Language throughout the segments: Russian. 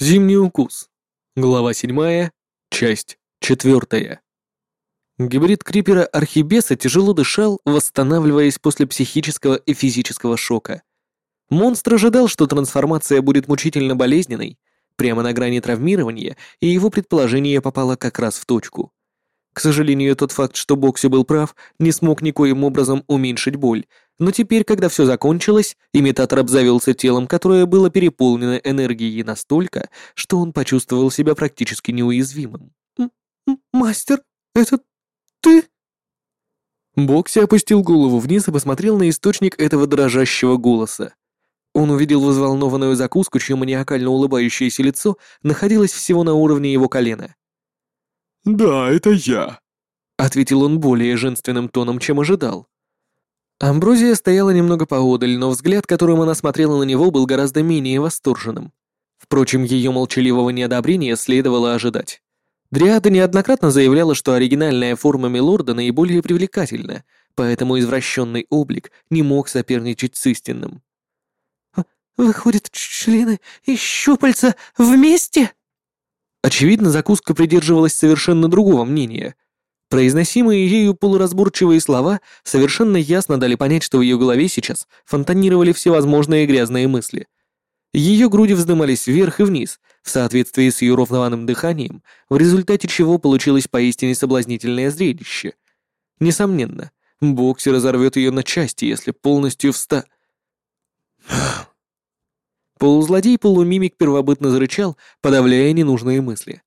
Зимний укус. Глава 7, часть 4. Гибрид Крипера Архибеса тяжело дышал, восстанавливаясь после психического и физического шока. Монстр ожидал, что трансформация будет мучительно болезненной, прямо на грани травмирования, и его предположение попало как раз в точку. К сожалению, тот факт, что Бокси был прав, не смог никоим образом уменьшить боль, но теперь, когда все закончилось, имитатор обзавелся телом, которое было переполнено энергией настолько, что он почувствовал себя практически неуязвимым. «Мастер, это ты?» Бокси опустил голову вниз и посмотрел на источник этого дрожащего голоса. Он увидел взволнованную закуску, чье маниакально улыбающееся лицо находилось всего на уровне его колена. «Да, это я», — ответил он более женственным тоном, чем ожидал. Амброзия стояла немного поодаль, но взгляд, которым она смотрела на него, был гораздо менее восторженным. Впрочем, ее молчаливого неодобрения следовало ожидать. Дриада неоднократно заявляла, что оригинальная форма Милорда наиболее привлекательна, поэтому извращенный облик не мог соперничать с истинным. «Выходит, члены и щупальца вместе?» Очевидно, закуска придерживалась совершенно другого мнения — Произносимые ею полуразборчивые слова совершенно ясно дали понять, что в ее голове сейчас фонтанировали всевозможные грязные мысли. Ее груди вздымались вверх и вниз, в соответствии с ее ровнованным дыханием, в результате чего получилось поистине соблазнительное зрелище. Несомненно, боксер разорвет ее на части, если полностью вста... Полузлодей-полумимик первобытно зарычал, подавляя ненужные мысли.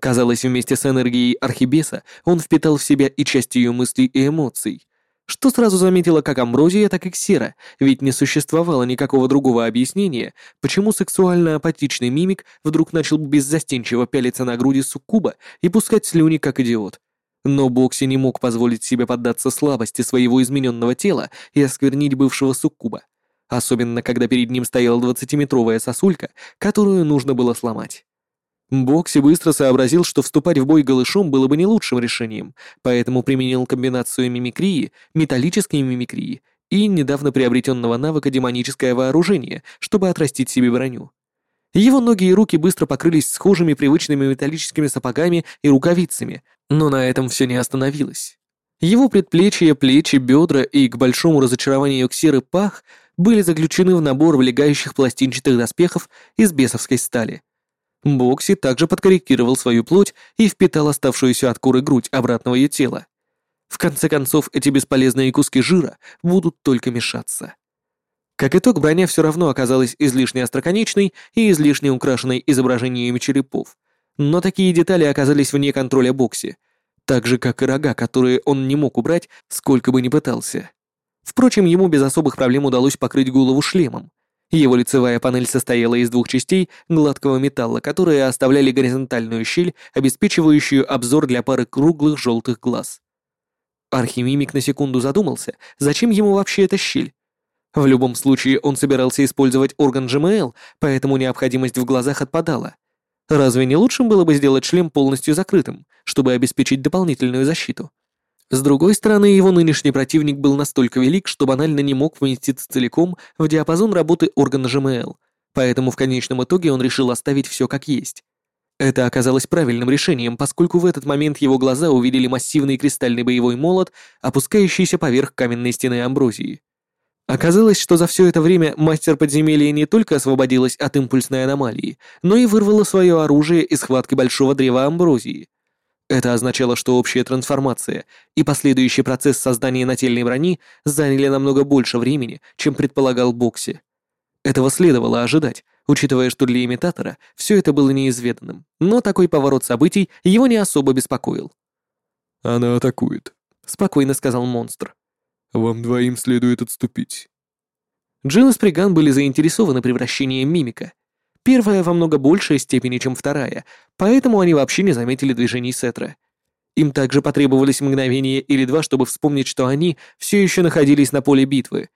Казалось, вместе с энергией Архибеса он впитал в себя и часть ее мыслей и эмоций, что сразу заметила как Амброзия, так и Ксера, ведь не существовало никакого другого объяснения, почему сексуально-апатичный мимик вдруг начал беззастенчиво пялиться на груди суккуба и пускать слюни как идиот. Но Бокси не мог позволить себе поддаться слабости своего измененного тела и осквернить бывшего суккуба, особенно когда перед ним стояла двадцатиметровая сосулька, которую нужно было сломать. Бокси быстро сообразил, что вступать в бой голышом было бы не лучшим решением, поэтому применил комбинацию мимикрии, металлической мимикрии и недавно приобретенного навыка демоническое вооружение, чтобы отрастить себе броню. Его ноги и руки быстро покрылись схожими привычными металлическими сапогами и рукавицами, но на этом все не остановилось. Его предплечья, плечи, бедра и, к большому разочарованию ксеры, пах были заключены в набор влегающих пластинчатых доспехов из бесовской стали — Бокси также подкорректировал свою плоть и впитал оставшуюся от куры грудь обратно в ее тело. В конце концов, эти бесполезные куски жира будут только мешаться. Как итог, броня все равно оказалась излишне остроконечной и излишне украшенной изображениями черепов, но такие детали оказались вне контроля Бокси, так же, как и рога, которые он не мог убрать, сколько бы ни пытался. Впрочем, ему без особых проблем удалось покрыть голову шлемом, его лицевая панель состояла из двух частей гладкого металла, которые оставляли горизонтальную щель, обеспечивающую обзор для пары круглых желтых глаз. Архимимик на секунду задумался, зачем ему вообще эта щель. В любом случае он собирался использовать орган GML, поэтому необходимость в глазах отпадала. Разве не лучшим было бы сделать шлем полностью закрытым, чтобы обеспечить дополнительную защиту? С другой стороны, его нынешний противник был настолько велик, что банально не мог вместиться целиком в диапазон работы органа ЖМЛ, поэтому в конечном итоге он решил оставить все как есть. Это оказалось правильным решением, поскольку в этот момент его глаза увидели массивный кристальный боевой молот, опускающийся поверх каменной стены амброзии. Оказалось, что за все это время мастер подземелья не только освободилась от импульсной аномалии, но и вырвала свое оружие из схватки большого древа амброзии. Это означало, что общая трансформация и последующий процесс создания нательной брони заняли намного больше времени, чем предполагал Бокси. Этого следовало ожидать, учитывая, что для имитатора все это было неизведанным, но такой поворот событий его не особо беспокоил. «Она атакует», — спокойно сказал монстр. «Вам двоим следует отступить». Джин и Сприган были заинтересованы превращением мимика, Первая во много большей степени, чем вторая, поэтому они вообще не заметили движений Сетра. Им также потребовались мгновение или два, чтобы вспомнить, что они все еще находились на поле битвы.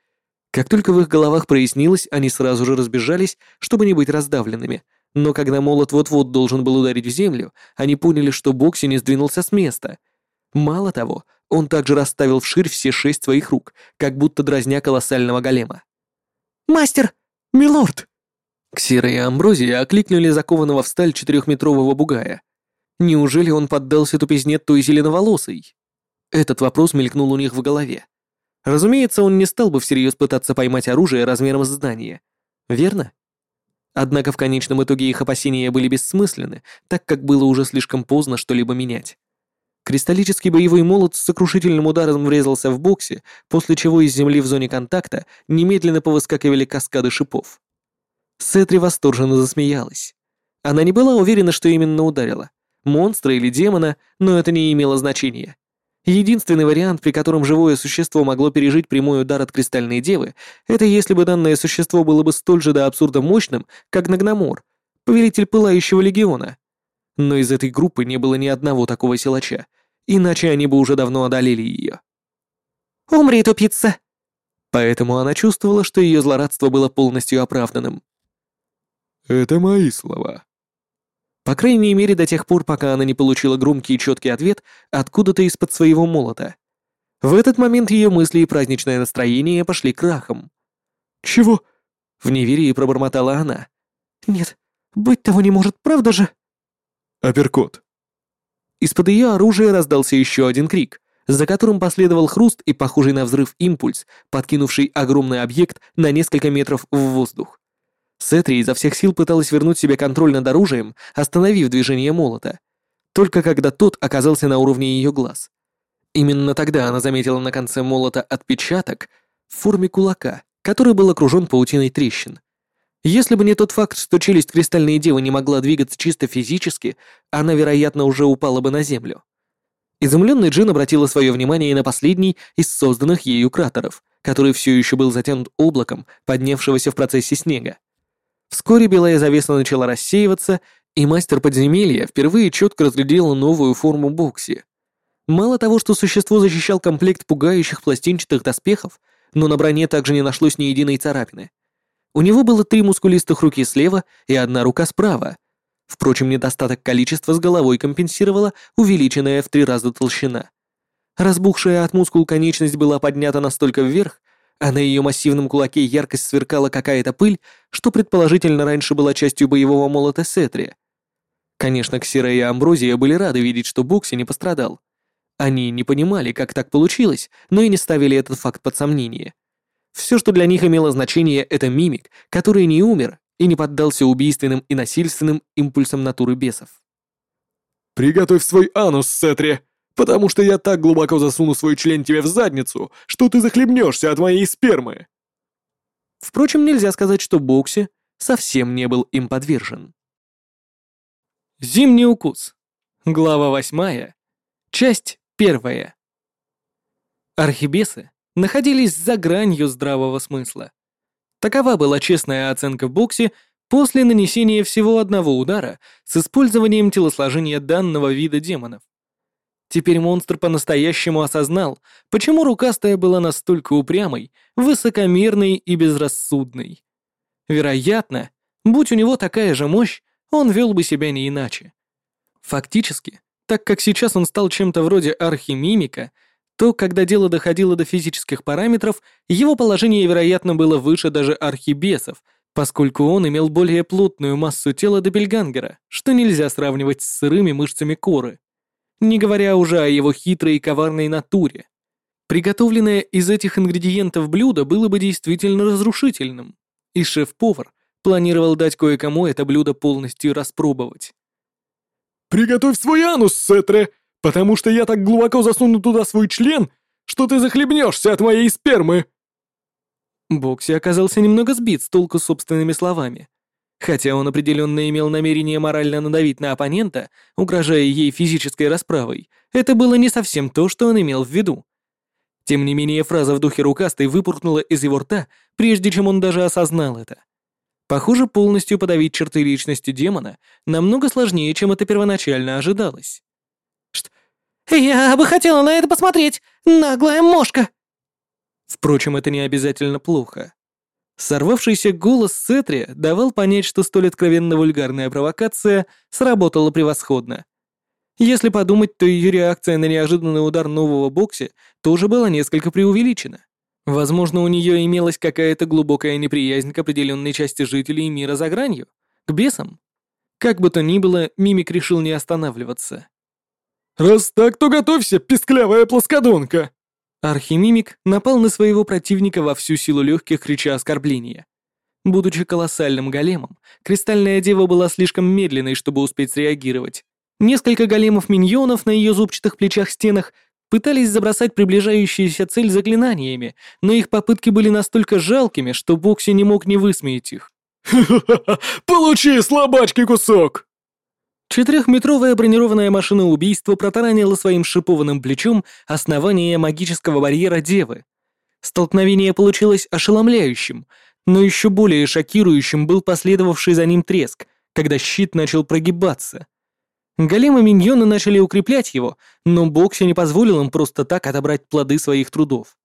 Как только в их головах прояснилось, они сразу же разбежались, чтобы не быть раздавленными. Но когда молот вот-вот должен был ударить в землю, они поняли, что Бокси не сдвинулся с места. Мало того, он также расставил вширь все шесть своих рук, как будто дразня колоссального голема. «Мастер! Милорд!» Ксира и Амброзия окликнули закованного в сталь четырехметрового бугая. Неужели он поддался тупизне той зеленоволосой? Этот вопрос мелькнул у них в голове. Разумеется, он не стал бы всерьез пытаться поймать оружие размером с здание. Верно? Однако в конечном итоге их опасения были бессмысленны, так как было уже слишком поздно что-либо менять. Кристаллический боевой молот с сокрушительным ударом врезался в боксе, после чего из земли в зоне контакта немедленно повыскакивали каскады шипов. Сетри восторженно засмеялась. Она не была уверена, что именно ударила. Монстра или демона, но это не имело значения. Единственный вариант, при котором живое существо могло пережить прямой удар от Кристальной Девы, это если бы данное существо было бы столь же до абсурда мощным, как Нагномор, повелитель Пылающего Легиона. Но из этой группы не было ни одного такого силача, иначе они бы уже давно одолели ее. «Умри, тупица!» Поэтому она чувствовала, что ее злорадство было полностью оправданным. «Это мои слова», по крайней мере, до тех пор, пока она не получила громкий и четкий ответ откуда-то из-под своего молота. В этот момент ее мысли и праздничное настроение пошли крахом. «Чего?» — в неверии пробормотала она. «Нет, быть того не может, правда же?» «Апперкот». Из-под ее оружия раздался еще один крик, за которым последовал хруст и похожий на взрыв импульс, подкинувший огромный объект на несколько метров в воздух. Сетри изо всех сил пыталась вернуть себе контроль над оружием, остановив движение молота. Только когда тот оказался на уровне ее глаз. Именно тогда она заметила на конце молота отпечаток в форме кулака, который был окружен паутиной трещин. Если бы не тот факт, что челюсть Кристальной Девы не могла двигаться чисто физически, она, вероятно, уже упала бы на землю. Изумленный Джин обратила свое внимание на последний из созданных ею кратеров, который все еще был затянут облаком, поднявшегося в процессе снега. Вскоре белая завеса начала рассеиваться, и мастер подземелья впервые четко разглядела новую форму Бокси. Мало того, что существо защищал комплект пугающих пластинчатых доспехов, но на броне также не нашлось ни единой царапины. У него было три мускулистых руки слева и одна рука справа. Впрочем, недостаток количества с головой компенсировала увеличенная в три раза толщина. Разбухшая от мускул конечность была поднята настолько вверх, а на ее массивном кулаке яркость сверкала какая-то пыль, что предположительно раньше была частью боевого молота Сетри. Конечно, Ксира и Амброзия были рады видеть, что Бокси не пострадал. Они не понимали, как так получилось, но и не ставили этот факт под сомнение. Все, что для них имело значение, это мимик, который не умер и не поддался убийственным и насильственным импульсам натуры бесов. «Приготовь свой анус, Сетри!» потому что я так глубоко засуну свой член тебе в задницу, что ты захлебнешься от моей спермы». Впрочем, нельзя сказать, что Бокси совсем не был им подвержен. Зимний укус. Глава восьмая. Часть первая. Архибесы находились за гранью здравого смысла. Такова была честная оценка Бокси после нанесения всего одного удара с использованием телосложения данного вида демонов. Теперь монстр по-настоящему осознал, почему рукастая была настолько упрямой, высокомерной и безрассудной. Вероятно, будь у него такая же мощь, он вел бы себя не иначе. Фактически, так как сейчас он стал чем-то вроде архимимика, то, когда дело доходило до физических параметров, его положение, вероятно, было выше даже архибесов, поскольку он имел более плотную массу тела Добельгангера, что нельзя сравнивать с сырыми мышцами коры не говоря уже о его хитрой и коварной натуре. Приготовленное из этих ингредиентов блюдо было бы действительно разрушительным, и шеф-повар планировал дать кое-кому это блюдо полностью распробовать. «Приготовь свой анус, Сетре, потому что я так глубоко засуну туда свой член, что ты захлебнешься от моей спермы!» Бокси оказался немного сбит с толку собственными словами. Хотя он определенно имел намерение морально надавить на оппонента, угрожая ей физической расправой, это было не совсем то, что он имел в виду. Тем не менее, фраза в духе рукастой выпуркнула из его рта, прежде чем он даже осознал это. Похоже, полностью подавить черты личности демона намного сложнее, чем это первоначально ожидалось. «Что? Я бы хотела на это посмотреть, наглая мошка!» Впрочем, это не обязательно плохо. Сорвавшийся голос Сетри давал понять, что столь откровенно вульгарная провокация сработала превосходно. Если подумать, то ее реакция на неожиданный удар нового боксе тоже была несколько преувеличена. Возможно, у нее имелась какая-то глубокая неприязнь к определенной части жителей мира за гранью, к бесам. Как бы то ни было, Мимик решил не останавливаться. «Раз так, то готовься, песклявая плоскодонка!» Архимимик напал на своего противника во всю силу легких, крича оскорбления. Будучи колоссальным големом, Кристальная Дева была слишком медленной, чтобы успеть среагировать. Несколько големов-миньонов на ее зубчатых плечах-стенах пытались забросать приближающуюся цель заклинаниями, но их попытки были настолько жалкими, что Бокси не мог не высмеять их. «Ха-ха-ха! Получи, слабачки, кусок!» Четырехметровая бронированная машина убийства протаранила своим шипованным плечом основание магического барьера Девы. Столкновение получилось ошеломляющим, но еще более шокирующим был последовавший за ним треск, когда щит начал прогибаться. Големы миньоны начали укреплять его, но Бокси не позволил им просто так отобрать плоды своих трудов.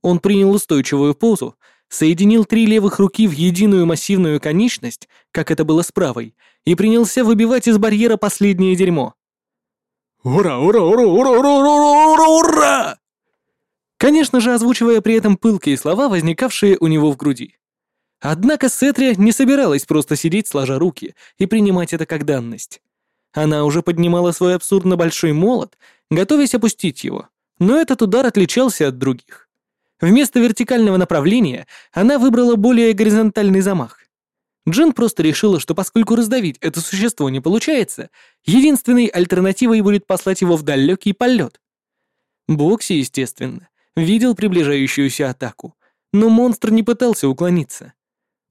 Он принял устойчивую позу, соединил три левых руки в единую массивную конечность, как это было с правой, и принялся выбивать из барьера последнее дерьмо. «Ура, ура, ура, ура, ура, ура, ура, ура!» Конечно же, озвучивая при этом пылкие слова, возникавшие у него в груди. Однако Сетрия не собиралась просто сидеть сложа руки и принимать это как данность. Она уже поднимала свой абсурдно большой молот, готовясь опустить его, но этот удар отличался от других. Вместо вертикального направления она выбрала более горизонтальный замах. Джин просто решила, что поскольку раздавить это существо не получается, единственной альтернативой будет послать его в далекий полет. Бокси, естественно, видел приближающуюся атаку, но монстр не пытался уклониться.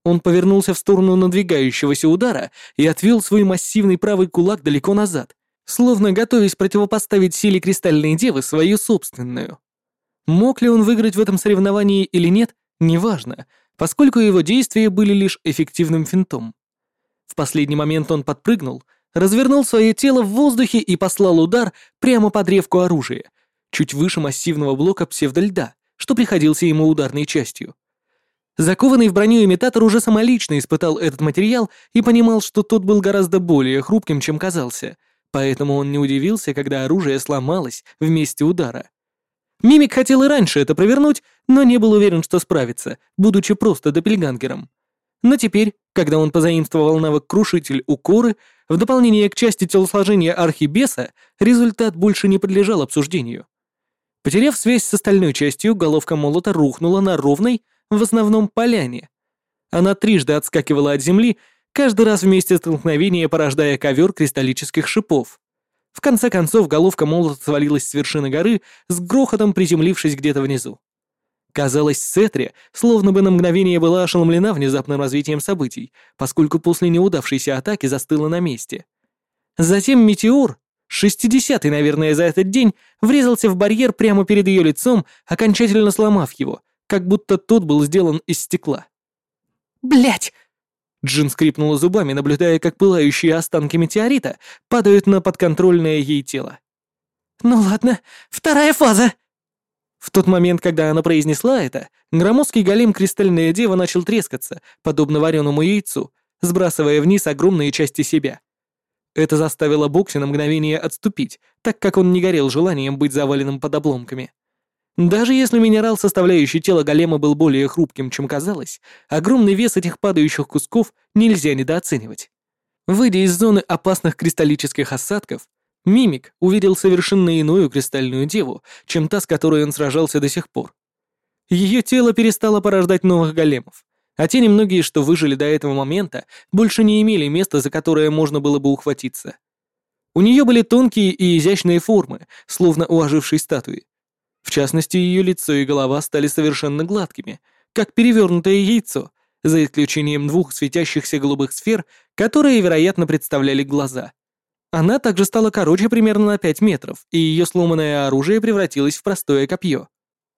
Он повернулся в сторону надвигающегося удара и отвел свой массивный правый кулак далеко назад, словно готовясь противопоставить силе Кристальной Девы свою собственную. Мог ли он выиграть в этом соревновании или нет, неважно, поскольку его действия были лишь эффективным финтом. В последний момент он подпрыгнул, развернул свое тело в воздухе и послал удар прямо под древку оружия, чуть выше массивного блока псевдольда, что приходился ему ударной частью. Закованный в броню имитатор уже самолично испытал этот материал и понимал, что тот был гораздо более хрупким, чем казался, поэтому он не удивился, когда оружие сломалось вместе удара. Мимик хотел и раньше это провернуть, но не был уверен, что справится, будучи просто допельгангером. Но теперь, когда он позаимствовал навык «Крушитель» у Коры, в дополнение к части телосложения Архибеса, результат больше не подлежал обсуждению. Потеряв связь с остальной частью, головка молота рухнула на ровной, в основном поляне. Она трижды отскакивала от земли, каждый раз вместе столкновения порождая ковер кристаллических шипов. В конце концов, головка молота свалилась с вершины горы, с грохотом приземлившись где-то внизу. Казалось, Сетри словно бы на мгновение была ошеломлена внезапным развитием событий, поскольку после неудавшейся атаки застыла на месте. Затем метеор, шестидесятый, наверное, за этот день, врезался в барьер прямо перед ее лицом, окончательно сломав его, как будто тот был сделан из стекла. Блять! Джин скрипнула зубами, наблюдая, как пылающие останки метеорита падают на подконтрольное ей тело. «Ну ладно, вторая фаза!» В тот момент, когда она произнесла это, громоздкий голем Кристальная Дева начал трескаться, подобно вареному яйцу, сбрасывая вниз огромные части себя. Это заставило Бокси на мгновение отступить, так как он не горел желанием быть заваленным под обломками. Даже если минерал, составляющий тело голема, был более хрупким, чем казалось, огромный вес этих падающих кусков нельзя недооценивать. Выйдя из зоны опасных кристаллических осадков, Мимик увидел совершенно иную кристальную деву, чем та, с которой он сражался до сих пор. Ее тело перестало порождать новых големов, а те немногие, что выжили до этого момента, больше не имели места, за которое можно было бы ухватиться. У нее были тонкие и изящные формы, словно у ожившей статуи, в частности, ее лицо и голова стали совершенно гладкими, как перевернутое яйцо, за исключением двух светящихся голубых сфер, которые, вероятно, представляли глаза. Она также стала короче примерно на 5 метров, и ее сломанное оружие превратилось в простое копье.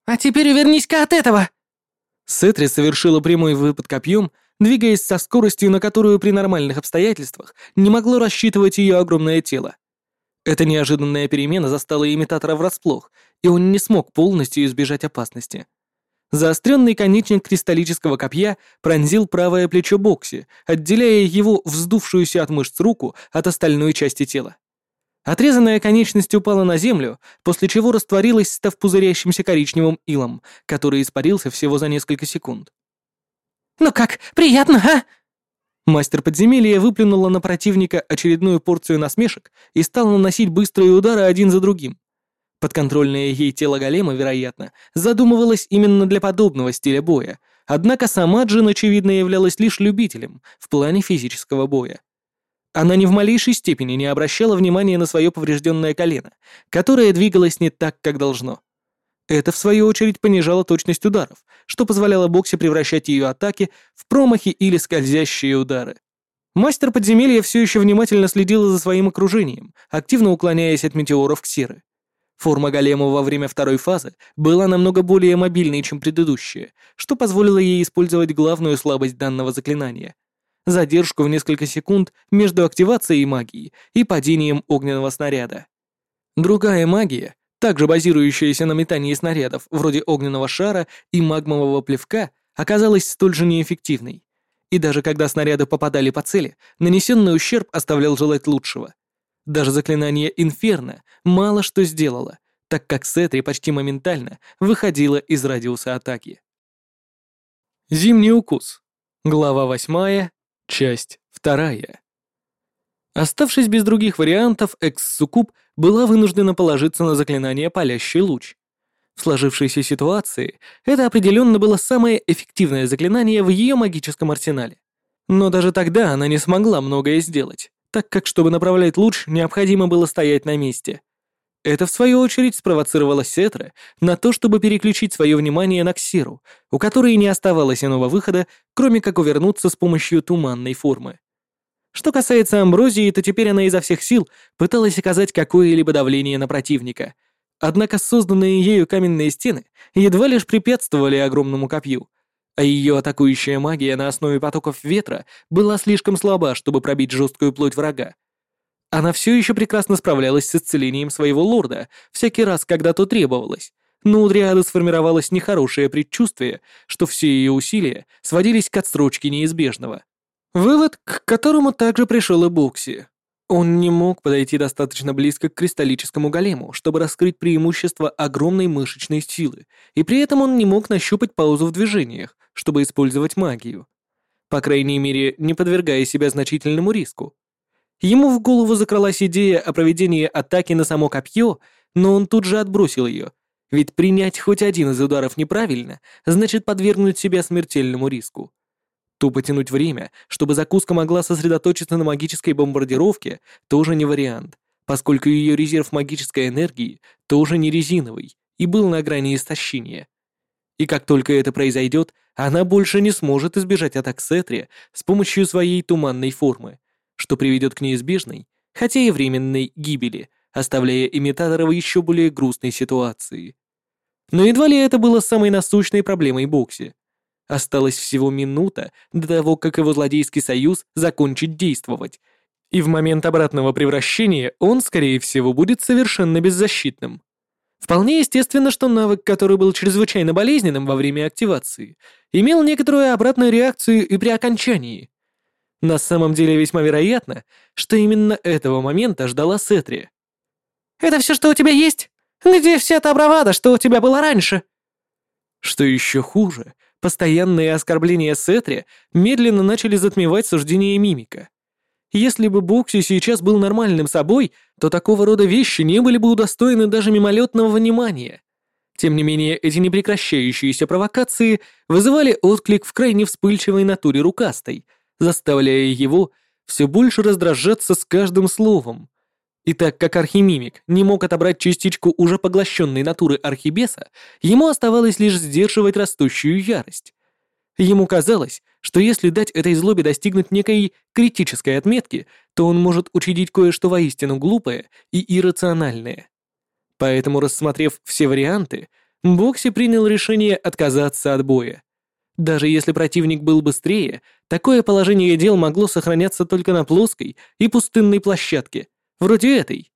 «А теперь увернись-ка от этого!» Сетри совершила прямой выпад копьем, двигаясь со скоростью, на которую при нормальных обстоятельствах не могло рассчитывать ее огромное тело. Эта неожиданная перемена застала имитатора врасплох, и он не смог полностью избежать опасности. Заостренный конечник кристаллического копья пронзил правое плечо Бокси, отделяя его вздувшуюся от мышц руку от остальной части тела. Отрезанная конечность упала на землю, после чего растворилась, став пузырящимся коричневым илом, который испарился всего за несколько секунд. «Ну как, приятно, а?» Мастер подземелья выплюнула на противника очередную порцию насмешек и стал наносить быстрые удары один за другим. Подконтрольное ей тело голема, вероятно, задумывалось именно для подобного стиля боя, однако сама Джин, очевидно, являлась лишь любителем в плане физического боя. Она ни в малейшей степени не обращала внимания на свое поврежденное колено, которое двигалось не так, как должно. Это, в свою очередь, понижало точность ударов, что позволяло боксе превращать ее атаки в промахи или скользящие удары. Мастер подземелья все еще внимательно следила за своим окружением, активно уклоняясь от метеоров ксеры. Форма голема во время второй фазы была намного более мобильной, чем предыдущая, что позволило ей использовать главную слабость данного заклинания — задержку в несколько секунд между активацией магии и падением огненного снаряда. Другая магия, также базирующаяся на метании снарядов, вроде огненного шара и магмового плевка, оказалась столь же неэффективной. И даже когда снаряды попадали по цели, нанесенный ущерб оставлял желать лучшего. Даже заклинание Инферно мало что сделало, так как Сетри почти моментально выходила из радиуса атаки. Зимний укус. Глава 8, часть 2. Оставшись без других вариантов, Экс-Суккуб была вынуждена положиться на заклинание «Палящий луч». В сложившейся ситуации это определенно было самое эффективное заклинание в ее магическом арсенале. Но даже тогда она не смогла многое сделать, так как, чтобы направлять луч, необходимо было стоять на месте. Это, в свою очередь, спровоцировало Сетра на то, чтобы переключить свое внимание на Ксиру, у которой не оставалось иного выхода, кроме как увернуться с помощью туманной формы. Что касается Амброзии, то теперь она изо всех сил пыталась оказать какое-либо давление на противника. Однако созданные ею каменные стены едва лишь препятствовали огромному копью, а ее атакующая магия на основе потоков ветра была слишком слаба, чтобы пробить жесткую плоть врага. Она все еще прекрасно справлялась с исцелением своего лорда всякий раз, когда то требовалось, но у Дриады сформировалось нехорошее предчувствие, что все ее усилия сводились к отсрочке неизбежного. Вывод, к которому также пришел и Бокси. Он не мог подойти достаточно близко к кристаллическому голему, чтобы раскрыть преимущество огромной мышечной силы, и при этом он не мог нащупать паузу в движениях, чтобы использовать магию. По крайней мере, не подвергая себя значительному риску. Ему в голову закралась идея о проведении атаки на само копье, но он тут же отбросил ее, ведь принять хоть один из ударов неправильно, значит подвергнуть себя смертельному риску. Тупо тянуть время, чтобы закуска могла сосредоточиться на магической бомбардировке, тоже не вариант, поскольку ее резерв магической энергии тоже не резиновый и был на грани истощения. И как только это произойдет, она больше не сможет избежать атак Сетри с помощью своей туманной формы, что приведет к неизбежной, хотя и временной, гибели, оставляя имитатора в еще более грустной ситуации. Но едва ли это было самой насущной проблемой Бокси. Осталась всего минута до того, как его злодейский союз закончит действовать, и в момент обратного превращения он, скорее всего, будет совершенно беззащитным. Вполне естественно, что навык, который был чрезвычайно болезненным во время активации, имел некоторую обратную реакцию и при окончании. На самом деле весьма вероятно, что именно этого момента ждала Сетри. «Это все, что у тебя есть? Где вся та бравада, что у тебя было раньше?» Что еще хуже, Постоянные оскорбления Сетри медленно начали затмевать суждения мимика. Если бы Бокси сейчас был нормальным собой, то такого рода вещи не были бы удостоены даже мимолетного внимания. Тем не менее, эти непрекращающиеся провокации вызывали отклик в крайне вспыльчивой натуре рукастой, заставляя его все больше раздражаться с каждым словом. И так как архимимик не мог отобрать частичку уже поглощенной натуры архибеса, ему оставалось лишь сдерживать растущую ярость. Ему казалось, что если дать этой злобе достигнуть некой критической отметки, то он может учредить кое-что воистину глупое и иррациональное. Поэтому, рассмотрев все варианты, Бокси принял решение отказаться от боя. Даже если противник был быстрее, такое положение дел могло сохраняться только на плоской и пустынной площадке — Вроде этой.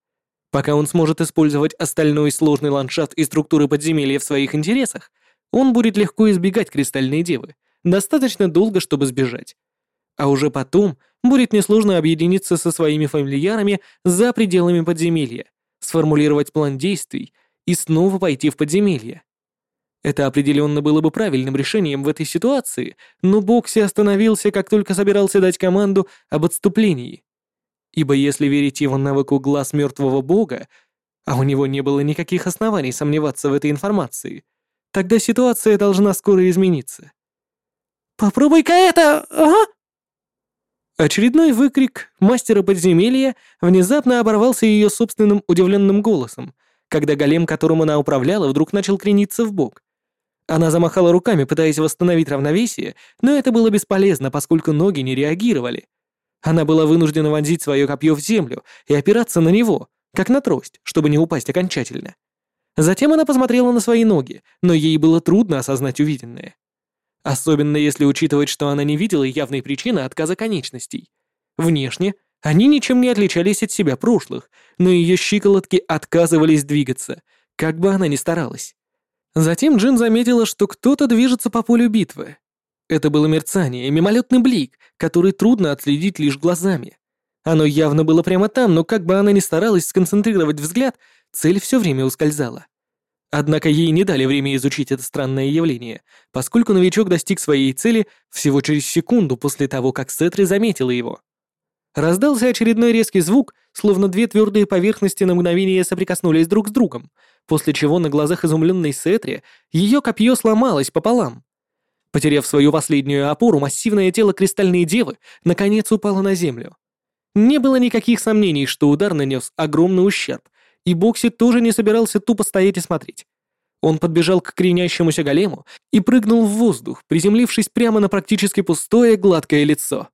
Пока он сможет использовать остальной сложный ландшафт и структуры подземелья в своих интересах, он будет легко избегать Кристальной Девы, достаточно долго, чтобы сбежать. А уже потом будет несложно объединиться со своими фамильярами за пределами подземелья, сформулировать план действий и снова пойти в подземелье. Это определенно было бы правильным решением в этой ситуации, но Бокси остановился, как только собирался дать команду об отступлении. Ибо если верить его навыку глаз мертвого бога, а у него не было никаких оснований сомневаться в этой информации, тогда ситуация должна скоро измениться. «Попробуй-ка это, ага!» Очередной выкрик мастера подземелья внезапно оборвался ее собственным удивленным голосом, когда голем, которым она управляла, вдруг начал крениться в бок. Она замахала руками, пытаясь восстановить равновесие, но это было бесполезно, поскольку ноги не реагировали. Она была вынуждена вонзить свое копье в землю и опираться на него, как на трость, чтобы не упасть окончательно. Затем она посмотрела на свои ноги, но ей было трудно осознать увиденное. Особенно если учитывать, что она не видела явной причины отказа конечностей. Внешне они ничем не отличались от себя прошлых, но ее щиколотки отказывались двигаться, как бы она ни старалась. Затем Джин заметила, что кто-то движется по полю битвы. Это было мерцание, мимолетный блик, который трудно отследить лишь глазами. Оно явно было прямо там, но как бы она ни старалась сконцентрировать взгляд, цель все время ускользала. Однако ей не дали время изучить это странное явление, поскольку новичок достиг своей цели всего через секунду после того, как Сетри заметила его. Раздался очередной резкий звук, словно две твердые поверхности на мгновение соприкоснулись друг с другом, после чего на глазах изумленной Сетри ее копье сломалось пополам. Потеряв свою последнюю опору, массивное тело Кристальной Девы наконец упало на землю. Не было никаких сомнений, что удар нанес огромный ущерб, и Бокси тоже не собирался тупо стоять и смотреть. Он подбежал к кренящемуся голему и прыгнул в воздух, приземлившись прямо на практически пустое гладкое лицо.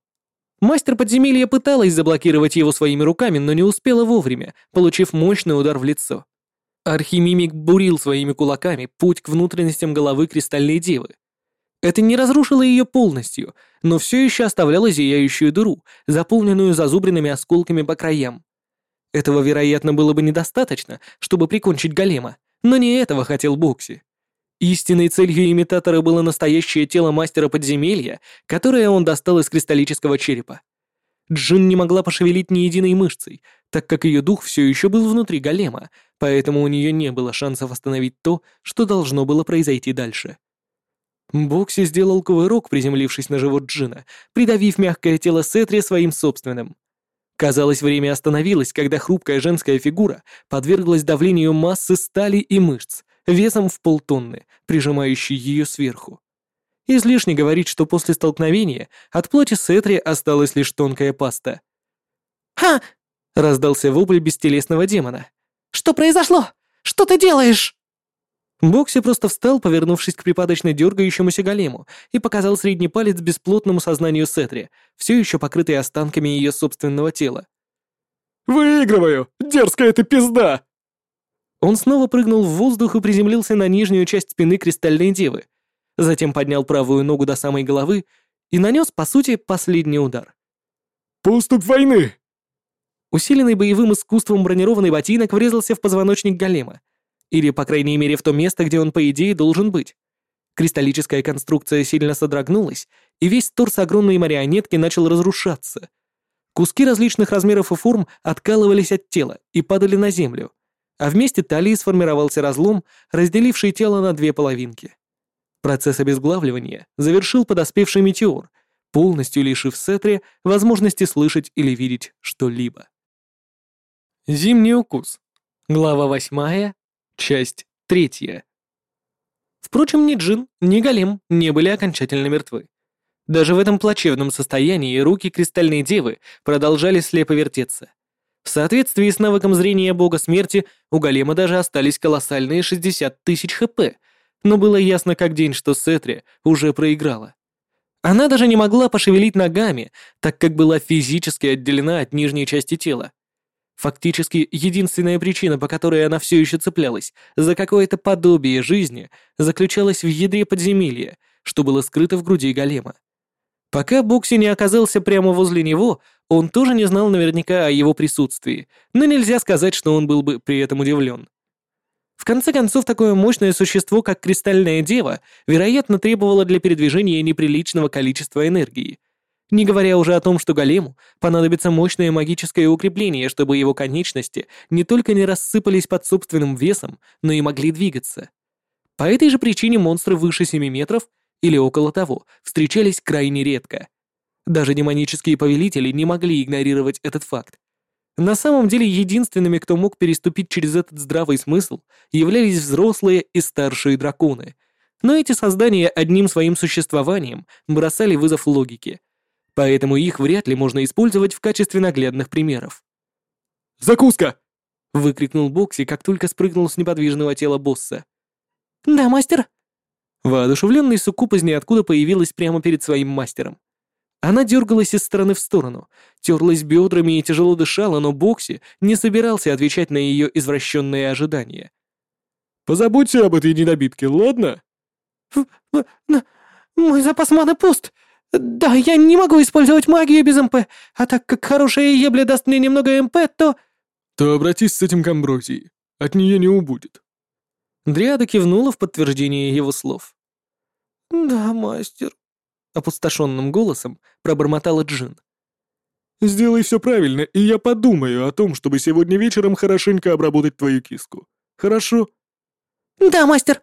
Мастер подземелья пыталась заблокировать его своими руками, но не успела вовремя, получив мощный удар в лицо. Архимимик бурил своими кулаками путь к внутренностям головы Кристальной Девы. Это не разрушило ее полностью, но все еще оставляло зияющую дыру, заполненную зазубренными осколками по краям. Этого, вероятно, было бы недостаточно, чтобы прикончить голема, но не этого хотел Бокси. Истинной целью имитатора было настоящее тело мастера подземелья, которое он достал из кристаллического черепа. Джин не могла пошевелить ни единой мышцей, так как ее дух все еще был внутри голема, поэтому у нее не было шансов остановить то, что должно было произойти дальше. Бокси сделал кувырок, приземлившись на живот Джина, придавив мягкое тело Сетри своим собственным. Казалось, время остановилось, когда хрупкая женская фигура подверглась давлению массы стали и мышц, весом в полтонны, прижимающей ее сверху. Излишне говорить, что после столкновения от плоти Сетри осталась лишь тонкая паста. «Ха!» — раздался вопль бестелесного демона. «Что произошло? Что ты делаешь?» Бокси просто встал, повернувшись к припадочно дергающемуся голему, и показал средний палец бесплотному сознанию Сетри, все еще покрытой останками ее собственного тела. «Выигрываю! Дерзкая ты пизда!» Он снова прыгнул в воздух и приземлился на нижнюю часть спины Кристальной Девы, затем поднял правую ногу до самой головы и нанес, по сути, последний удар. «Поступ войны!» Усиленный боевым искусством бронированный ботинок врезался в позвоночник голема, или, по крайней мере, в то место, где он, по идее, должен быть. Кристаллическая конструкция сильно содрогнулась, и весь торс огромной марионетки начал разрушаться. Куски различных размеров и форм откалывались от тела и падали на землю, а вместе талии сформировался разлом, разделивший тело на две половинки. Процесс обезглавливания завершил подоспевший метеор, полностью лишив Сетри возможности слышать или видеть что-либо. Зимний укус. Глава восьмая, Часть третья. Впрочем, ни Джин, ни Голем не были окончательно мертвы. Даже в этом плачевном состоянии руки Кристальной Девы продолжали слепо вертеться. В соответствии с навыком зрения бога смерти у Голема даже остались колоссальные 60 тысяч хп, но было ясно как день, что Сетри уже проиграла. Она даже не могла пошевелить ногами, так как была физически отделена от нижней части тела. Фактически, единственная причина, по которой она все еще цеплялась за какое-то подобие жизни, заключалась в ядре подземелья, что было скрыто в груди голема. Пока Бокси не оказался прямо возле него, он тоже не знал наверняка о его присутствии, но нельзя сказать, что он был бы при этом удивлен. В конце концов, такое мощное существо, как Кристальная Дева, вероятно, требовало для передвижения неприличного количества энергии. Не говоря уже о том, что голему понадобится мощное магическое укрепление, чтобы его конечности не только не рассыпались под собственным весом, но и могли двигаться. По этой же причине монстры выше 7 метров или около того встречались крайне редко. Даже демонические повелители не могли игнорировать этот факт. На самом деле единственными, кто мог переступить через этот здравый смысл, являлись взрослые и старшие драконы. Но эти создания одним своим существованием бросали вызов логике, поэтому их вряд ли можно использовать в качестве наглядных примеров. «Закуска!» — выкрикнул Бокси, как только спрыгнул с неподвижного тела босса. «Да, мастер!» Воодушевленный Суккуб из ниоткуда появилась прямо перед своим мастером. Она дергалась из стороны в сторону, терлась бедрами и тяжело дышала, но Бокси не собирался отвечать на ее извращенные ожидания. «Позаботься об этой недобитке, ладно?» «Мой запас маны пуст. Да, я не могу использовать магию без МП, а так как хорошая ебля даст мне немного МП, то...» «То обратись с этим к Амброзии. От нее не убудет». Дриада кивнула в подтверждение его слов. «Да, мастер», — опустошенным голосом пробормотала Джин. «Сделай все правильно, и я подумаю о том, чтобы сегодня вечером хорошенько обработать твою киску. Хорошо?» «Да, мастер!»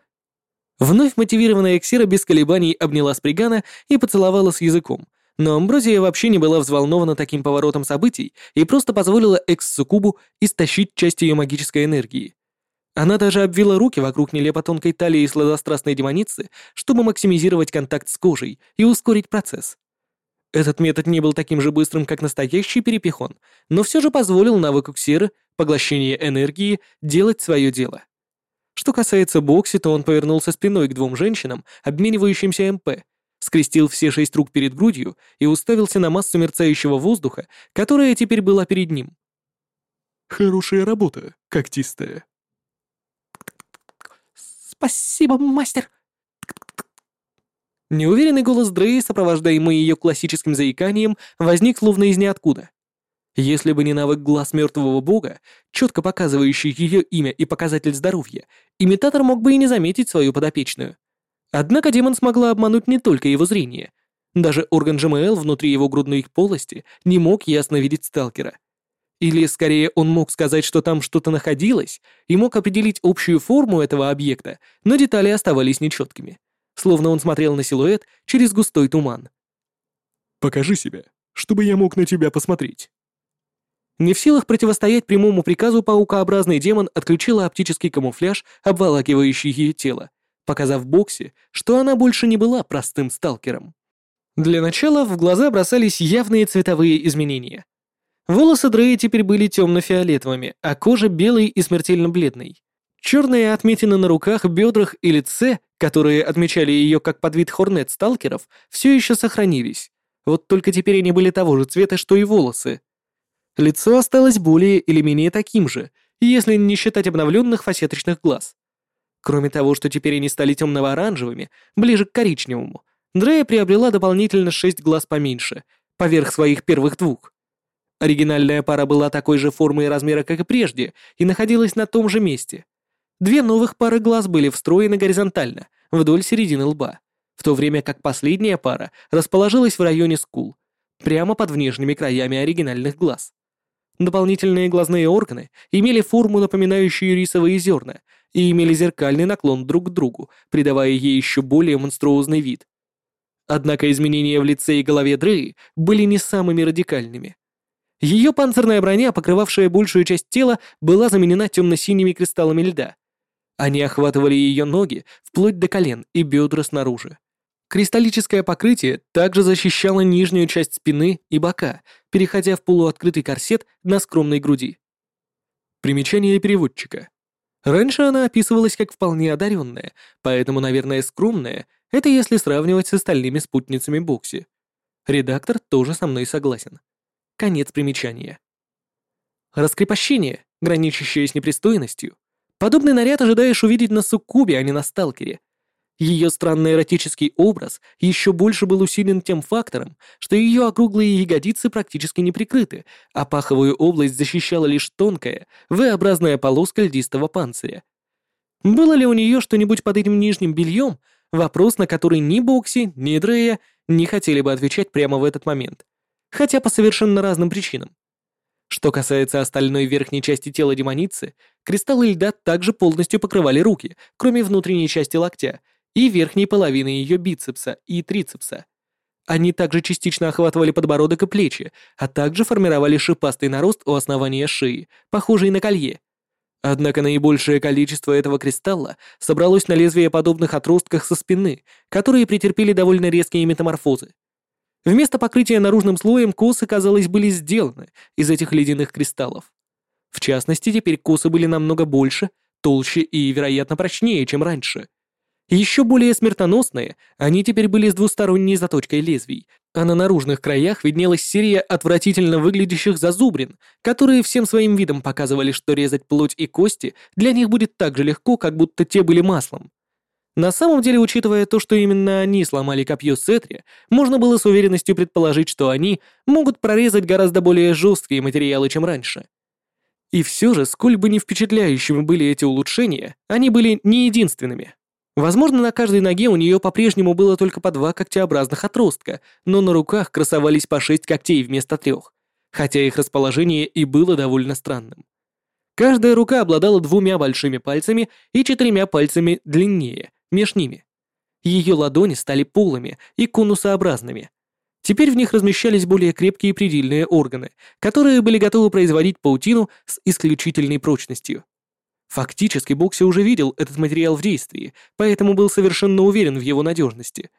Вновь мотивированная Эксира без колебаний обняла Спригана и поцеловала с языком, но Амброзия вообще не была взволнована таким поворотом событий и просто позволила Экс-Сукубу истощить часть ее магической энергии. Она даже обвила руки вокруг нелепо тонкой талии сладострастной демоницы, чтобы максимизировать контакт с кожей и ускорить процесс. Этот метод не был таким же быстрым, как настоящий перепихон, но все же позволил навыку ксеры, поглощения энергии, делать свое дело. Что касается Бокси, то он повернулся спиной к двум женщинам, обменивающимся МП, скрестил все шесть рук перед грудью и уставился на массу мерцающего воздуха, которая теперь была перед ним. «Хорошая работа, когтистая». «Спасибо, мастер!» Неуверенный голос Дрей, сопровождаемый ее классическим заиканием, возник словно из ниоткуда. Если бы не навык глаз мертвого бога, четко показывающий ее имя и показатель здоровья, имитатор мог бы и не заметить свою подопечную. Однако демон смогла обмануть не только его зрение. Даже орган ЖМЛ внутри его грудной полости не мог ясно видеть сталкера. Или, скорее, он мог сказать, что там что-то находилось, и мог определить общую форму этого объекта, но детали оставались нечеткими. Словно он смотрел на силуэт через густой туман. «Покажи себя, чтобы я мог на тебя посмотреть». Не в силах противостоять прямому приказу, паукообразный демон отключила оптический камуфляж, обволакивающий ее тело, показав Боксе, что она больше не была простым сталкером. Для начала в глаза бросались явные цветовые изменения. Волосы Дрея теперь были темно-фиолетовыми, а кожа белой и смертельно бледной. Черные отметины на руках, бедрах и лице, которые отмечали ее как подвид хорнет-сталкеров, все еще сохранились. Вот только теперь они были того же цвета, что и волосы. Лицо осталось более или менее таким же, если не считать обновленных фасеточных глаз. Кроме того, что теперь они стали темно-оранжевыми, ближе к коричневому, Дрея приобрела дополнительно шесть глаз поменьше, поверх своих первых двух. Оригинальная пара была такой же формы и размера, как и прежде, и находилась на том же месте. Две новых пары глаз были встроены горизонтально, вдоль середины лба, в то время как последняя пара расположилась в районе скул, прямо под внешними краями оригинальных глаз. Дополнительные глазные органы имели форму, напоминающую рисовые зерна, и имели зеркальный наклон друг к другу, придавая ей еще более монструозный вид. Однако изменения в лице и голове Дреи были не самыми радикальными. Ее панцирная броня, покрывавшая большую часть тела, была заменена темно-синими кристаллами льда. Они охватывали ее ноги вплоть до колен и бедра снаружи. Кристаллическое покрытие также защищало нижнюю часть спины и бока, переходя в полуоткрытый корсет на скромной груди. Примечание переводчика. Раньше она описывалась как вполне одаренная, поэтому, наверное, скромная — это если сравнивать с остальными спутницами Бокси. Редактор тоже со мной согласен. Конец примечания. Раскрепощение, граничащее с непристойностью. Подобный наряд ожидаешь увидеть на суккубе, а не на сталкере. Ее странный эротический образ еще больше был усилен тем фактором, что ее округлые ягодицы практически не прикрыты, а паховую область защищала лишь тонкая, V-образная полоска льдистого панциря. Было ли у нее что-нибудь под этим нижним бельем? Вопрос, на который ни Бокси, ни Дрея не хотели бы отвечать прямо в этот момент, хотя по совершенно разным причинам. Что касается остальной верхней части тела демоницы, кристаллы льда также полностью покрывали руки, кроме внутренней части локтя и верхней половины ее бицепса и трицепса. Они также частично охватывали подбородок и плечи, а также формировали шипастый нарост у основания шеи, похожий на колье. Однако наибольшее количество этого кристалла собралось на лезвие подобных отростках со спины, которые претерпели довольно резкие метаморфозы. Вместо покрытия наружным слоем косы, казалось, были сделаны из этих ледяных кристаллов. В частности, теперь косы были намного больше, толще и, вероятно, прочнее, чем раньше. Еще более смертоносные, они теперь были с двусторонней заточкой лезвий, а на наружных краях виднелась серия отвратительно выглядящих зазубрин, которые всем своим видом показывали, что резать плоть и кости для них будет так же легко, как будто те были маслом. На самом деле, учитывая то, что именно они сломали копье Сетри, можно было с уверенностью предположить, что они могут прорезать гораздо более жесткие материалы, чем раньше. И все же, сколь бы не впечатляющими были эти улучшения, они были не единственными. Возможно, на каждой ноге у нее по-прежнему было только по два когтеобразных отростка, но на руках красовались по шесть когтей вместо трех, хотя их расположение и было довольно странным. Каждая рука обладала двумя большими пальцами и четырьмя пальцами длиннее, меж ними. Ее ладони стали полыми и конусообразными. Теперь в них размещались более крепкие предельные органы, которые были готовы производить паутину с исключительной прочностью. Фактически Бокси уже видел этот материал в действии, поэтому был совершенно уверен в его надежности.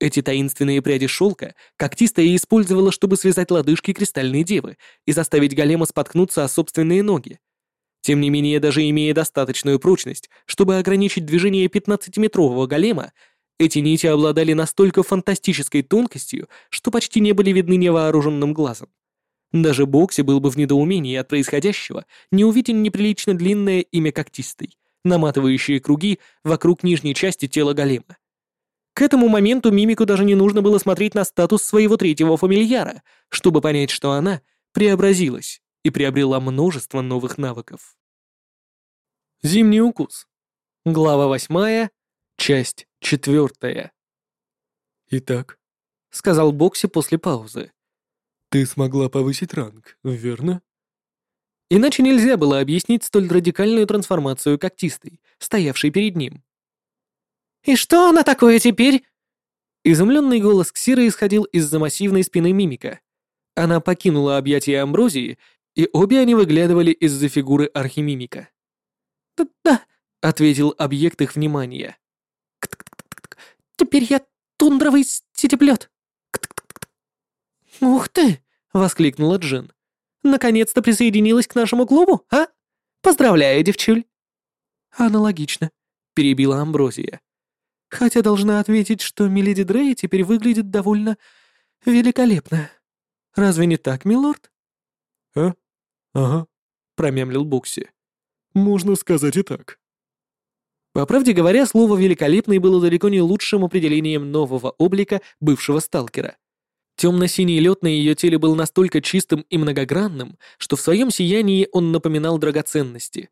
Эти таинственные пряди шелка когтистая использовала, чтобы связать лодыжки кристальной девы и заставить голема споткнуться о собственные ноги. Тем не менее, даже имея достаточную прочность, чтобы ограничить движение 15-метрового голема, эти нити обладали настолько фантастической тонкостью, что почти не были видны невооруженным глазом. Даже Бокси был бы в недоумении от происходящего, не увиден неприлично длинное имя когтистой, наматывающее круги вокруг нижней части тела голема. К этому моменту мимику даже не нужно было смотреть на статус своего третьего фамильяра, чтобы понять, что она преобразилась и приобрела множество новых навыков. Зимний укус. Глава восьмая, часть четвертая. «Итак», — сказал Бокси после паузы. «Ты смогла повысить ранг, верно?» Иначе нельзя было объяснить столь радикальную трансформацию когтистой, стоявшей перед ним. «И что она такое теперь?» Изумленный голос Ксиры исходил из-за массивной спины мимика. Она покинула объятия Амброзии и обе они выглядывали из-за фигуры архимимика. «Да-да», — ответил объект их внимания. «Теперь я тундровый стетеплет». «Ух ты!» — воскликнула Джин. «Наконец-то присоединилась к нашему клубу, а? Поздравляю, девчуль!» «Аналогично», — перебила Амброзия. «Хотя должна ответить, что Миледи Дрей теперь выглядит довольно великолепно. Разве не так, милорд?» «А? «Ага», — промямлил Букси. «Можно сказать и так». По правде говоря, слово «великолепный» было далеко не лучшим определением нового облика бывшего сталкера. Темно-синий лед на ее теле был настолько чистым и многогранным, что в своем сиянии он напоминал драгоценности.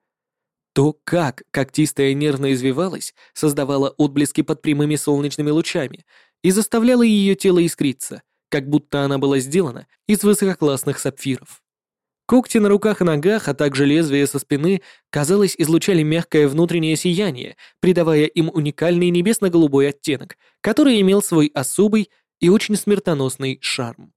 То, как когтистая нервно извивалась, создавало отблески под прямыми солнечными лучами и заставляло ее тело искриться, как будто она была сделана из высококлассных сапфиров. Когти на руках и ногах, а также лезвие со спины, казалось, излучали мягкое внутреннее сияние, придавая им уникальный небесно-голубой оттенок, который имел свой особый и очень смертоносный шарм.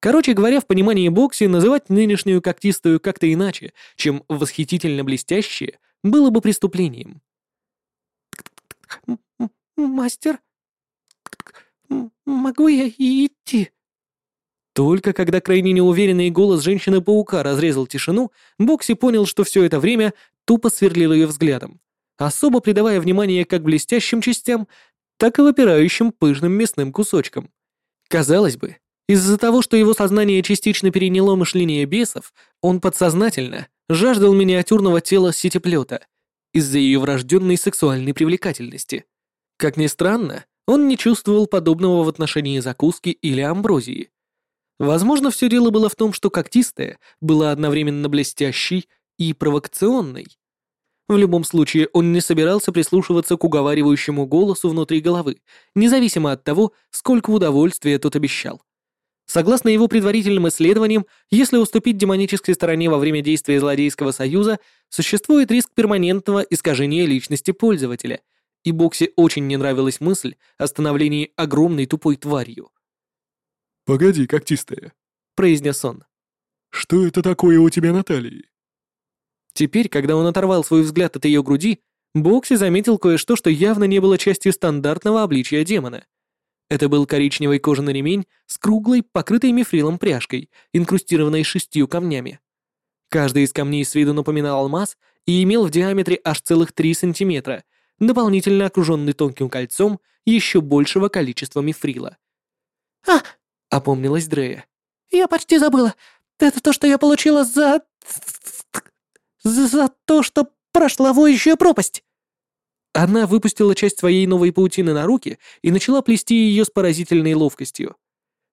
Короче говоря, в понимании Бокси называть нынешнюю когтистую как-то иначе, чем восхитительно блестящее, было бы преступлением. «Мастер, могу я идти?» Только когда крайне неуверенный голос женщины-паука разрезал тишину, Бокси понял, что все это время тупо сверлил ее взглядом, особо придавая внимание как блестящим частям, так и выпирающим пышным мясным кусочкам. Казалось бы, из-за того, что его сознание частично переняло мышление бесов, он подсознательно жаждал миниатюрного тела сетеплета из-за ее врожденной сексуальной привлекательности. Как ни странно, он не чувствовал подобного в отношении закуски или амброзии. Возможно, все дело было в том, что когтистая была одновременно блестящей и провокационной. В любом случае, он не собирался прислушиваться к уговаривающему голосу внутри головы, независимо от того, сколько удовольствия тот обещал. Согласно его предварительным исследованиям, если уступить демонической стороне во время действия злодейского союза, существует риск перманентного искажения личности пользователя, и Бокси очень не нравилась мысль о становлении огромной тупой тварью. «Погоди, когтистая», — произнес он. «Что это такое у тебя на талии?» Теперь, когда он оторвал свой взгляд от ее груди, Бокси заметил кое-что, что явно не было частью стандартного обличия демона. Это был коричневый кожаный ремень с круглой, покрытой мифрилом пряжкой, инкрустированной шестью камнями. Каждый из камней с виду напоминал алмаз и имел в диаметре аж целых три сантиметра, дополнительно окруженный тонким кольцом еще большего количества мифрила. «А!» — опомнилась Дрея. «Я почти забыла. Это то, что я получила за... за, то, что прошла воющая пропасть!» Она выпустила часть своей новой паутины на руки и начала плести ее с поразительной ловкостью.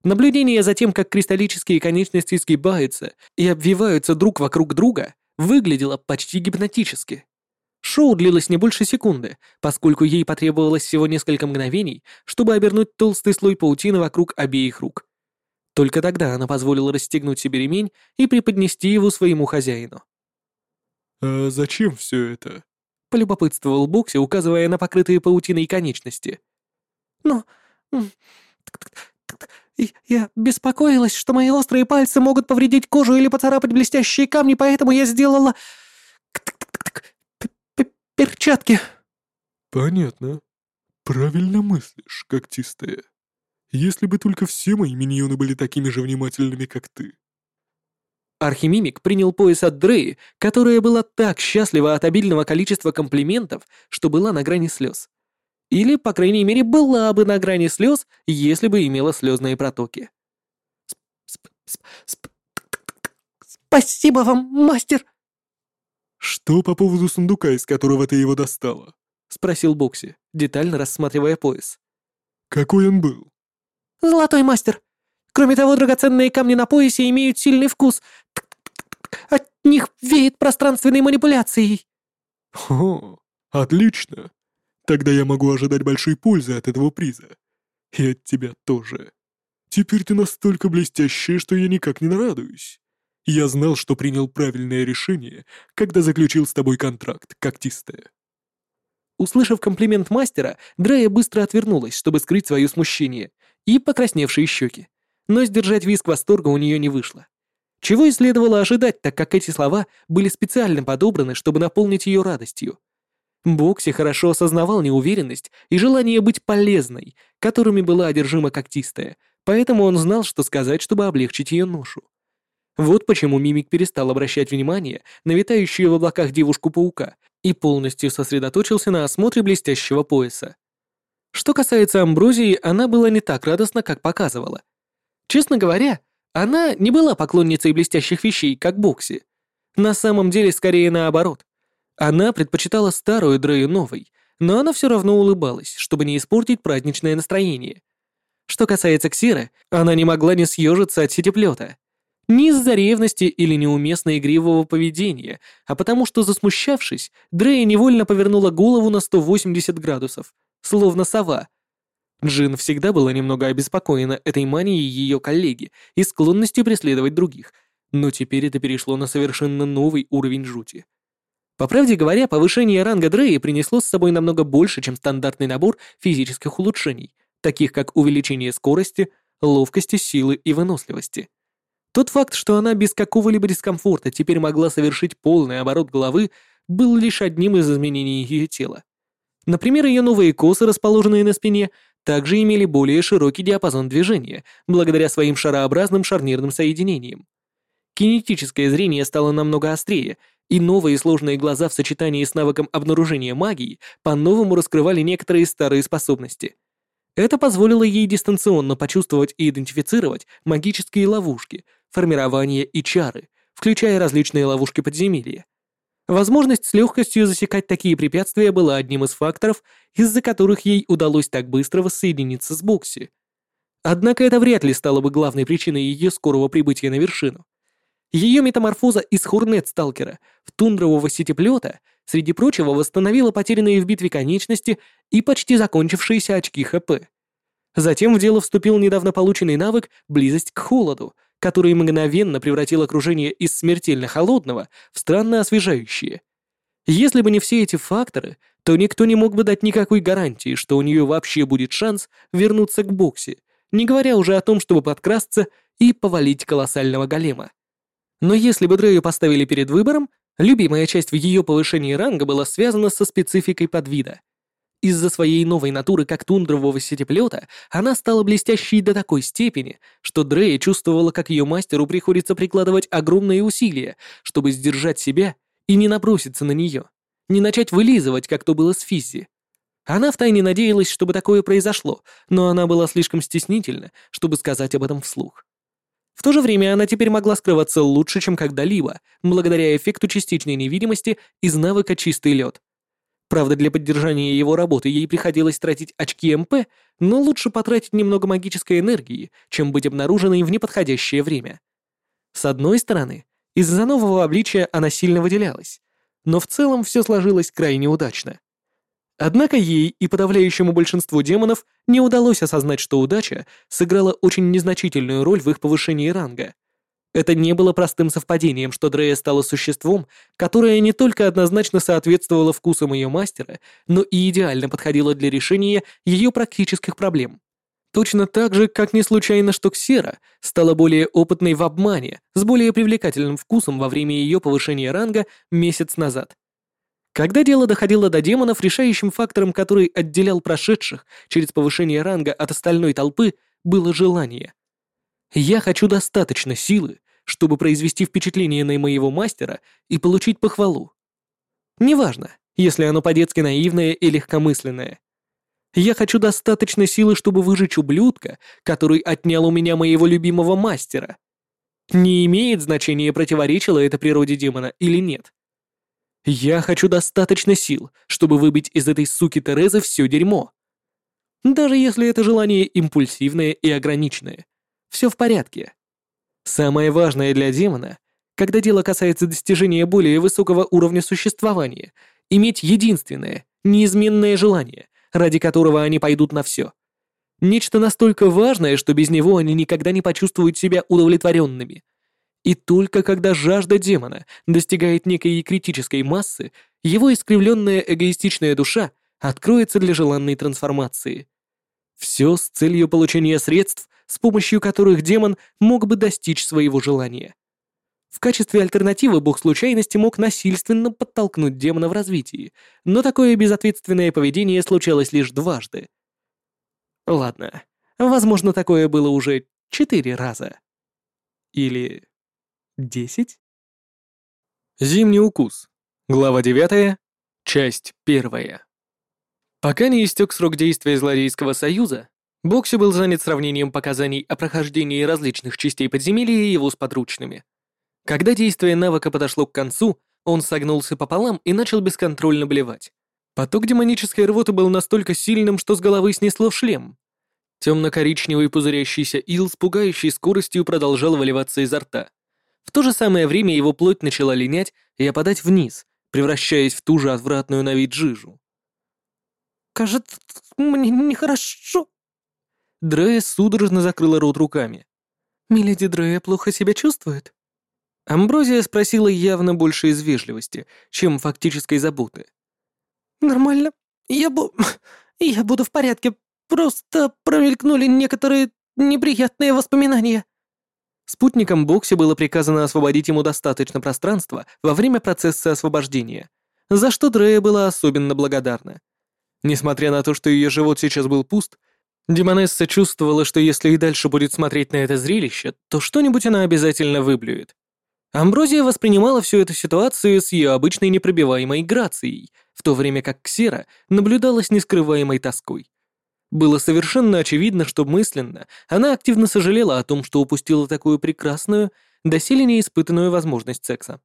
Наблюдение за тем, как кристаллические конечности сгибаются и обвиваются друг вокруг друга, выглядело почти гипнотически. Шоу длилось не больше секунды, поскольку ей потребовалось всего несколько мгновений, чтобы обернуть толстый слой паутины вокруг обеих рук. Только тогда она позволила расстегнуть себе ремень и преподнести его своему хозяину. «А зачем все это?» — полюбопытствовал Бокси, указывая на покрытые паутиной конечности. «Ну, я беспокоилась, что мои острые пальцы могут повредить кожу или поцарапать блестящие камни, поэтому я сделала перчатки». «Понятно. Правильно мыслишь, когтистая. Если бы только все мои миньоны были такими же внимательными, как ты». Архимимик принял пояс от Дреи, которая была так счастлива от обильного количества комплиментов, что была на грани слез. Или, по крайней мере, была бы на грани слез, если бы имела слезные протоки. «Спасибо вам, мастер!» «Что по поводу сундука, из которого ты его достала?» — спросил Бокси, детально рассматривая пояс. «Какой он был?» «Золотой мастер. Кроме того, драгоценные камни на поясе имеют сильный вкус. От них веет пространственной манипуляцией». «О, отлично. Тогда я могу ожидать большой пользы от этого приза. И от тебя тоже. Теперь ты настолько блестящая, что я никак не нарадуюсь. Я знал, что принял правильное решение, когда заключил с тобой контракт, когтистая». Услышав комплимент мастера, Дрея быстро отвернулась, чтобы скрыть свое смущение, и покрасневшие щеки. Но сдержать визг восторга у нее не вышло. Чего и следовало ожидать, так как эти слова были специально подобраны, чтобы наполнить ее радостью. Бокси хорошо осознавал неуверенность и желание быть полезной, которыми была одержима когтистая, поэтому он знал, что сказать, чтобы облегчить ее ношу. Вот почему Мимик перестал обращать внимание на витающую в облаках девушку-паука и полностью сосредоточился на осмотре блестящего пояса. Что касается Амброзии, она была не так радостна, как показывала. Честно говоря, она не была поклонницей блестящих вещей, как Бокси. На самом деле, скорее наоборот. Она предпочитала старую Дрею новой, но она все равно улыбалась, чтобы не испортить праздничное настроение. Что касается Ксиры, она не могла не съежиться от сетеплета. Не из-за ревности или неуместно игривого поведения, а потому что, засмущавшись, Дрея невольно повернула голову на 180 градусов, словно сова. Джин всегда была немного обеспокоена этой манией ее коллеги и склонностью преследовать других, но теперь это перешло на совершенно новый уровень жути. По правде говоря, повышение ранга Дреи принесло с собой намного больше, чем стандартный набор физических улучшений, таких как увеличение скорости, ловкости, силы и выносливости. Тот факт, что она без какого-либо дискомфорта теперь могла совершить полный оборот головы, был лишь одним из изменений ее тела. Например, ее новые косы, расположенные на спине, также имели более широкий диапазон движения, благодаря своим шарообразным шарнирным соединениям. Кинетическое зрение стало намного острее, и новые сложные глаза в сочетании с навыком обнаружения магии по-новому раскрывали некоторые старые способности. Это позволило ей дистанционно почувствовать и идентифицировать магические ловушки, формирование и чары, включая различные ловушки подземелья. Возможность с легкостью засекать такие препятствия была одним из факторов, из-за которых ей удалось так быстро воссоединиться с Бокси. Однако это вряд ли стало бы главной причиной ее скорого прибытия на вершину. Ее метаморфоза из Хорнет-сталкера в тундрового сетеплета среди прочего, восстановила потерянные в битве конечности и почти закончившиеся очки ХП. Затем в дело вступил недавно полученный навык «Близость к холоду», который мгновенно превратил окружение из смертельно холодного в странно освежающее. Если бы не все эти факторы, то никто не мог бы дать никакой гарантии, что у нее вообще будет шанс вернуться к боксе, не говоря уже о том, чтобы подкрасться и повалить колоссального голема. Но если бы Дрею поставили перед выбором, любимая часть в ее повышении ранга была связана со спецификой подвида — из-за своей новой натуры как тундрового сетеплета она стала блестящей до такой степени, что Дрея чувствовала, как ее мастеру приходится прикладывать огромные усилия, чтобы сдержать себя и не наброситься на нее, не начать вылизывать, как то было с Физзи. Она втайне надеялась, чтобы такое произошло, но она была слишком стеснительна, чтобы сказать об этом вслух. В то же время она теперь могла скрываться лучше, чем когда-либо, благодаря эффекту частичной невидимости из навыка «Чистый лед», Правда, для поддержания его работы ей приходилось тратить очки МП, но лучше потратить немного магической энергии, чем быть обнаруженной в неподходящее время. С одной стороны, из-за нового обличия она сильно выделялась, но в целом все сложилось крайне удачно. Однако ей и подавляющему большинству демонов не удалось осознать, что удача сыграла очень незначительную роль в их повышении ранга. Это не было простым совпадением, что Дрея стала существом, которое не только однозначно соответствовало вкусам ее мастера, но и идеально подходило для решения ее практических проблем. Точно так же, как не случайно, что Ксера стала более опытной в обмане, с более привлекательным вкусом во время ее повышения ранга месяц назад. Когда дело доходило до демонов, решающим фактором, который отделял прошедших через повышение ранга от остальной толпы, было желание. Я хочу достаточно силы, чтобы произвести впечатление на моего мастера и получить похвалу. Неважно, если оно по-детски наивное и легкомысленное. Я хочу достаточно силы, чтобы выжечь ублюдка, который отнял у меня моего любимого мастера. Не имеет значения, противоречило это природе демона или нет. Я хочу достаточно сил, чтобы выбить из этой суки Терезы все дерьмо. Даже если это желание импульсивное и ограниченное. Все в порядке. Самое важное для демона, когда дело касается достижения более высокого уровня существования, иметь единственное, неизменное желание, ради которого они пойдут на все. Нечто настолько важное, что без него они никогда не почувствуют себя удовлетворенными. И только когда жажда демона достигает некой критической массы, его искривленная эгоистичная душа откроется для желанной трансформации. Все с целью получения средств с помощью которых демон мог бы достичь своего желания. В качестве альтернативы бог случайности мог насильственно подтолкнуть демона в развитии, но такое безответственное поведение случалось лишь дважды. Ладно, возможно, такое было уже четыре раза. Или десять? Зимний укус. Глава 9, часть 1. Пока не истек срок действия Злодейского союза, Бокси был занят сравнением показаний о прохождении различных частей подземелья его с подручными. Когда действие навыка подошло к концу, он согнулся пополам и начал бесконтрольно блевать. Поток демонической рвоты был настолько сильным, что с головы снесло шлем. Темно-коричневый пузырящийся ил с пугающей скоростью продолжал выливаться изо рта. В то же самое время его плоть начала линять и опадать вниз, превращаясь в ту же отвратную на вид жижу. «Кажется, мне нехорошо», Дрея судорожно закрыла рот руками. «Миледи Дрея плохо себя чувствует?» Амброзия спросила явно больше из вежливости, чем фактической заботы. «Нормально. Я, бу... я буду в порядке. Просто промелькнули некоторые неприятные воспоминания». Спутникам Бокси было приказано освободить ему достаточно пространства во время процесса освобождения, за что Дрея была особенно благодарна. Несмотря на то, что ее живот сейчас был пуст, Демонесса чувствовала, что если и дальше будет смотреть на это зрелище, то что-нибудь она обязательно выблюет. Амброзия воспринимала всю эту ситуацию с ее обычной непробиваемой грацией, в то время как Ксера наблюдала с нескрываемой тоской. Было совершенно очевидно, что мысленно она активно сожалела о том, что упустила такую прекрасную, доселе неиспытанную возможность секса.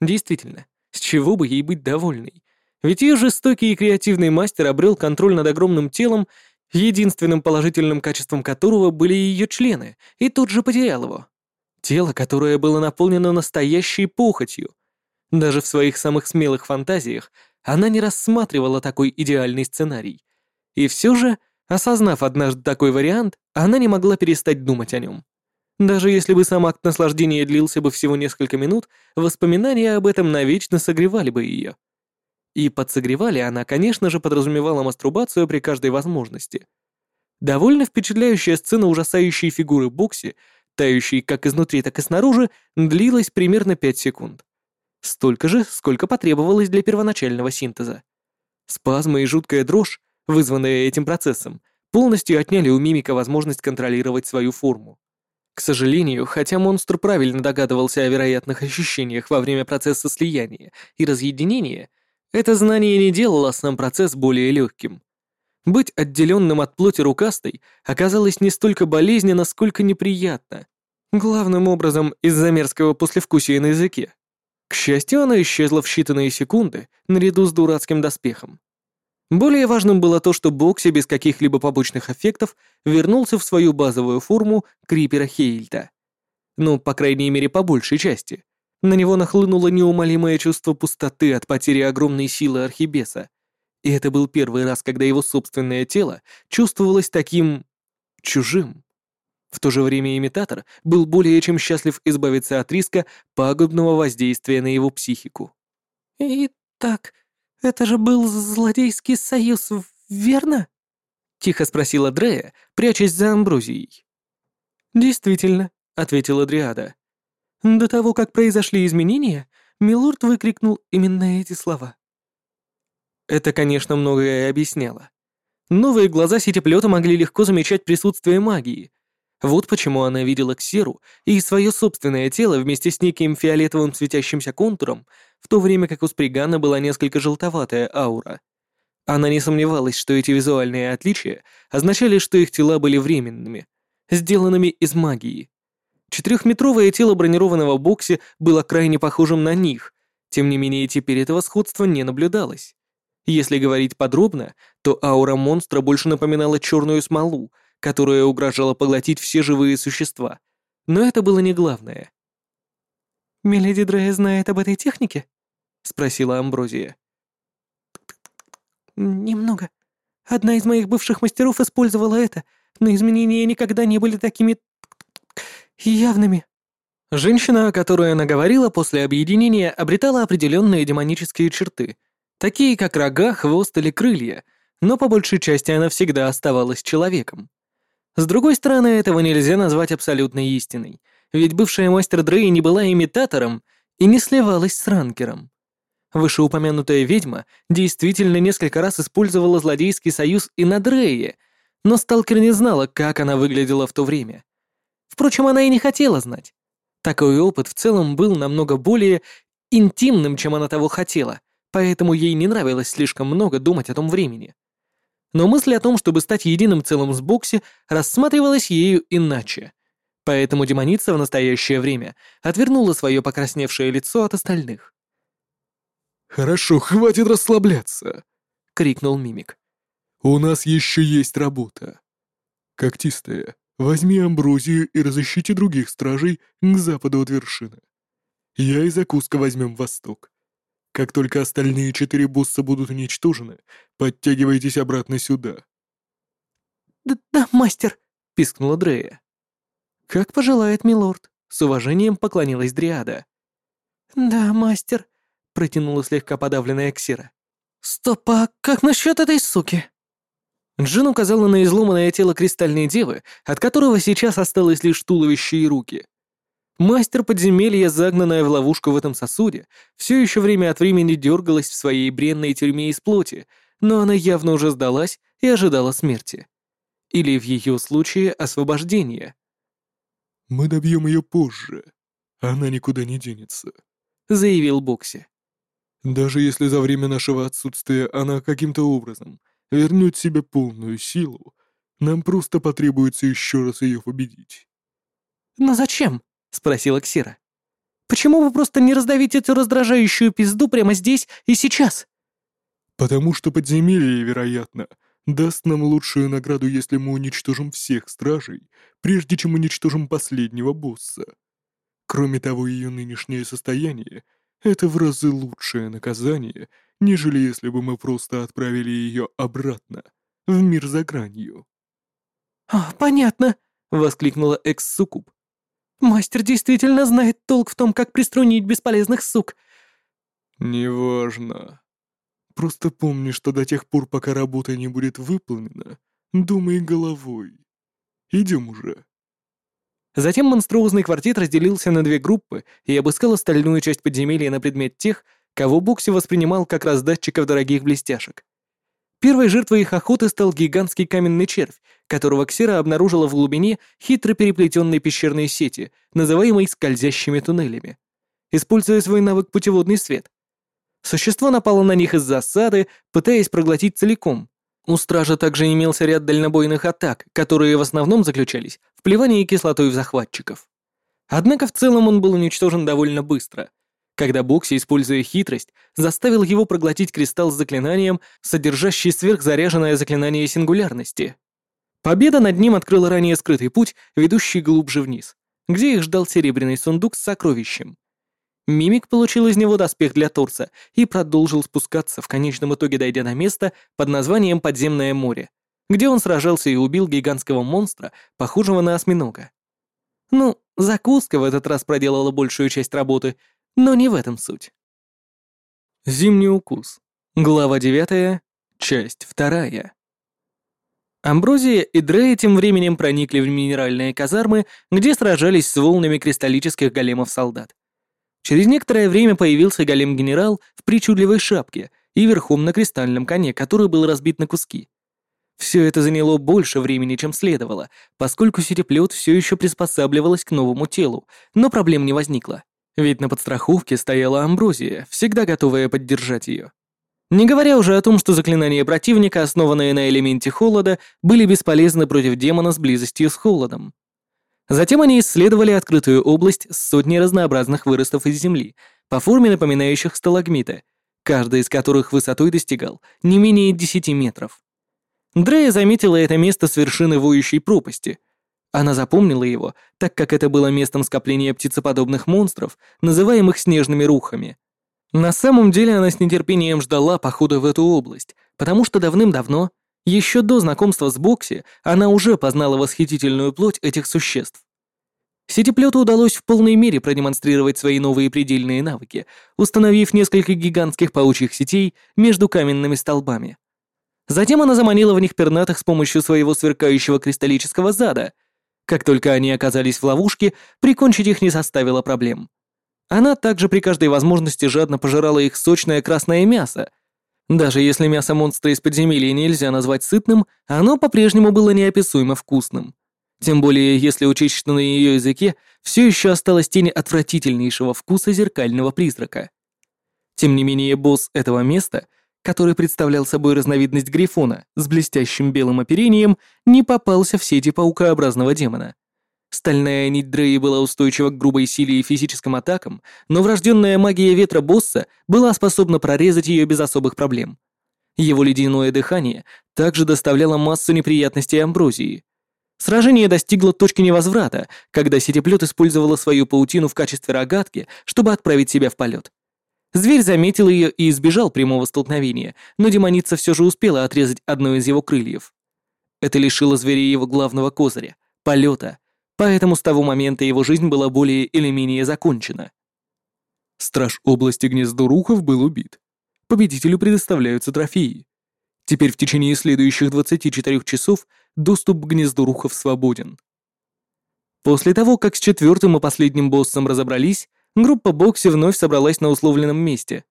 Действительно, с чего бы ей быть довольной? Ведь ее жестокий и креативный мастер обрел контроль над огромным телом единственным положительным качеством которого были ее члены, и тут же потерял его. Тело, которое было наполнено настоящей похотью. Даже в своих самых смелых фантазиях она не рассматривала такой идеальный сценарий. И все же, осознав однажды такой вариант, она не могла перестать думать о нем. Даже если бы сам акт наслаждения длился бы всего несколько минут, воспоминания об этом навечно согревали бы ее. И подсогревали она, конечно же, подразумевала мастурбацию при каждой возможности. Довольно впечатляющая сцена ужасающей фигуры Бокси, тающей как изнутри, так и снаружи, длилась примерно 5 секунд. Столько же, сколько потребовалось для первоначального синтеза. Спазмы и жуткая дрожь, вызванная этим процессом, полностью отняли у мимика возможность контролировать свою форму. К сожалению, хотя монстр правильно догадывался о вероятных ощущениях во время процесса слияния и разъединения, это знание не делало сам процесс более легким. Быть отделенным от плоти рукастой оказалось не столько болезненно, сколько неприятно. Главным образом из-за мерзкого послевкусия на языке. К счастью, она исчезла в считанные секунды, наряду с дурацким доспехом. Более важным было то, что Бокси без каких-либо побочных эффектов вернулся в свою базовую форму Крипера Хейльта. Ну, по крайней мере, по большей части. На него нахлынуло неумолимое чувство пустоты от потери огромной силы Архибеса. И это был первый раз, когда его собственное тело чувствовалось таким... чужим. В то же время имитатор был более чем счастлив избавиться от риска пагубного воздействия на его психику. «Итак, это же был злодейский союз, верно?» — тихо спросила Дрея, прячась за амброзией. «Действительно», — ответила Дриада. До того, как произошли изменения, Милорд выкрикнул именно эти слова. Это, конечно, многое объясняло. Новые глаза сетеплета могли легко замечать присутствие магии. Вот почему она видела Ксеру и свое собственное тело вместе с неким фиолетовым светящимся контуром в то время как у Спригана была несколько желтоватая аура. Она не сомневалась, что эти визуальные отличия означали, что их тела были временными, сделанными из магии. Четырехметровое тело бронированного Бокси было крайне похожим на них, тем не менее теперь этого сходства не наблюдалось. Если говорить подробно, то аура монстра больше напоминала черную смолу, которая угрожала поглотить все живые существа. Но это было не главное. «Миледи Дрея знает об этой технике?» — спросила Амброзия. «Немного. Одна из моих бывших мастеров использовала это, но изменения никогда не были такими... явными». Женщина, о которой она говорила после объединения, обретала определенные демонические черты, такие как рога, хвост или крылья, но по большей части она всегда оставалась человеком. С другой стороны, этого нельзя назвать абсолютной истиной, ведь бывшая мастер Дрей не была имитатором и не сливалась с ранкером. Вышеупомянутая ведьма действительно несколько раз использовала злодейский союз и на Дрее, но сталкер не знала, как она выглядела в то время. Впрочем, она и не хотела знать. Такой опыт в целом был намного более интимным, чем она того хотела, поэтому ей не нравилось слишком много думать о том времени. Но мысль о том, чтобы стать единым целым с Бокси, рассматривалась ею иначе. Поэтому демоница в настоящее время отвернула свое покрасневшее лицо от остальных. «Хорошо, хватит расслабляться!» — крикнул мимик. «У нас еще есть работа. Когтистая, возьми амброзию и разыщите других стражей к западу от вершины. Я и закуска возьмем восток. Как только остальные четыре босса будут уничтожены, подтягивайтесь обратно сюда». «Да, да мастер!» — пискнула Дрея. «Как пожелает милорд», — с уважением поклонилась Дриада. «Да, мастер», протянула слегка подавленная Ксира. «Стоп, а как насчет этой суки?» Джин указала на изломанное тело кристальной девы, от которого сейчас осталось лишь туловище и руки. Мастер подземелья, загнанная в ловушку в этом сосуде, все еще время от времени дергалась в своей бренной тюрьме из плоти, но она явно уже сдалась и ожидала смерти. Или в ее случае освобождения. «Мы добьем ее позже. Она никуда не денется», — заявил Бокси. Даже если за время нашего отсутствия она каким-то образом вернет себе полную силу, нам просто потребуется еще раз ее победить. «Но зачем?» — спросила Ксира. «Почему вы просто не раздавите эту раздражающую пизду прямо здесь и сейчас?» «Потому что подземелье, вероятно, даст нам лучшую награду, если мы уничтожим всех стражей, прежде чем уничтожим последнего босса. Кроме того, ее нынешнее состояние Это в разы лучшее наказание, нежели если бы мы просто отправили ее обратно, в мир за гранью. «А, понятно», — воскликнула экс-суккуб. «Мастер действительно знает толк в том, как приструнить бесполезных сук». «Неважно. Просто помни, что до тех пор, пока работа не будет выполнена, думай головой. Идем уже». Затем монструозный квартет разделился на две группы и обыскал остальную часть подземелья на предмет тех, кого Бокси воспринимал как раздатчиков дорогих блестяшек. Первой жертвой их охоты стал гигантский каменный червь, которого Ксера обнаружила в глубине хитро переплетенной пещерной сети, называемой скользящими туннелями, используя свой навык путеводный свет. Существо напало на них из засады, пытаясь проглотить целиком. У стража также имелся ряд дальнобойных атак, которые в основном заключались в плевании кислотой в захватчиков. Однако в целом он был уничтожен довольно быстро — когда Бокси, используя хитрость, заставил его проглотить кристалл с заклинанием, содержащий сверхзаряженное заклинание сингулярности. Победа над ним открыла ранее скрытый путь, ведущий глубже вниз, где их ждал серебряный сундук с сокровищем. Мимик получил из него доспех для торса и продолжил спускаться, в конечном итоге дойдя на место под названием Подземное море, где он сражался и убил гигантского монстра, похожего на осьминога. Ну, закуска в этот раз проделала большую часть работы — но не в этом суть. Зимний укус. Глава 9, часть 2. Амброзия и Дрея тем временем проникли в минеральные казармы, где сражались с волнами кристаллических големов солдат. Через некоторое время появился голем-генерал в причудливой шапке и верхом на кристальном коне, который был разбит на куски. Все это заняло больше времени, чем следовало, поскольку сетеплет все еще приспосабливалась к новому телу, но проблем не возникло. Ведь на подстраховке стояла Амброзия, всегда готовая поддержать ее. Не говоря уже о том, что заклинания противника, основанные на элементе холода, были бесполезны против демона с близостью с холодом. Затем они исследовали открытую область с сотней разнообразных выростов из земли, по форме напоминающих сталагмиты, каждый из которых высотой достигал не менее 10 метров. Дрея заметила это место с вершины воющей пропасти — она запомнила его, так как это было местом скопления птицеподобных монстров, называемых снежными рухами. На самом деле она с нетерпением ждала похода в эту область, потому что давным-давно, еще до знакомства с Бокси, она уже познала восхитительную плоть этих существ. Сетеплету удалось в полной мере продемонстрировать свои новые предельные навыки, установив несколько гигантских паучьих сетей между каменными столбами. Затем она заманила в них пернатых с помощью своего сверкающего кристаллического зада — как только они оказались в ловушке, прикончить их не составило проблем. Она также при каждой возможности жадно пожирала их сочное красное мясо. Даже если мясо монстра из подземелья нельзя назвать сытным, оно по-прежнему было неописуемо вкусным. Тем более, если учесть, что на ее языке все еще осталась тень отвратительнейшего вкуса зеркального призрака. Тем не менее, босс этого места — который представлял собой разновидность грифона с блестящим белым оперением, не попался в сети паукообразного демона. Стальная нить Дреи была устойчива к грубой силе и физическим атакам, но врожденная магия ветра босса была способна прорезать ее без особых проблем. Его ледяное дыхание также доставляло массу неприятностей Амброзии. Сражение достигло точки невозврата, когда сетеплет использовала свою паутину в качестве рогатки, чтобы отправить себя в полет. Зверь заметил ее и избежал прямого столкновения, но демоница все же успела отрезать одно из его крыльев. Это лишило зверя его главного козыря — полета, поэтому с того момента его жизнь была более или менее закончена. Страж области гнездо Рухов был убит. Победителю предоставляются трофеи. Теперь в течение следующих 24 часов доступ к гнезду Рухов свободен. После того, как с четвертым и последним боссом разобрались, группа Бокси вновь собралась на условленном месте.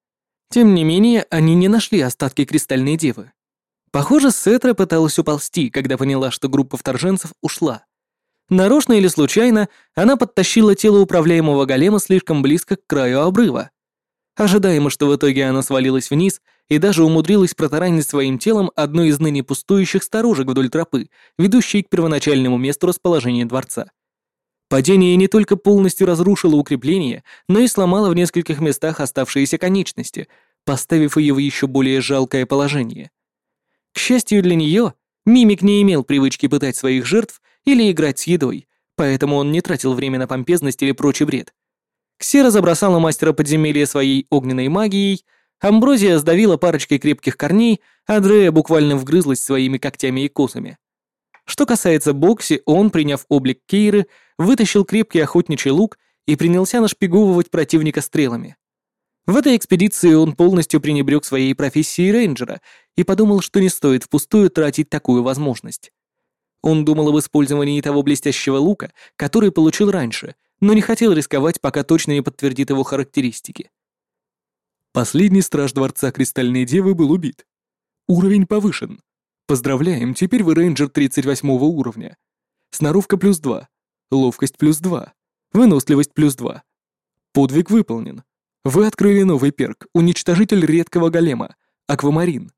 Тем не менее, они не нашли остатки Кристальной Девы. Похоже, Сетра пыталась уползти, когда поняла, что группа вторженцев ушла. Нарочно или случайно, она подтащила тело управляемого голема слишком близко к краю обрыва. Ожидаемо, что в итоге она свалилась вниз и даже умудрилась протаранить своим телом одну из ныне пустующих сторожек вдоль тропы, ведущей к первоначальному месту расположения дворца. Падение не только полностью разрушило укрепление, но и сломало в нескольких местах оставшиеся конечности, поставив ее в еще более жалкое положение. К счастью для нее, Мимик не имел привычки пытать своих жертв или играть с едой, поэтому он не тратил время на помпезность или прочий бред. Ксера забросала мастера подземелья своей огненной магией, Амброзия сдавила парочкой крепких корней, а Дрея буквально вгрызлась своими когтями и косами. Что касается Бокси, он, приняв облик Кейры, вытащил крепкий охотничий лук и принялся нашпиговывать противника стрелами. В этой экспедиции он полностью пренебрег своей профессией рейнджера и подумал, что не стоит впустую тратить такую возможность. Он думал об использовании того блестящего лука, который получил раньше, но не хотел рисковать, пока точно не подтвердит его характеристики. Последний страж Дворца Кристальной Девы был убит. Уровень повышен. Поздравляем, теперь вы рейнджер 38 уровня. Сноровка плюс 2, ловкость плюс 2, выносливость плюс 2. Подвиг выполнен. Вы открыли новый перк «Уничтожитель редкого голема» — Аквамарин.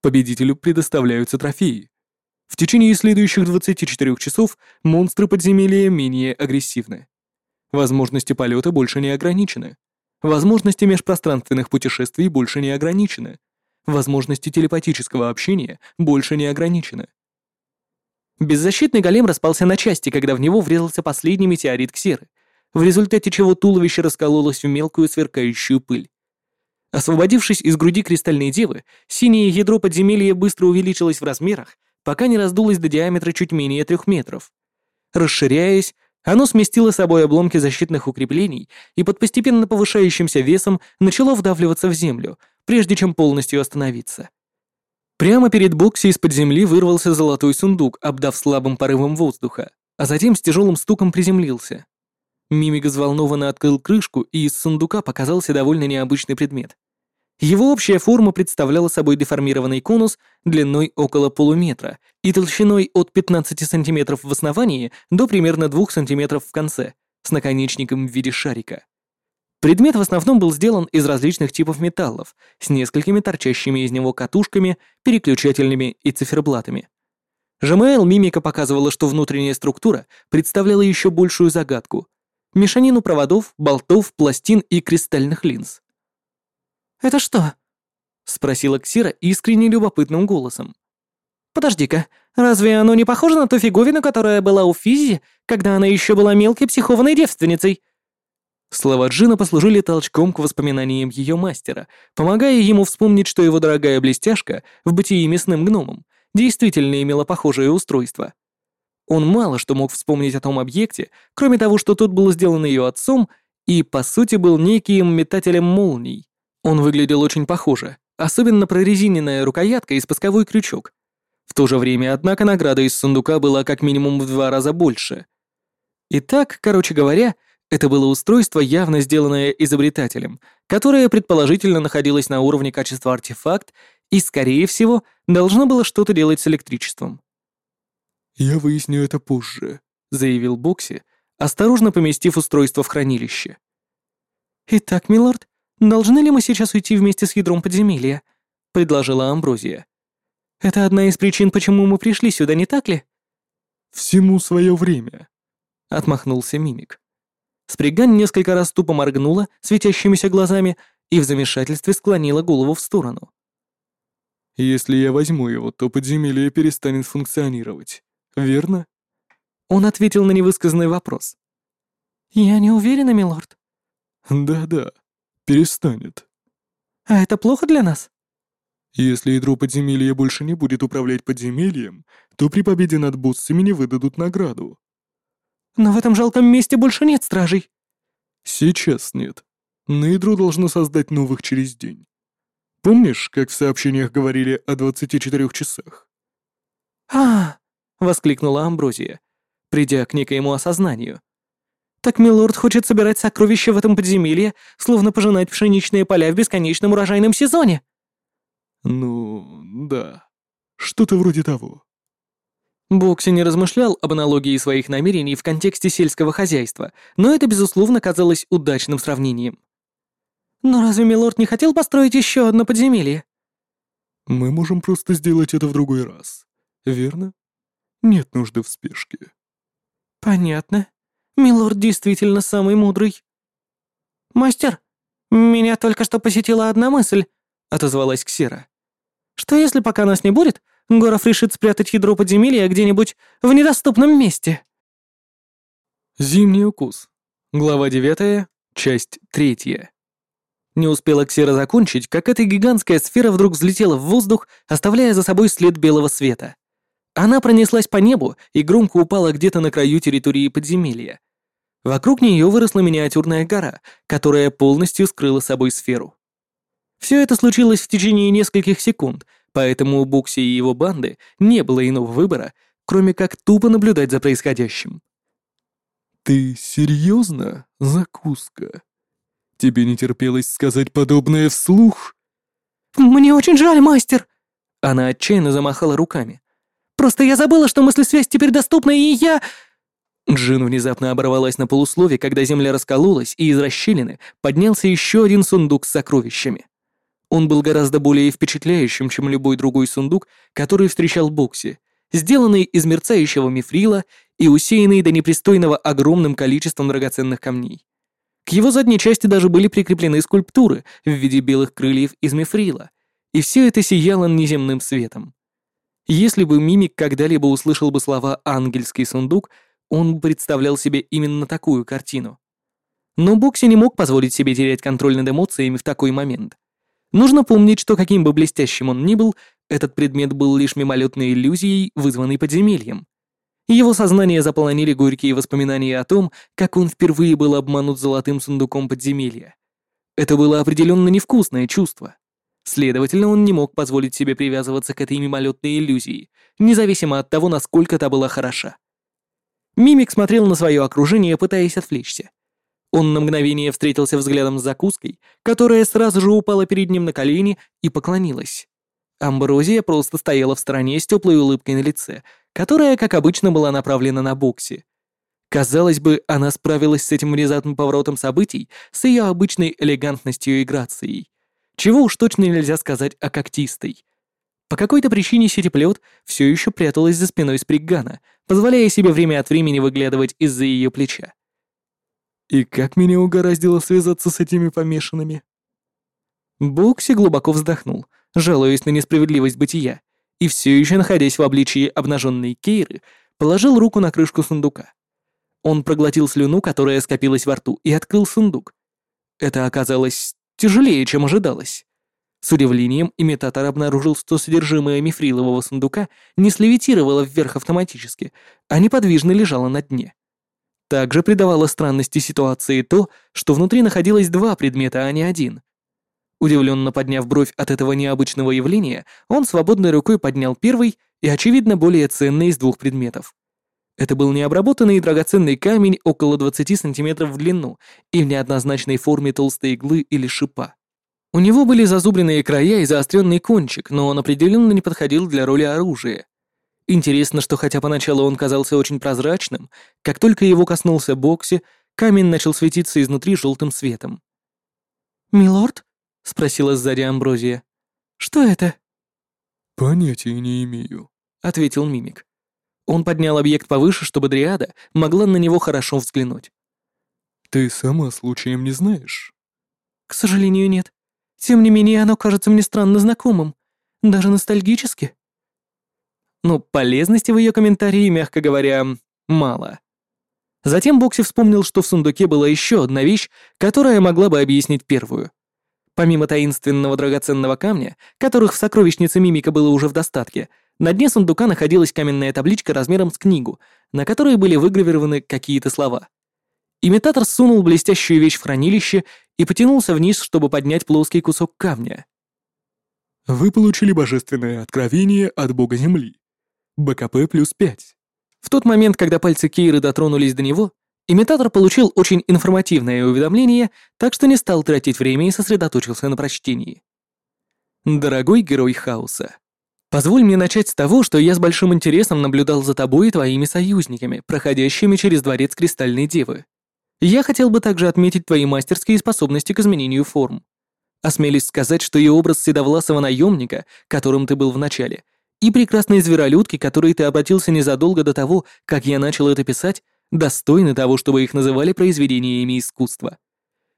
Победителю предоставляются трофеи. В течение следующих 24 часов монстры подземелья менее агрессивны. Возможности полета больше не ограничены. Возможности межпространственных путешествий больше не ограничены. Возможности телепатического общения больше не ограничены. Беззащитный голем распался на части, когда в него врезался последний метеорит Ксеры, в результате чего туловище раскололось в мелкую сверкающую пыль. Освободившись из груди кристальной девы, синее ядро подземелья быстро увеличилось в размерах пока не раздулось до диаметра чуть менее трех метров. Расширяясь, оно сместило с собой обломки защитных укреплений и под постепенно повышающимся весом начало вдавливаться в землю, прежде чем полностью остановиться. Прямо перед Бокси из-под земли вырвался золотой сундук, обдав слабым порывом воздуха, а затем с тяжелым стуком приземлился. Мимик взволнованно открыл крышку, и из сундука показался довольно необычный предмет. Его общая форма представляла собой деформированный конус длиной около полуметра и толщиной от 15 см в основании до примерно 2 см в конце, с наконечником в виде шарика. Предмет в основном был сделан из различных типов металлов, с несколькими торчащими из него катушками, переключательными и циферблатами. ЖМЛ мимика показывала, что внутренняя структура представляла еще большую загадку — мешанину проводов, болтов, пластин и кристальных линз. «Это что?» — спросила Ксира искренне любопытным голосом. «Подожди-ка, разве оно не похоже на ту фиговину, которая была у Физи, когда она еще была мелкой психованной девственницей?» Слова Джина послужили толчком к воспоминаниям ее мастера, помогая ему вспомнить, что его дорогая блестяшка в бытии мясным гномом действительно имела похожее устройство. Он мало что мог вспомнить о том объекте, кроме того, что тот был сделан ее отцом и, по сути, был неким метателем молний. Он выглядел очень похоже, особенно прорезиненная рукоятка и спусковой крючок. В то же время, однако, награда из сундука была как минимум в два раза больше. Итак, короче говоря, это было устройство, явно сделанное изобретателем, которое предположительно находилось на уровне качества артефакт и, скорее всего, должно было что-то делать с электричеством. «Я выясню это позже», — заявил Бокси, осторожно поместив устройство в хранилище. «Итак, милорд, «Должны ли мы сейчас уйти вместе с ядром подземелья?» — предложила Амброзия. «Это одна из причин, почему мы пришли сюда, не так ли?» «Всему свое время», — отмахнулся Мимик. Спригань несколько раз тупо моргнула светящимися глазами и в замешательстве склонила голову в сторону. «Если я возьму его, то подземелье перестанет функционировать, верно?» Он ответил на невысказанный вопрос. «Я не уверена, милорд». «Да-да», перестанет. А это плохо для нас? Если ядро подземелья больше не будет управлять подземельем, то при победе над боссами не выдадут награду. Но в этом жалком месте больше нет стражей. Сейчас нет. Но ядро должно создать новых через день. Помнишь, как в сообщениях говорили о 24 часах? а воскликнула Амброзия, придя к некоему осознанию. Так милорд хочет собирать сокровища в этом подземелье, словно пожинать пшеничные поля в бесконечном урожайном сезоне. Ну, да. Что-то вроде того. Бокси не размышлял об аналогии своих намерений в контексте сельского хозяйства, но это, безусловно, казалось удачным сравнением. Но разве милорд не хотел построить еще одно подземелье? Мы можем просто сделать это в другой раз, верно? Нет нужды в спешке. Понятно. Милорд действительно самый мудрый». «Мастер, меня только что посетила одна мысль», — отозвалась Ксера. «Что если пока нас не будет, Горов решит спрятать ядро подземелья где-нибудь в недоступном месте?» Зимний укус. Глава 9. Часть третья. Не успела Ксера закончить, как эта гигантская сфера вдруг взлетела в воздух, оставляя за собой след белого света. Она пронеслась по небу и громко упала где-то на краю территории подземелья. Вокруг нее выросла миниатюрная гора, которая полностью скрыла собой сферу. Все это случилось в течение нескольких секунд, поэтому у Букси и его банды не было иного выбора, кроме как тупо наблюдать за происходящим. «Ты серьезно, закуска? Тебе не терпелось сказать подобное вслух?» «Мне очень жаль, мастер!» Она отчаянно замахала руками. «Просто я забыла, что мыслесвязь теперь доступна, и я...» Джин внезапно оборвалась на полуслове, когда земля раскололась, и из расщелины поднялся еще один сундук с сокровищами. Он был гораздо более впечатляющим, чем любой другой сундук, который встречал Бокси, сделанный из мерцающего мифрила и усеянный до непристойного огромным количеством драгоценных камней. К его задней части даже были прикреплены скульптуры в виде белых крыльев из мифрила, и все это сияло неземным светом. Если бы Мимик когда-либо услышал бы слова «ангельский сундук», он представлял себе именно такую картину. Но Бокси не мог позволить себе терять контроль над эмоциями в такой момент. Нужно помнить, что каким бы блестящим он ни был, этот предмет был лишь мимолетной иллюзией, вызванной подземельем. Его сознание заполонили горькие воспоминания о том, как он впервые был обманут золотым сундуком подземелья. Это было определенно невкусное чувство. Следовательно, он не мог позволить себе привязываться к этой мимолетной иллюзии, независимо от того, насколько та была хороша. Мимик смотрел на свое окружение, пытаясь отвлечься. Он на мгновение встретился взглядом с закуской, которая сразу же упала перед ним на колени и поклонилась. Амброзия просто стояла в стороне с теплой улыбкой на лице, которая, как обычно, была направлена на Бокси. Казалось бы, она справилась с этим внезапным поворотом событий с ее обычной элегантностью и грацией. Чего уж точно нельзя сказать о когтистой. По какой-то причине Сереплет все еще пряталась за спиной Сприггана, позволяя себе время от времени выглядывать из-за ее плеча. И как меня угораздило связаться с этими помешанными? Бокси глубоко вздохнул, жалуясь на несправедливость бытия, и все еще находясь в обличии обнаженной Кейры, положил руку на крышку сундука. Он проглотил слюну, которая скопилась во рту, и открыл сундук. Это оказалось тяжелее, чем ожидалось. С удивлением имитатор обнаружил, что содержимое мифрилового сундука не слевитировало вверх автоматически, а неподвижно лежало на дне. Также придавало странности ситуации то, что внутри находилось два предмета, а не один. Удивленно подняв бровь от этого необычного явления, он свободной рукой поднял первый и, очевидно, более ценный из двух предметов. Это был необработанный драгоценный камень около 20 сантиметров в длину и в неоднозначной форме толстой иглы или шипа. У него были зазубренные края и заостренный кончик, но он определенно не подходил для роли оружия. Интересно, что хотя поначалу он казался очень прозрачным, как только его коснулся Бокси, камень начал светиться изнутри желтым светом. «Милорд?» — спросила сзади Амброзия. «Что это?» «Понятия не имею», — ответил Мимик. Он поднял объект повыше, чтобы Дриада могла на него хорошо взглянуть. «Ты сама случаем не знаешь?» «К сожалению, нет. Тем не менее, оно кажется мне странно знакомым. Даже ностальгически» но полезности в ее комментарии, мягко говоря, мало. Затем Бокси вспомнил, что в сундуке была еще одна вещь, которая могла бы объяснить первую. Помимо таинственного драгоценного камня, которых в сокровищнице Мимика было уже в достатке, на дне сундука находилась каменная табличка размером с книгу, на которой были выгравированы какие-то слова. Имитатор сунул блестящую вещь в хранилище и потянулся вниз, чтобы поднять плоский кусок камня. «Вы получили божественное откровение от бога Земли. БКП плюс 5. В тот момент, когда пальцы Кейры дотронулись до него, имитатор получил очень информативное уведомление, так что не стал тратить время и сосредоточился на прочтении. Дорогой герой хаоса, позволь мне начать с того, что я с большим интересом наблюдал за тобой и твоими союзниками, проходящими через дворец Кристальной Девы. Я хотел бы также отметить твои мастерские способности к изменению форм. Осмелюсь сказать, что и образ седовласого наемника, которым ты был в начале, и прекрасные зверолюдки, которые ты обратился незадолго до того, как я начал это писать, достойны того, чтобы их называли произведениями искусства.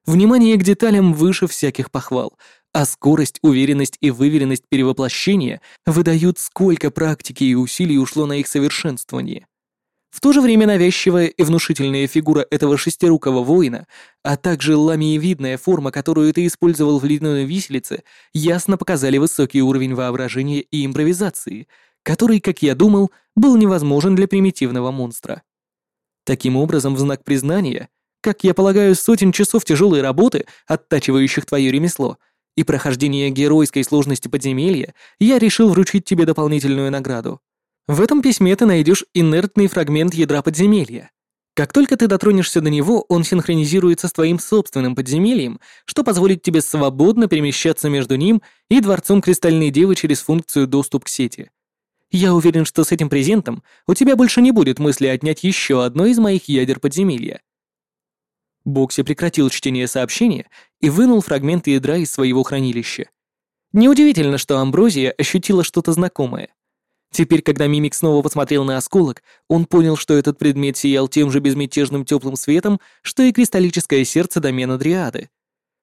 Внимание к деталям выше всяких похвал, а скорость, уверенность и выверенность перевоплощения выдают, сколько практики и усилий ушло на их совершенствование. В то же время навязчивая и внушительная фигура этого шестирукого воина, а также ламиевидная форма, которую ты использовал в ледяной виселице, ясно показали высокий уровень воображения и импровизации, который, как я думал, был невозможен для примитивного монстра. Таким образом, в знак признания, как я полагаю, сотен часов тяжелой работы, оттачивающих твое ремесло, и прохождения геройской сложности подземелья, я решил вручить тебе дополнительную награду. В этом письме ты найдешь инертный фрагмент ядра подземелья. Как только ты дотронешься до него, он синхронизируется с твоим собственным подземельем, что позволит тебе свободно перемещаться между ним и Дворцом Кристальной Девы через функцию «Доступ к сети». Я уверен, что с этим презентом у тебя больше не будет мысли отнять еще одно из моих ядер подземелья. Бокси прекратил чтение сообщения и вынул фрагменты ядра из своего хранилища. Неудивительно, что Амброзия ощутила что-то знакомое. Теперь, когда Мимик снова посмотрел на осколок, он понял, что этот предмет сиял тем же безмятежным теплым светом, что и кристаллическое сердце домена Дриады.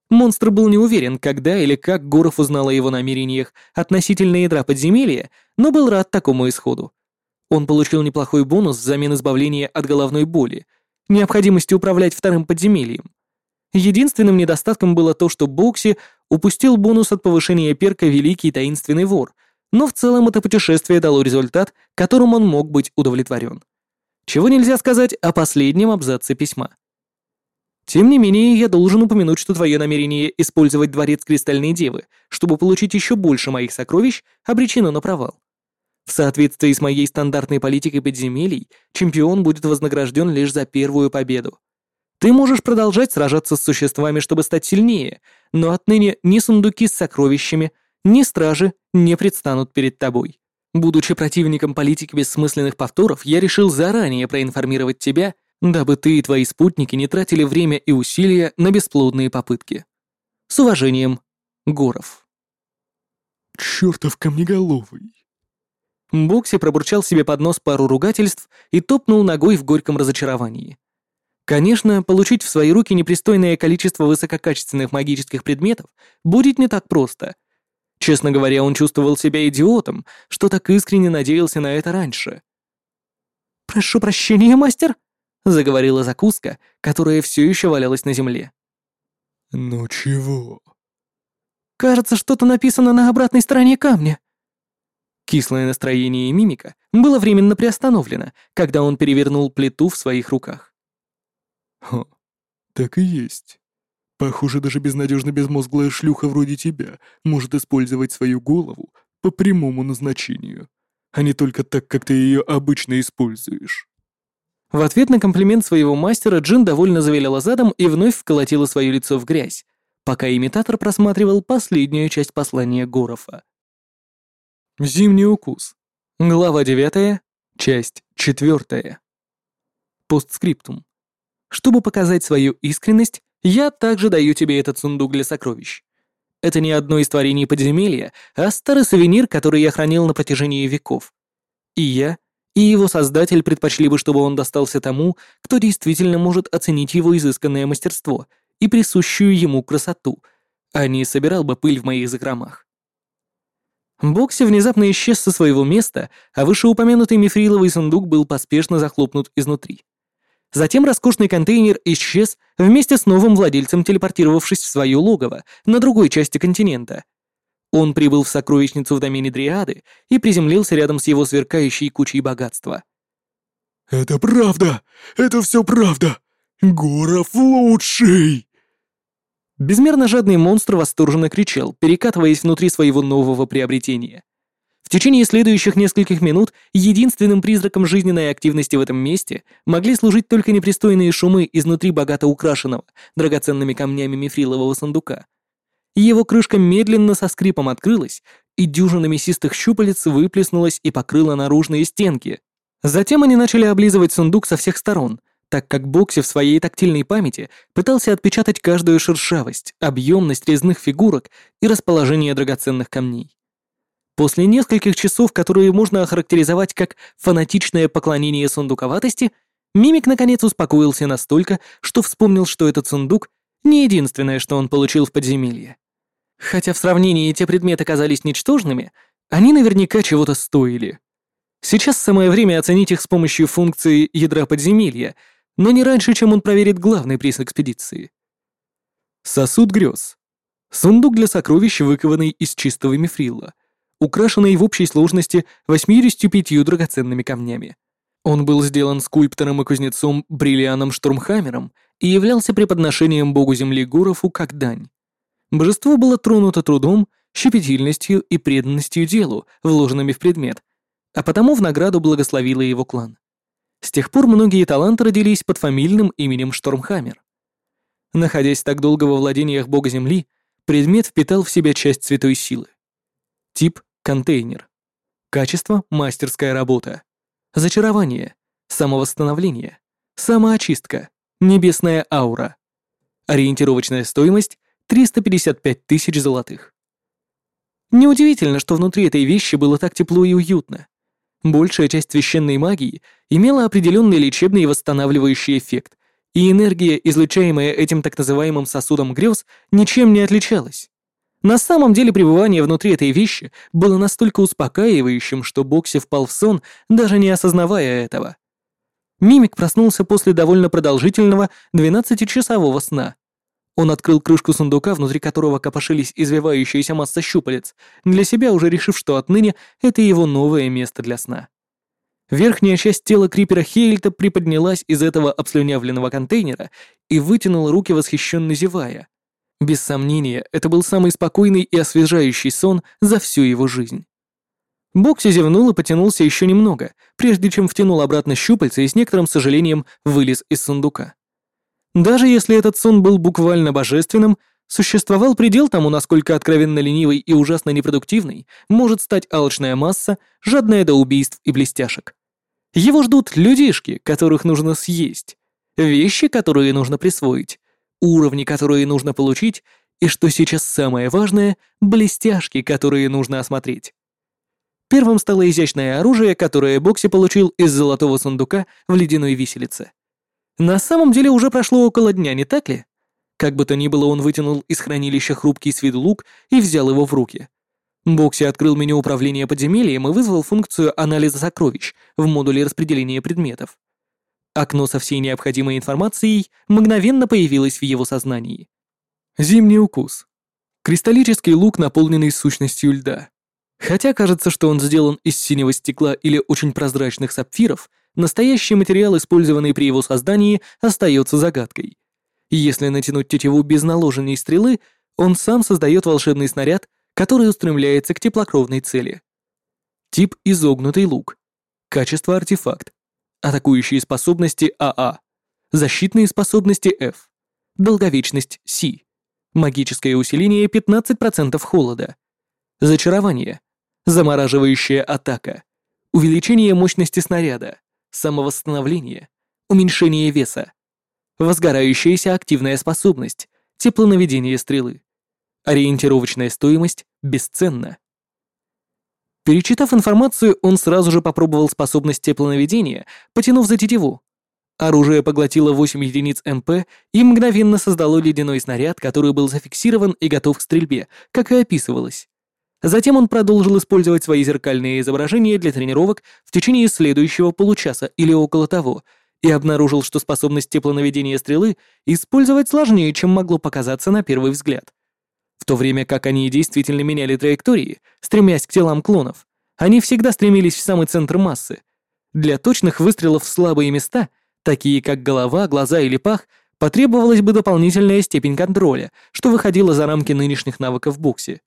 Монстр был не уверен, когда или как Горов узнал о его намерениях относительно ядра подземелья, но был рад такому исходу. Он получил неплохой бонус взамен избавления от головной боли, необходимости управлять вторым подземельем. Единственным недостатком было то, что Бокси упустил бонус от повышения перка «Великий таинственный вор», но в целом это путешествие дало результат, которым он мог быть удовлетворен. Чего нельзя сказать о последнем абзаце письма. Тем не менее, я должен упомянуть, что твое намерение использовать дворец Кристальной Девы, чтобы получить еще больше моих сокровищ, обречено на провал. В соответствии с моей стандартной политикой подземелий, чемпион будет вознагражден лишь за первую победу. Ты можешь продолжать сражаться с существами, чтобы стать сильнее, но отныне ни сундуки с сокровищами, ни стражи не предстанут перед тобой. Будучи противником политики бессмысленных повторов, я решил заранее проинформировать тебя, дабы ты и твои спутники не тратили время и усилия на бесплодные попытки. С уважением, Горов. Чёртов камнеголовый. Бокси пробурчал себе под нос пару ругательств и топнул ногой в горьком разочаровании. Конечно, получить в свои руки непристойное количество высококачественных магических предметов будет не так просто, Честно говоря, он чувствовал себя идиотом, что так искренне надеялся на это раньше. «Прошу прощения, мастер», — заговорила закуска, которая все еще валялась на земле. «Ну чего?» «Кажется, что-то написано на обратной стороне камня». Кислое настроение мимика было временно приостановлено, когда он перевернул плиту в своих руках. «Хо, так и есть. Похоже, даже безнадежно безмозглая шлюха вроде тебя может использовать свою голову по прямому назначению, а не только так, как ты ее обычно используешь. В ответ на комплимент своего мастера Джин довольно завиляла задом и вновь вколотила свое лицо в грязь, пока имитатор просматривал последнюю часть послания Горофа. Зимний укус. Глава 9, часть 4. Постскриптум. Чтобы показать свою искренность, я также даю тебе этот сундук для сокровищ. Это не одно из творений подземелья, а старый сувенир, который я хранил на протяжении веков. И я, и его создатель предпочли бы, чтобы он достался тому, кто действительно может оценить его изысканное мастерство и присущую ему красоту, а не собирал бы пыль в моих закромах. Бокси внезапно исчез со своего места, а вышеупомянутый мифриловый сундук был поспешно захлопнут изнутри. Затем роскошный контейнер исчез вместе с новым владельцем, телепортировавшись в свое логово на другой части континента. Он прибыл в сокровищницу в домене Дриады и приземлился рядом с его сверкающей кучей богатства. «Это правда! Это все правда! Горов лучший!» Безмерно жадный монстр восторженно кричал, перекатываясь внутри своего нового приобретения. Течение следующих нескольких минут единственным признаком жизненной активности в этом месте могли служить только непристойные шумы изнутри богато украшенного драгоценными камнями мифрилового сундука. Его крышка медленно со скрипом открылась, и дюжина мясистых щупалец выплеснулась и покрыла наружные стенки. Затем они начали облизывать сундук со всех сторон, так как Бокси в своей тактильной памяти пытался отпечатать каждую шершавость, объемность резных фигурок и расположение драгоценных камней. После нескольких часов, которые можно охарактеризовать как фанатичное поклонение сундуковатости, Мимик наконец успокоился настолько, что вспомнил, что этот сундук — не единственное, что он получил в подземелье. Хотя в сравнении те предметы казались ничтожными, они наверняка чего-то стоили. Сейчас самое время оценить их с помощью функции ядра подземелья, но не раньше, чем он проверит главный приз экспедиции. Сосуд грез. Сундук для сокровищ, выкованный из чистого мифрила, украшенный в общей сложности 85 драгоценными камнями. Он был сделан скульптором и кузнецом Бриллианом Штурмхаммером и являлся преподношением богу земли Гурову как дань. Божество было тронуто трудом, щепетильностью и преданностью делу, вложенными в предмет, а потому в награду благословило его клан. С тех пор многие таланты родились под фамильным именем Штормхаммер. Находясь так долго во владениях бога земли, предмет впитал в себя часть святой силы. Тип — контейнер. Качество — мастерская работа. Зачарование, самовосстановление, самоочистка, небесная аура. Ориентировочная стоимость — 355 тысяч золотых. Неудивительно, что внутри этой вещи было так тепло и уютно. Большая часть священной магии имела определенный лечебный и восстанавливающий эффект, и энергия, излучаемая этим так называемым сосудом грез, ничем не отличалась. На самом деле пребывание внутри этой вещи было настолько успокаивающим, что Бокси впал в сон, даже не осознавая этого. Мимик проснулся после довольно продолжительного 12-часового сна. Он открыл крышку сундука, внутри которого копошились извивающиеся масса щупалец, для себя уже решив, что отныне это его новое место для сна. Верхняя часть тела Крипера Хейльта приподнялась из этого обслюнявленного контейнера и вытянула руки, восхищенно зевая. Без сомнения, это был самый спокойный и освежающий сон за всю его жизнь. Бокси зевнул и потянулся еще немного, прежде чем втянул обратно щупальца и с некоторым сожалением вылез из сундука. Даже если этот сон был буквально божественным, существовал предел тому, насколько откровенно ленивый и ужасно непродуктивный может стать алчная масса, жадная до убийств и блестяшек. Его ждут людишки, которых нужно съесть, вещи, которые нужно присвоить, уровни, которые нужно получить, и, что сейчас самое важное, блестяшки, которые нужно осмотреть. Первым стало изящное оружие, которое Бокси получил из золотого сундука в ледяной виселице. На самом деле уже прошло около дня, не так ли? Как бы то ни было, он вытянул из хранилища хрупкий с виду лук и взял его в руки. Бокси открыл меню управления подземельем и вызвал функцию анализа сокровищ в модуле распределения предметов. Окно со всей необходимой информацией мгновенно появилось в его сознании. Зимний укус. Кристаллический лук, наполненный сущностью льда. Хотя кажется, что он сделан из синего стекла или очень прозрачных сапфиров, настоящий материал, использованный при его создании, остается загадкой. Если натянуть тетиву без наложенной стрелы, он сам создает волшебный снаряд, который устремляется к теплокровной цели. Тип изогнутый лук. Качество артефакт. Атакующие способности АА. А. Защитные способности F. Долговечность С. Магическое усиление 15% холода. Зачарование. Замораживающая атака. Увеличение мощности снаряда. Самовосстановление. Уменьшение веса. Возгорающаяся активная способность. Теплонаведение стрелы. Ориентировочная стоимость бесценна. Перечитав информацию, он сразу же попробовал способность теплонаведения, потянув за тетиву. Оружие поглотило 8 единиц МП и мгновенно создало ледяной снаряд, который был зафиксирован и готов к стрельбе, как и описывалось. Затем он продолжил использовать свои зеркальные изображения для тренировок в течение следующего получаса или около того, и обнаружил, что способность теплонаведения стрелы использовать сложнее, чем могло показаться на первый взгляд. В то время как они действительно меняли траектории, стремясь к телам клонов, они всегда стремились в самый центр массы. Для точных выстрелов в слабые места, такие как голова, глаза или пах, потребовалась бы дополнительная степень контроля, что выходило за рамки нынешних навыков в.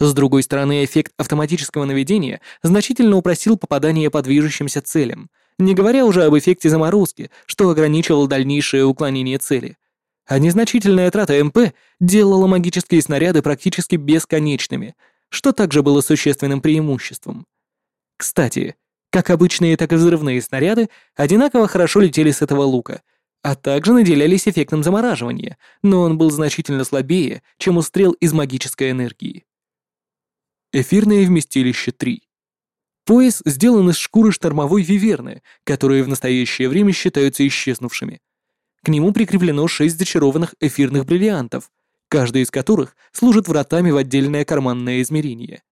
С другой стороны, эффект автоматического наведения значительно упростил попадание по движущимся целям, не говоря уже об эффекте заморозки, что ограничивал дальнейшее уклонение цели — а незначительная трата МП делала магические снаряды практически бесконечными, что также было существенным преимуществом. Кстати, как обычные, так и взрывные снаряды одинаково хорошо летели с этого лука, а также наделялись эффектом замораживания, но он был значительно слабее, чем у стрел из магической энергии. Эфирное вместилище 3. Пояс сделан из шкуры штормовой виверны, которые в настоящее время считаются исчезнувшими. К нему прикреплено шесть зачарованных эфирных бриллиантов, каждый из которых служит вратами в отдельное карманное измерение.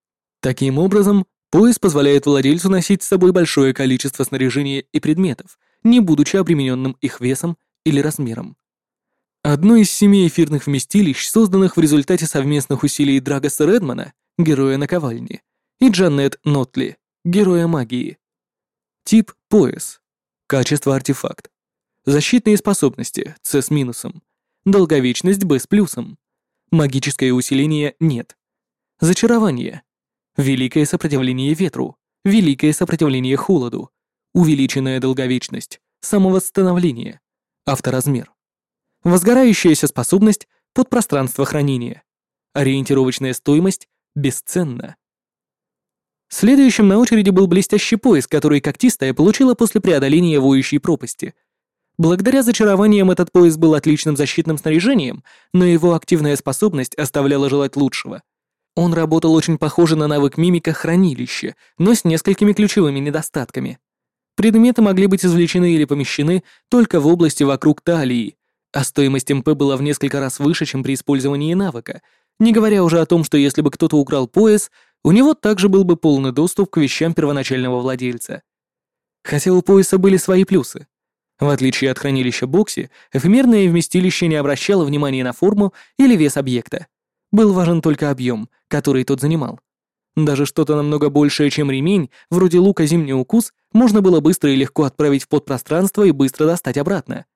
Таким образом, Пояс позволяет владельцу носить с собой большое количество снаряжения и предметов, не будучи обремененным их весом или размером. Одно из семи эфирных вместилищ, созданных в результате совместных усилий Драгоса Редмана, героя наковальни, и Джанет Нотли, героя магии. Тип – пояс. Качество – артефакт. Защитные способности – С с минусом. Долговечность – Б с плюсом. Магическое усиление – нет. Зачарование. Великое сопротивление ветру. Великое сопротивление холоду. Увеличенная долговечность. Самовосстановление. Авторазмер. Возгорающаяся способность под пространство хранения. Ориентировочная стоимость бесценна. Следующим на очереди был блестящий пояс, который когтистая получила после преодоления воющей пропасти. Благодаря зачарованиям этот пояс был отличным защитным снаряжением, но его активная способность оставляла желать лучшего. Он работал очень похоже на навык мимика хранилища, но с несколькими ключевыми недостатками. Предметы могли быть извлечены или помещены только в области вокруг талии, а стоимость МП была в несколько раз выше, чем при использовании навыка, не говоря уже о том, что если бы кто-то украл пояс, у него также был бы полный доступ к вещам первоначального владельца. Хотя у пояса были свои плюсы. В отличие от хранилища Бокси, эфемерное вместилище не обращало внимания на форму или вес объекта. Был важен только объем, который тот занимал. Даже что-то намного большее, чем ремень, вроде лука «Зимний укус», можно было быстро и легко отправить в подпространство и быстро достать обратно.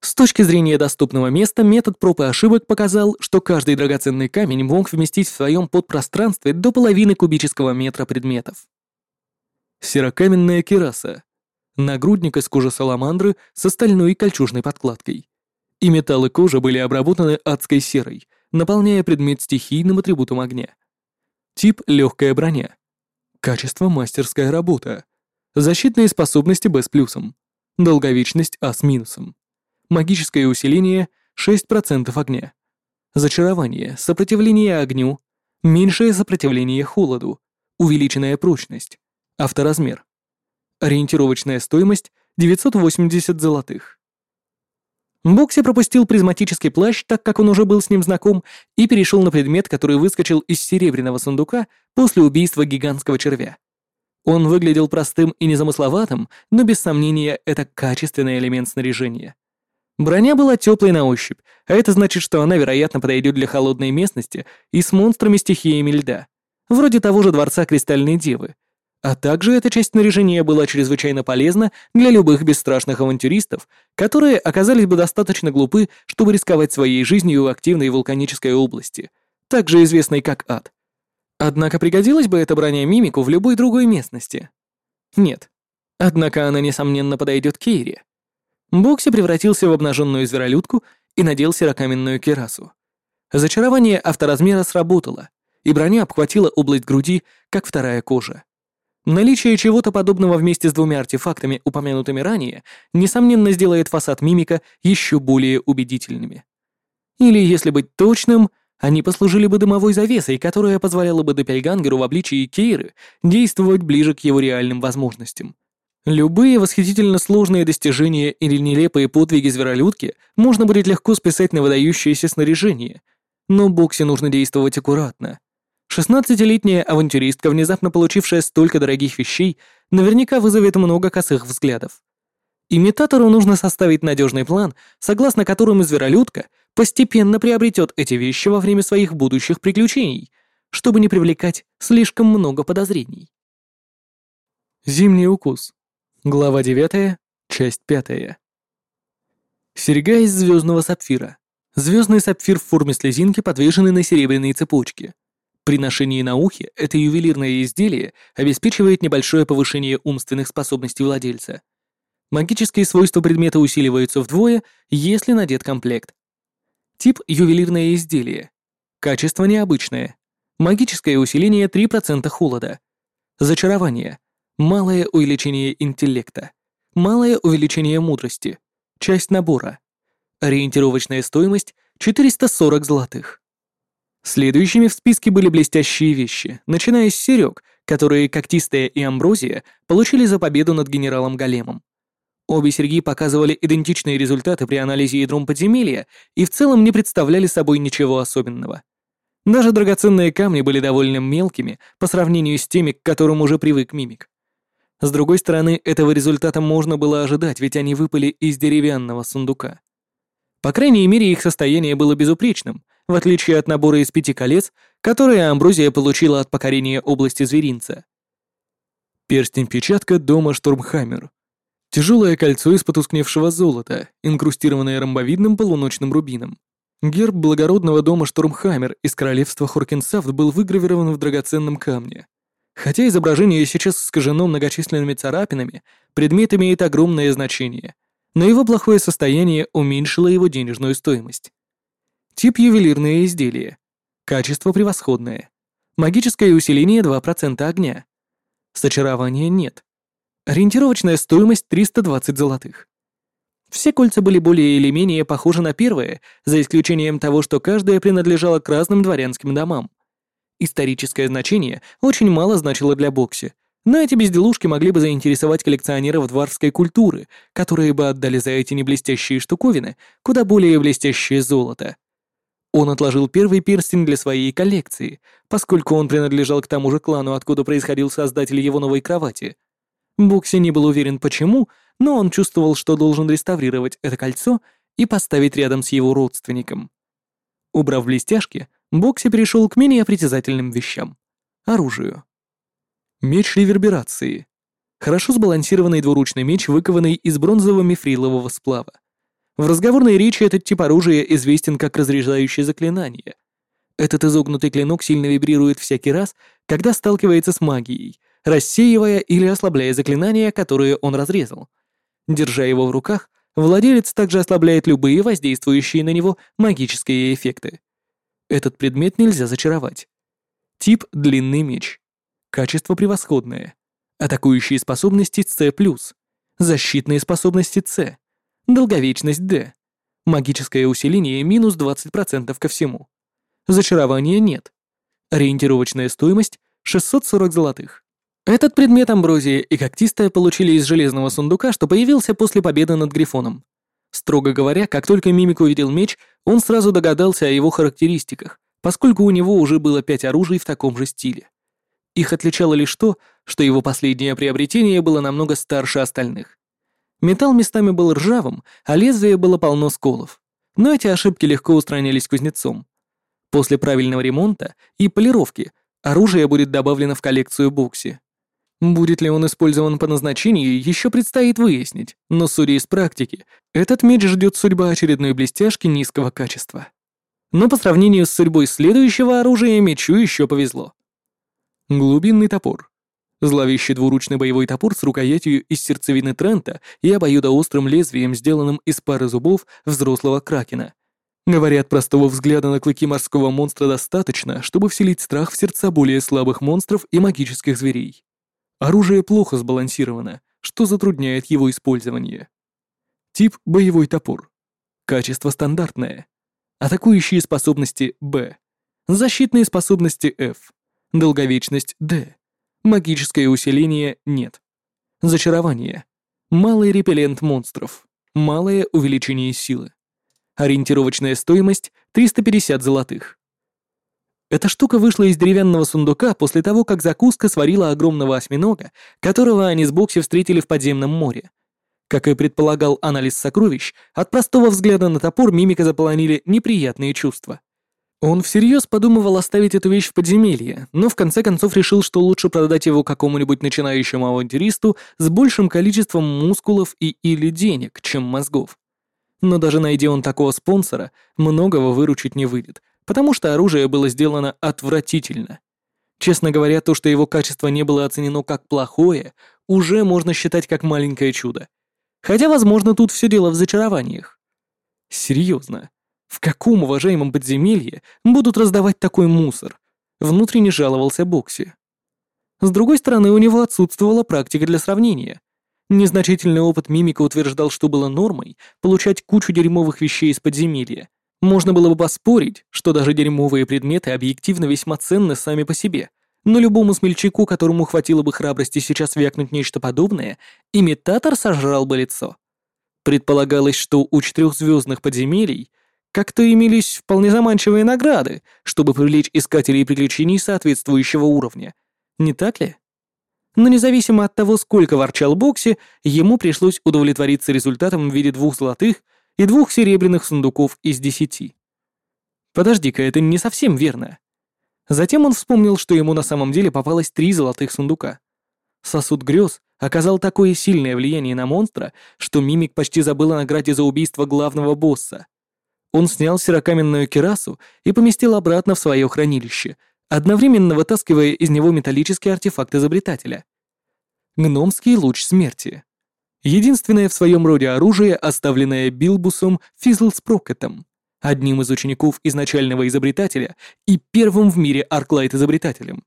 С точки зрения доступного места, метод проб и ошибок показал, что каждый драгоценный камень мог вместить в своем подпространстве до половины кубического метра предметов. Серокаменная кераса. Нагрудник из кожи саламандры с остальной кольчужной подкладкой. И металлы кожи были обработаны адской серой, наполняя предмет стихийным атрибутом огня. Тип — легкая броня. Качество — мастерская работа. Защитные способности Б с плюсом. Долговечность А с минусом. Магическое усиление — 6% огня. Зачарование, сопротивление огню, меньшее сопротивление холоду, увеличенная прочность, авторазмер. Ориентировочная стоимость — 980 золотых. Бокси пропустил призматический плащ, так как он уже был с ним знаком, и перешел на предмет, который выскочил из серебряного сундука после убийства гигантского червя. Он выглядел простым и незамысловатым, но без сомнения это качественный элемент снаряжения. Броня была теплой на ощупь, а это значит, что она, вероятно, подойдет для холодной местности и с монстрами-стихиями льда, вроде того же Дворца Кристальной Девы. А также эта часть снаряжения была чрезвычайно полезна для любых бесстрашных авантюристов, которые оказались бы достаточно глупы, чтобы рисковать своей жизнью в активной вулканической области, также известной как Ад. Однако пригодилась бы эта броня мимику в любой другой местности? Нет. Однако она, несомненно, подойдет Кейре. Бокси превратился в обнаженную зверолюдку и надел серокаменную керасу. Зачарование авторазмера сработало, и броня обхватила область груди, как вторая кожа. Наличие чего-то подобного вместе с двумя артефактами, упомянутыми ранее, несомненно сделает фасад мимика еще более убедительными. Или, если быть точным, они послужили бы дымовой завесой, которая позволяла бы Доппельгангеру в обличии Кейры действовать ближе к его реальным возможностям. Любые восхитительно сложные достижения или нелепые подвиги зверолюдки можно будет легко списать на выдающееся снаряжение, но Боксе нужно действовать аккуратно. Шестнадцатилетняя авантюристка, внезапно получившая столько дорогих вещей, наверняка вызовет много косых взглядов. Имитатору нужно составить надежный план, согласно которому зверолюдка постепенно приобретет эти вещи во время своих будущих приключений, чтобы не привлекать слишком много подозрений. Зимний укус. Глава 9, часть 5. Серега из звездного сапфира. Звездный сапфир в форме слезинки, подвешенный на серебряной цепочке. При ношении на ухе это ювелирное изделие обеспечивает небольшое повышение умственных способностей владельца. Магические свойства предмета усиливаются вдвое, если надет комплект. Тип – ювелирное изделие. Качество необычное. Магическое усиление 3% холода. Зачарование – Малое увеличение интеллекта. Малое увеличение мудрости. Часть набора. Ориентировочная стоимость 440 золотых. Следующими в списке были блестящие вещи, начиная с серег, которые Когтистая и Амброзия получили за победу над генералом Големом. Обе серьги показывали идентичные результаты при анализе ядром подземелья и в целом не представляли собой ничего особенного. Даже драгоценные камни были довольно мелкими по сравнению с теми, к которым уже привык мимик. С другой стороны, этого результата можно было ожидать, ведь они выпали из деревянного сундука. По крайней мере, их состояние было безупречным, в отличие от набора из пяти колец, которые Амброзия получила от покорения области зверинца. Перстень-печатка дома Штурмхаммер. Тяжелое кольцо из потускневшего золота, инкрустированное ромбовидным полуночным рубином. Герб благородного дома Штурмхаммер из королевства Хоркинсафт был выгравирован в драгоценном камне. Хотя изображение сейчас искажено многочисленными царапинами, предмет имеет огромное значение, но его плохое состояние уменьшило его денежную стоимость. Тип ювелирные изделия. Качество превосходное. Магическое усиление 2% огня. Сочарования нет. Ориентировочная стоимость 320 золотых. Все кольца были более или менее похожи на первые, за исключением того, что каждое принадлежало к разным дворянским домам. Историческое значение очень мало значило для Бокси, но эти безделушки могли бы заинтересовать коллекционеров дворской культуры, которые бы отдали за эти неблестящие штуковины куда более блестящее золото. Он отложил первый перстень для своей коллекции, поскольку он принадлежал к тому же клану, откуда происходил создатель его новой кровати. Бокси не был уверен почему, но он чувствовал, что должен реставрировать это кольцо и поставить рядом с его родственником. Убрав блестяшки, Бокси перешел к менее притязательным вещам — оружию. Меч реверберации. Хорошо сбалансированный двуручный меч, выкованный из бронзового мифрилового сплава. В разговорной речи этот тип оружия известен как разряжающее заклинание. Этот изогнутый клинок сильно вибрирует всякий раз, когда сталкивается с магией, рассеивая или ослабляя заклинания, которые он разрезал. Держа его в руках, владелец также ослабляет любые воздействующие на него магические эффекты. Этот предмет нельзя зачаровать. Тип — длинный меч. Качество превосходное. Атакующие способности C+. Защитные способности C. Долговечность D. Магическое усиление минус 20% ко всему. Зачарования нет. Ориентировочная стоимость 640 золотых. Этот предмет Амброзия и Когтистая получили из железного сундука, что появился после победы над Грифоном. Строго говоря, как только Мимик увидел меч, он сразу догадался о его характеристиках, поскольку у него уже было пять оружий в таком же стиле. Их отличало лишь то, что его последнее приобретение было намного старше остальных. Металл местами был ржавым, а лезвие было полно сколов. Но эти ошибки легко устранялись кузнецом. После правильного ремонта и полировки оружие будет добавлено в коллекцию Букси. Будет ли он использован по назначению, еще предстоит выяснить, но судя из практики, этот меч ждет судьба очередной блестяшки низкого качества. Но по сравнению с судьбой следующего оружия мечу еще повезло. Глубинный топор. Зловещий двуручный боевой топор с рукоятью из сердцевины Трента и обоюдоострым лезвием, сделанным из пары зубов взрослого кракена. Говорят, простого взгляда на клыки морского монстра достаточно, чтобы вселить страх в сердца более слабых монстров и магических зверей. Оружие плохо сбалансировано, что затрудняет его использование. Тип — боевой топор. Качество стандартное. Атакующие способности — Б. Защитные способности — F. Долговечность — D. Магическое усиление — нет. Зачарование. Малый репеллент монстров. Малое увеличение силы. Ориентировочная стоимость — 350 золотых. Эта штука вышла из деревянного сундука после того, как закуска сварила огромного осьминога, которого они с Бокси встретили в подземном море. Как и предполагал анализ сокровищ, от простого взгляда на топор мимика заполонили неприятные чувства. Он всерьез подумывал оставить эту вещь в подземелье, но в конце концов решил, что лучше продать его какому-нибудь начинающему авантюристу с большим количеством мускулов и или денег, чем мозгов. Но даже найдя он такого спонсора, многого выручить не выйдет, потому что оружие было сделано отвратительно. Честно говоря, то, что его качество не было оценено как плохое, уже можно считать как маленькое чудо. Хотя, возможно, тут все дело в зачарованиях. Серьезно, в каком уважаемом подземелье будут раздавать такой мусор? Внутренне жаловался Бокси. С другой стороны, у него отсутствовала практика для сравнения. Незначительный опыт мимика утверждал, что было нормой получать кучу дерьмовых вещей из подземелья, можно было бы поспорить, что даже дерьмовые предметы объективно весьма ценны сами по себе, но любому смельчаку, которому хватило бы храбрости сейчас вякнуть нечто подобное, имитатор сожрал бы лицо. Предполагалось, что у четырехзвездных подземелий как-то имелись вполне заманчивые награды, чтобы привлечь искателей приключений соответствующего уровня. Не так ли? Но независимо от того, сколько ворчал Бокси, ему пришлось удовлетвориться результатом в виде двух золотых и двух серебряных сундуков из десяти. Подожди-ка, это не совсем верно. Затем он вспомнил, что ему на самом деле попалось три золотых сундука. Сосуд грез оказал такое сильное влияние на монстра, что Мимик почти забыл о награде за убийство главного босса. Он снял серокаменную кирасу и поместил обратно в свое хранилище, одновременно вытаскивая из него металлический артефакт изобретателя. Гномский луч смерти. Единственное в своем роде оружие, оставленное Билбусом Физлспрокетом, одним из учеников изначального изобретателя и первым в мире Арклайт-изобретателем.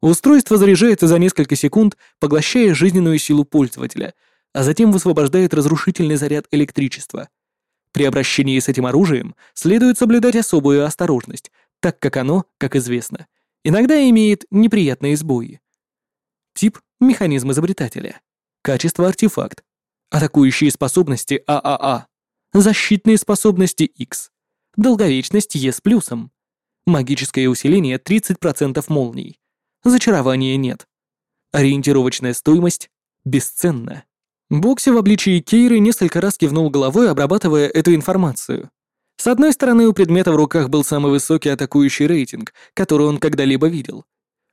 Устройство заряжается за несколько секунд, поглощая жизненную силу пользователя, а затем высвобождает разрушительный заряд электричества. При обращении с этим оружием следует соблюдать особую осторожность, так как оно, как известно, иногда имеет неприятные сбои. Тип — механизм изобретателя. Качество — артефакт. Атакующие способности — ААА. Защитные способности — X. Долговечность — Е с плюсом. Магическое усиление — 30% молний. Зачарования нет. Ориентировочная стоимость бесценна. Бокси в обличии Кейры несколько раз кивнул головой, обрабатывая эту информацию. С одной стороны, у предмета в руках был самый высокий атакующий рейтинг, который он когда-либо видел.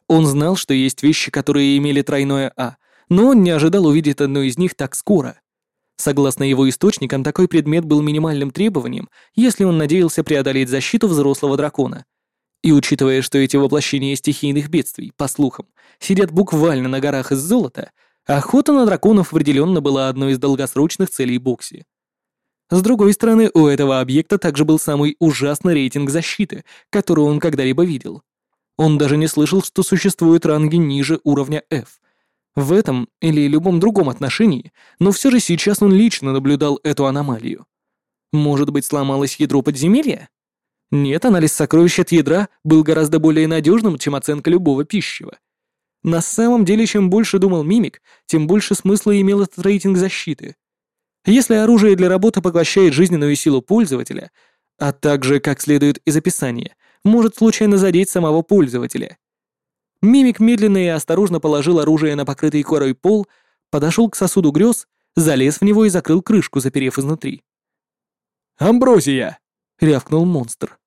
Он знал, что есть вещи, которые имели тройное А, но он не ожидал увидеть одну из них так скоро. Согласно его источникам, такой предмет был минимальным требованием, если он надеялся преодолеть защиту взрослого дракона. И учитывая, что эти воплощения стихийных бедствий, по слухам, сидят буквально на горах из золота, охота на драконов определенно была одной из долгосрочных целей Бокси. С другой стороны, у этого объекта также был самый ужасный рейтинг защиты, который он когда-либо видел. Он даже не слышал, что существуют ранги ниже уровня F. В этом или любом другом отношении, но все же сейчас он лично наблюдал эту аномалию. Может быть, сломалось ядро подземелья? Нет, анализ сокровищ от ядра был гораздо более надежным, чем оценка любого пищева. На самом деле, чем больше думал мимик, тем больше смысла имел этот рейтинг защиты. Если оружие для работы поглощает жизненную силу пользователя, а также, как следует из описания, может случайно задеть самого пользователя. Мимик медленно и осторожно положил оружие на покрытый корой пол, подошел к сосуду грез, залез в него и закрыл крышку, заперев изнутри. «Амброзия!» — рявкнул монстр.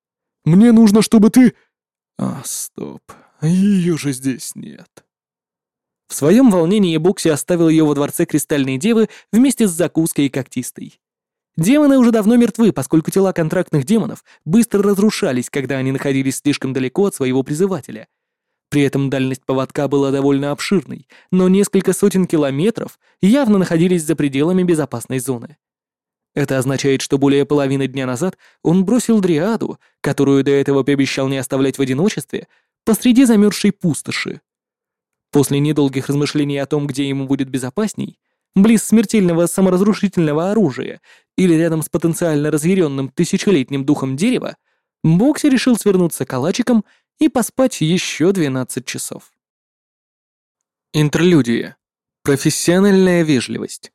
Мне нужно, чтобы ты...» «А, стоп. Ее же здесь нет». В своем волнении Бокси оставил ее во дворце Кристальной Девы вместе с закуской и когтистой. Демоны уже давно мертвы, поскольку тела контрактных демонов быстро разрушались, когда они находились слишком далеко от своего призывателя. При этом дальность поводка была довольно обширной, но несколько сотен километров явно находились за пределами безопасной зоны. Это означает, что более половины дня назад он бросил Дриаду, которую до этого пообещал не оставлять в одиночестве, посреди замерзшей пустоши. После недолгих размышлений о том, где ему будет безопасней, близ смертельного саморазрушительного оружия или рядом с потенциально разъяренным тысячелетним духом дерева, Бокси решил свернуться калачиком и поспать еще 12 часов. Интерлюдия. Профессиональная вежливость.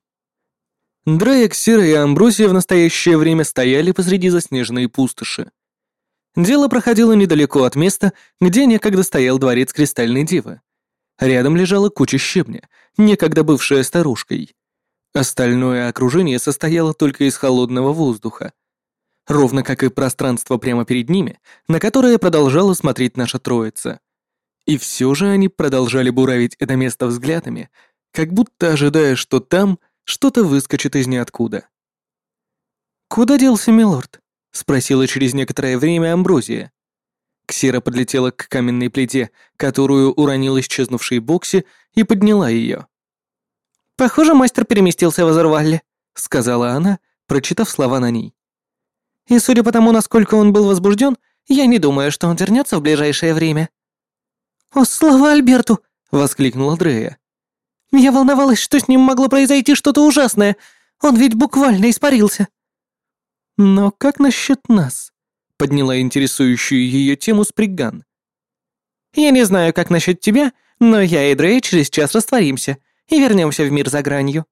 Дрейк, Сира и Амбросия в настоящее время стояли посреди заснеженной пустоши. Дело проходило недалеко от места, где некогда стоял дворец Кристальной Девы. Рядом лежала куча щебня, некогда бывшая старушкой. Остальное окружение состояло только из холодного воздуха. Ровно как и пространство прямо перед ними, на которое продолжала смотреть наша троица. И все же они продолжали буравить это место взглядами, как будто ожидая, что там — что-то выскочит из ниоткуда. «Куда делся милорд?» — спросила через некоторое время Амброзия. Ксера подлетела к каменной плите, которую уронил исчезнувший Бокси, и подняла ее. «Похоже, мастер переместился в Азервалле», — сказала она, прочитав слова на ней. «И судя по тому, насколько он был возбужден, я не думаю, что он вернется в ближайшее время». «О, слава Альберту!» — воскликнула Дрея. Я волновалась, что с ним могло произойти что-то ужасное. Он ведь буквально испарился. Но как насчет нас? Подняла интересующую ее тему Сприган. Я не знаю, как насчет тебя, но я и Дрей через час растворимся и вернемся в мир за гранью.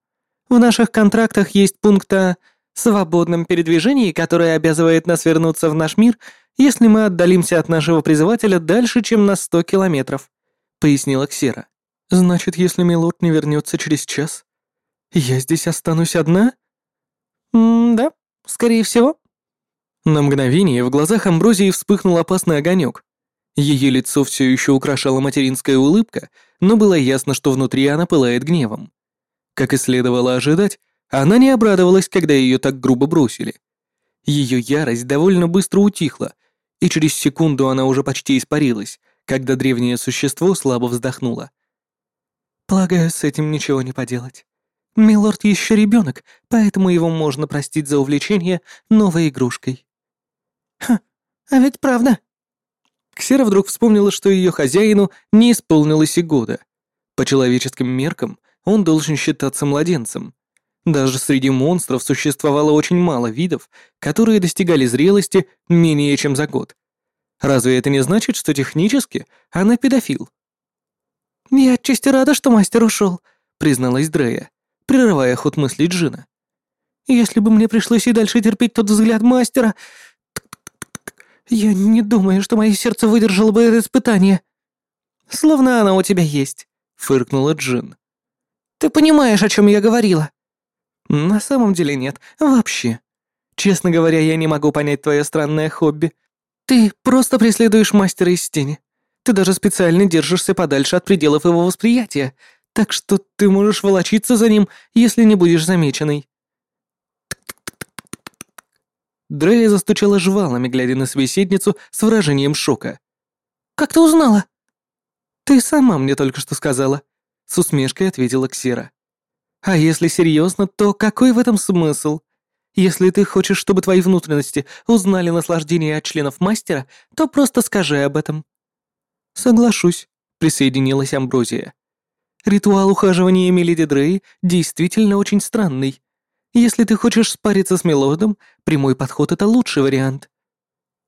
В наших контрактах есть пункт о свободном передвижении, которое обязывает нас вернуться в наш мир, если мы отдалимся от нашего призывателя дальше, чем на сто километров», — пояснила Ксера. «Значит, если Милорд не вернется через час, я здесь останусь одна?» «М-да, скорее всего». На мгновение в глазах Амброзии вспыхнул опасный огонек. Ее лицо все еще украшала материнская улыбка, но было ясно, что внутри она пылает гневом. Как и следовало ожидать, она не обрадовалась, когда ее так грубо бросили. Ее ярость довольно быстро утихла, и через секунду она уже почти испарилась, когда древнее существо слабо вздохнуло. «Полагаю, с этим ничего не поделать. Милорд еще ребенок, поэтому его можно простить за увлечение новой игрушкой». «Ха, а ведь правда». Ксера вдруг вспомнила, что ее хозяину не исполнилось и года. По человеческим меркам он должен считаться младенцем. Даже среди монстров существовало очень мало видов, которые достигали зрелости менее чем за год. Разве это не значит, что технически она педофил? «Я отчасти рада, что мастер ушел», — призналась Дрея, прерывая ход мыслей Джина. «Если бы мне пришлось и дальше терпеть тот взгляд мастера, я не думаю, что мое сердце выдержало бы это испытание». «Словно оно у тебя есть», — фыркнула Джин. «Ты понимаешь, о чем я говорила?» «На самом деле нет, вообще. Честно говоря, я не могу понять твое странное хобби. Ты просто преследуешь мастера из тени. Ты даже специально держишься подальше от пределов его восприятия, так что ты можешь волочиться за ним, если не будешь замеченной». Дрея застучала жвалами, глядя на собеседницу с выражением шока. «Как ты узнала?» «Ты сама мне только что сказала», — с усмешкой ответила Ксера. А если серьезно, то какой в этом смысл? Если ты хочешь, чтобы твои внутренности узнали наслаждение от членов мастера, то просто скажи об этом. Соглашусь, присоединилась Амброзия. Ритуал ухаживания Миледи Дрей действительно очень странный. Если ты хочешь спариться с Мелодом, прямой подход — это лучший вариант.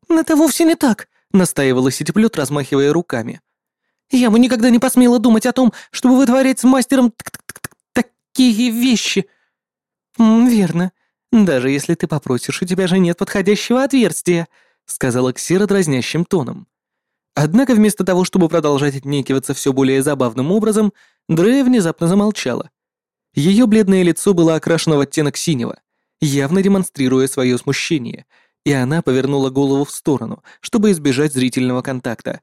«Это вовсе не так», — настаивала Сетеплет, размахивая руками. «Я бы никогда не посмела думать о том, чтобы вытворять с мастером такие вещи!» «Верно. Даже если ты попросишь, у тебя же нет подходящего отверстия», сказала Ксира дразнящим тоном. Однако вместо того, чтобы продолжать отнекиваться все более забавным образом, Дрея внезапно замолчала. Ее бледное лицо было окрашено в оттенок синего, явно демонстрируя свое смущение, и она повернула голову в сторону, чтобы избежать зрительного контакта.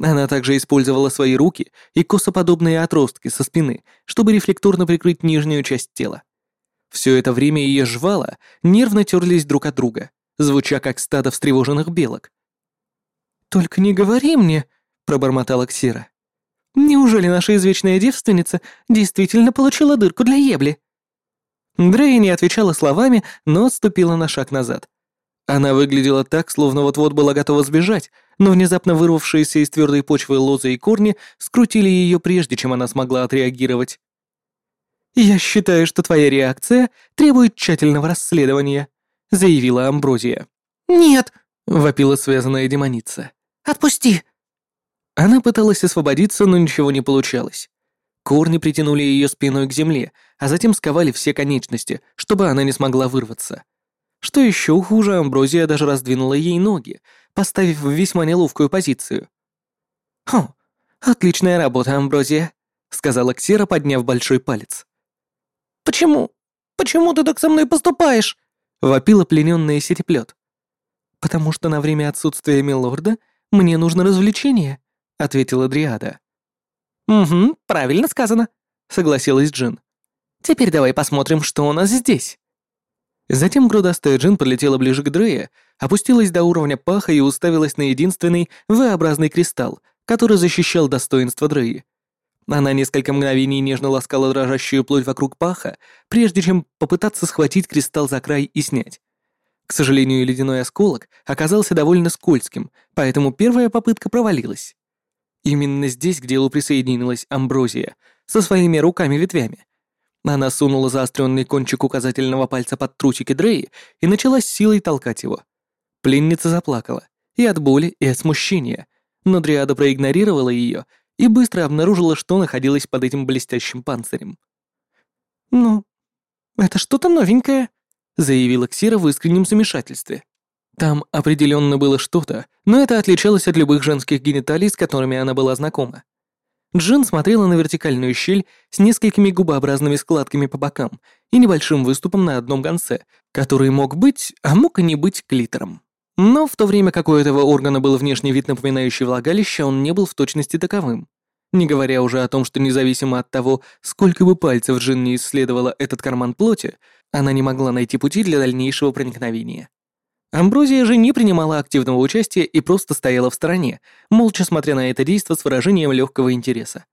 Она также использовала свои руки и косоподобные отростки со спины, чтобы рефлекторно прикрыть нижнюю часть тела. Все это время ее жвала нервно терлись друг от друга, звуча как стадо встревоженных белок. «Только не говори мне», — пробормотала Ксира. «Неужели наша извечная девственница действительно получила дырку для ебли?» Дрей не отвечала словами, но отступила на шаг назад. Она выглядела так, словно вот-вот была готова сбежать, но внезапно вырвавшиеся из твердой почвы лозы и корни скрутили ее прежде, чем она смогла отреагировать. «Я считаю, что твоя реакция требует тщательного расследования», — заявила Амброзия. «Нет», — вопила связанная демоница. «Отпусти!» Она пыталась освободиться, но ничего не получалось. Корни притянули ее спиной к земле, а затем сковали все конечности, чтобы она не смогла вырваться. Что еще хуже, Амброзия даже раздвинула ей ноги, поставив в весьма неловкую позицию. «Хм, отличная работа, Амброзия», — сказала Ксера, подняв большой палец. «Почему? Почему ты так со мной поступаешь?» — вопила плененная сетеплет. «Потому что на время отсутствия милорда мне нужно развлечение», — ответила Дриада. «Угу, правильно сказано», — согласилась Джин. «Теперь давай посмотрим, что у нас здесь». Затем грудастая Джин подлетела ближе к Дрея, опустилась до уровня паха и уставилась на единственный V-образный кристалл, который защищал достоинство Дреи. Она несколько мгновений нежно ласкала дрожащую плоть вокруг паха, прежде чем попытаться схватить кристалл за край и снять. К сожалению, ледяной осколок оказался довольно скользким, поэтому первая попытка провалилась. Именно здесь к делу присоединилась Амброзия со своими руками-ветвями, она сунула заостренный кончик указательного пальца под трусики Дреи и начала с силой толкать его. Пленница заплакала. И от боли, и от смущения. Но Дриада проигнорировала ее и быстро обнаружила, что находилась под этим блестящим панцирем. «Ну, это что-то новенькое», заявила Ксира в искреннем замешательстве. Там определенно было что-то, но это отличалось от любых женских гениталий, с которыми она была знакома. Джин смотрела на вертикальную щель с несколькими губообразными складками по бокам и небольшим выступом на одном конце, который мог быть, а мог и не быть клитором. Но в то время как у этого органа был внешний вид, напоминающий влагалище, он не был в точности таковым. Не говоря уже о том, что независимо от того, сколько бы пальцев Джин не исследовала этот карман плоти, она не могла найти пути для дальнейшего проникновения. Амброзия же не принимала активного участия и просто стояла в стороне, молча смотря на это действо с выражением легкого интереса.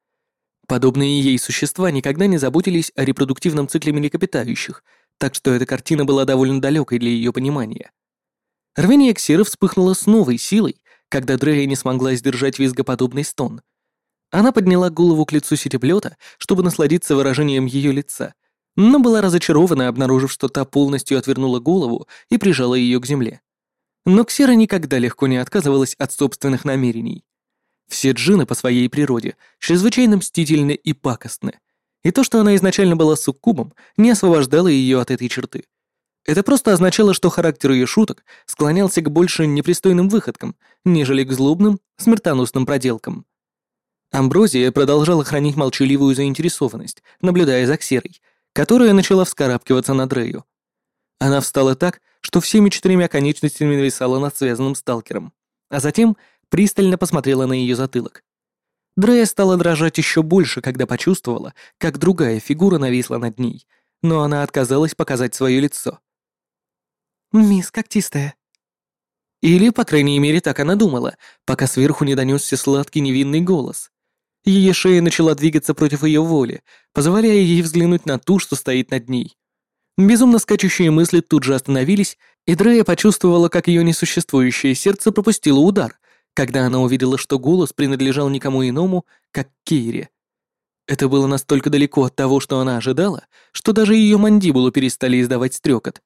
Подобные ей существа никогда не заботились о репродуктивном цикле млекопитающих, так что эта картина была довольно далекой для ее понимания. Рвение Ксиры вспыхнуло с новой силой, когда Дрея не смогла сдержать визгоподобный стон. Она подняла голову к лицу сетеплета, чтобы насладиться выражением ее лица, но была разочарована, обнаружив, что та полностью отвернула голову и прижала ее к земле. Но Ксера никогда легко не отказывалась от собственных намерений. Все джины по своей природе чрезвычайно мстительны и пакостны, и то, что она изначально была суккубом, не освобождало ее от этой черты. Это просто означало, что характер ее шуток склонялся к больше непристойным выходкам, нежели к злобным, смертоносным проделкам. Амброзия продолжала хранить молчаливую заинтересованность, наблюдая за Ксерой, которая начала вскарабкиваться на Дрею. Она встала так, что всеми четырьмя конечностями нависала над связанным сталкером, а затем пристально посмотрела на ее затылок. Дрея стала дрожать еще больше, когда почувствовала, как другая фигура нависла над ней, но она отказалась показать свое лицо. «Мисс Когтистая». Или, по крайней мере, так она думала, пока сверху не донесся сладкий невинный голос. Ее шея начала двигаться против ее воли, позволяя ей взглянуть на ту, что стоит над ней. Безумно скачущие мысли тут же остановились, и Дрея почувствовала, как ее несуществующее сердце пропустило удар, когда она увидела, что голос принадлежал никому иному, как Кейре. Это было настолько далеко от того, что она ожидала, что даже ее мандибулу перестали издавать стрекот.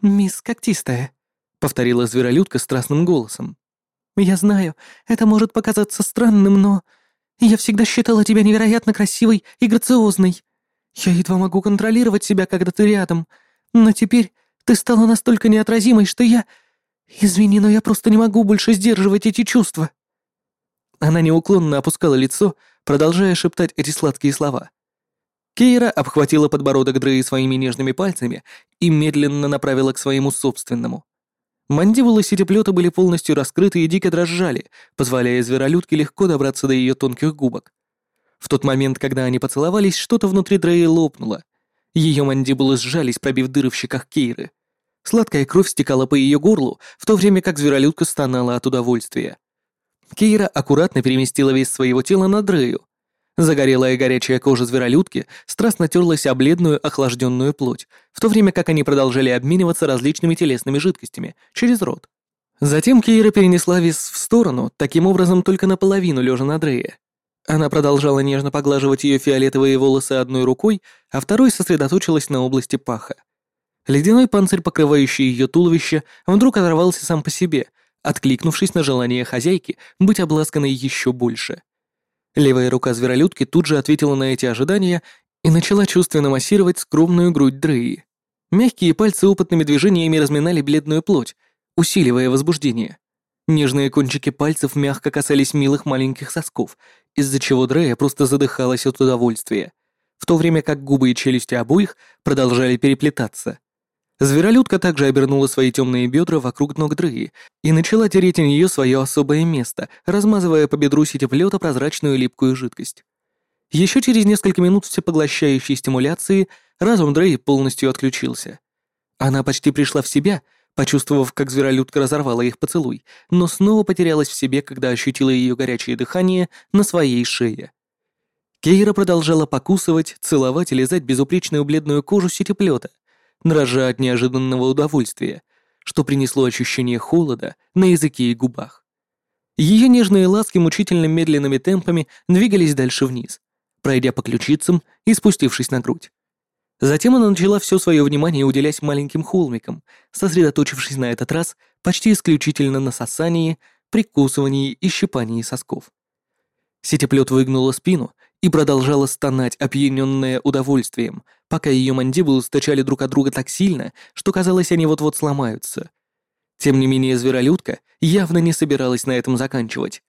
«Мисс Когтистая», — повторила зверолюдка страстным голосом. «Я знаю, это может показаться странным, но я всегда считала тебя невероятно красивой и грациозной. Я едва могу контролировать себя, когда ты рядом. Но теперь ты стала настолько неотразимой, что я... Извини, но я просто не могу больше сдерживать эти чувства». Она неуклонно опускала лицо, продолжая шептать эти сладкие слова. Кейра обхватила подбородок Дреи своими нежными пальцами и медленно направила к своему собственному. Мандибулы сетеплета были полностью раскрыты и дико дрожали, позволяя зверолюдке легко добраться до ее тонких губок. В тот момент, когда они поцеловались, что-то внутри Дреи лопнуло. Ее мандибулы сжались, пробив дыры в щеках Кейры. Сладкая кровь стекала по ее горлу, в то время как зверолюдка стонала от удовольствия. Кейра аккуратно переместила вес своего тела на Дрею, Загорелая горячая кожа зверолюдки страстно терлась о бледную охлажденную плоть, в то время как они продолжали обмениваться различными телесными жидкостями через рот. Затем Кейра перенесла вес в сторону, таким образом только наполовину лежа на Дрее. Она продолжала нежно поглаживать ее фиолетовые волосы одной рукой, а второй сосредоточилась на области паха. Ледяной панцирь, покрывающий ее туловище, вдруг оторвался сам по себе, откликнувшись на желание хозяйки быть обласканной еще больше. Левая рука зверолюдки тут же ответила на эти ожидания и начала чувственно массировать скромную грудь Дреи. Мягкие пальцы опытными движениями разминали бледную плоть, усиливая возбуждение. Нежные кончики пальцев мягко касались милых маленьких сосков, из-за чего Дрея просто задыхалась от удовольствия, в то время как губы и челюсти обоих продолжали переплетаться. Зверолюдка также обернула свои темные бедра вокруг ног Дрыги и начала тереть у нее свое особое место, размазывая по бедру сетеплета прозрачную липкую жидкость. Еще через несколько минут всепоглощающей стимуляции разум Дрей полностью отключился. Она почти пришла в себя, почувствовав, как зверолюдка разорвала их поцелуй, но снова потерялась в себе, когда ощутила ее горячее дыхание на своей шее. Кейра продолжала покусывать, целовать и лизать безупречную бледную кожу сетеплета, дрожа от неожиданного удовольствия, что принесло ощущение холода на языке и губах. Ее нежные ласки мучительно медленными темпами двигались дальше вниз, пройдя по ключицам и спустившись на грудь. Затем она начала все свое внимание уделять маленьким холмикам, сосредоточившись на этот раз почти исключительно на сосании, прикусывании и щипании сосков. Сетеплет выгнула спину и продолжала стонать, опьяненная удовольствием, пока ее мандибулы стучали друг от друга так сильно, что казалось, они вот-вот сломаются. Тем не менее, зверолюдка явно не собиралась на этом заканчивать.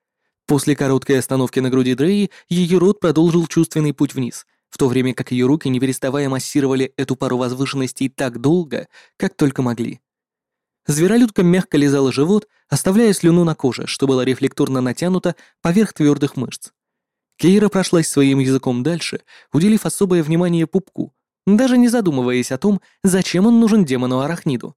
После короткой остановки на груди Дреи ее рот продолжил чувственный путь вниз, в то время как ее руки не переставая массировали эту пару возвышенностей так долго, как только могли. Зверолюдка мягко лизала живот, оставляя слюну на коже, что было рефлекторно натянуто поверх твердых мышц. Кейра прошлась своим языком дальше, уделив особое внимание пупку, даже не задумываясь о том, зачем он нужен демону-арахниду.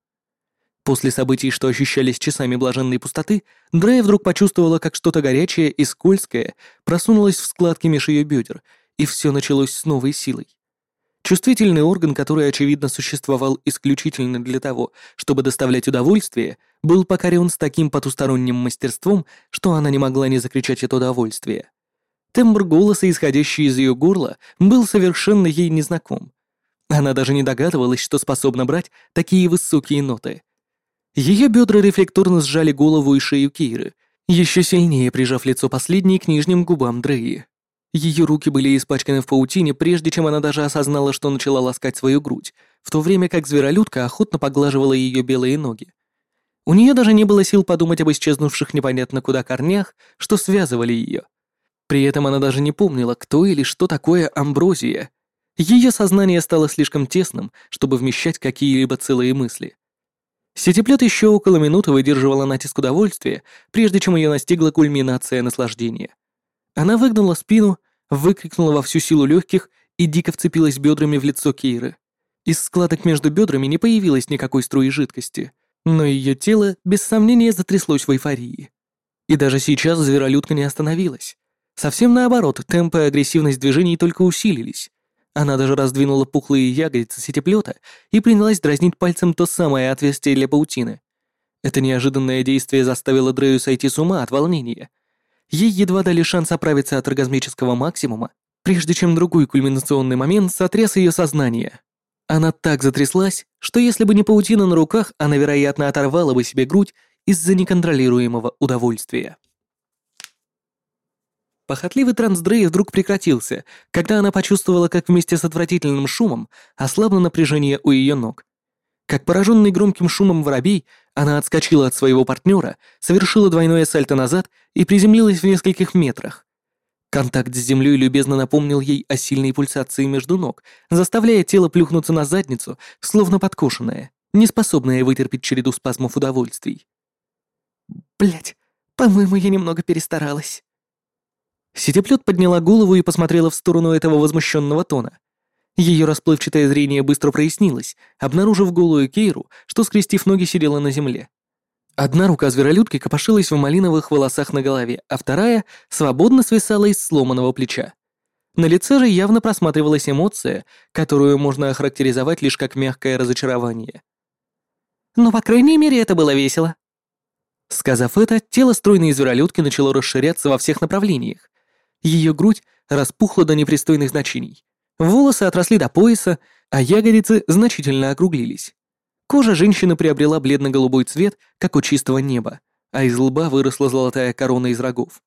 После событий, что ощущались часами блаженной пустоты, Дрея вдруг почувствовала, как что-то горячее и скользкое просунулось в складки меж ее бедер, и все началось с новой силой. Чувствительный орган, который, очевидно, существовал исключительно для того, чтобы доставлять удовольствие, был покорен с таким потусторонним мастерством, что она не могла не закричать от удовольствия. Тембр голоса, исходящий из ее горла, был совершенно ей незнаком. Она даже не догадывалась, что способна брать такие высокие ноты. Ее бедра рефлекторно сжали голову и шею Кейры, еще сильнее прижав лицо последней к нижним губам Дреи. Ее руки были испачканы в паутине, прежде чем она даже осознала, что начала ласкать свою грудь, в то время как зверолюдка охотно поглаживала ее белые ноги. У нее даже не было сил подумать об исчезнувших непонятно куда корнях, что связывали ее. При этом она даже не помнила, кто или что такое амброзия. Ее сознание стало слишком тесным, чтобы вмещать какие-либо целые мысли. Сетеплет еще около минуты выдерживала натиск удовольствия, прежде чем ее настигла кульминация наслаждения. Она выгнула спину, выкрикнула во всю силу легких и дико вцепилась бедрами в лицо Кейры. Из складок между бедрами не появилось никакой струи жидкости, но ее тело без сомнения затряслось в эйфории. И даже сейчас зверолюдка не остановилась. Совсем наоборот, темпы и агрессивность движений только усилились. Она даже раздвинула пухлые ягодицы сетеплета и принялась дразнить пальцем то самое отверстие для паутины. Это неожиданное действие заставило Дрею сойти с ума от волнения — Ей едва дали шанс оправиться от оргазмического максимума, прежде чем другой кульминационный момент сотряс ее сознание. Она так затряслась, что если бы не паутина на руках, она, вероятно, оторвала бы себе грудь из-за неконтролируемого удовольствия. Похотливый транс Дрей вдруг прекратился, когда она почувствовала, как вместе с отвратительным шумом ослабло напряжение у ее ног. Как пораженный громким шумом воробей, она отскочила от своего партнера, совершила двойное сальто назад и приземлилась в нескольких метрах. Контакт с землей любезно напомнил ей о сильной пульсации между ног, заставляя тело плюхнуться на задницу, словно подкошенное, неспособное вытерпеть череду спазмов удовольствий. Блять, по-моему, я немного перестаралась. Сетеплет подняла голову и посмотрела в сторону этого возмущенного тона. Ее расплывчатое зрение быстро прояснилось, обнаружив голую Кейру, что, скрестив ноги, сидела на земле. Одна рука зверолюдки копошилась в малиновых волосах на голове, а вторая свободно свисала из сломанного плеча. На лице же явно просматривалась эмоция, которую можно охарактеризовать лишь как мягкое разочарование. «Но, по крайней мере, это было весело». Сказав это, тело стройной зверолюдки начало расширяться во всех направлениях. Ее грудь распухла до непристойных значений. Волосы отросли до пояса, а ягодицы значительно округлились. Кожа женщины приобрела бледно-голубой цвет, как у чистого неба, а из лба выросла золотая корона из рогов.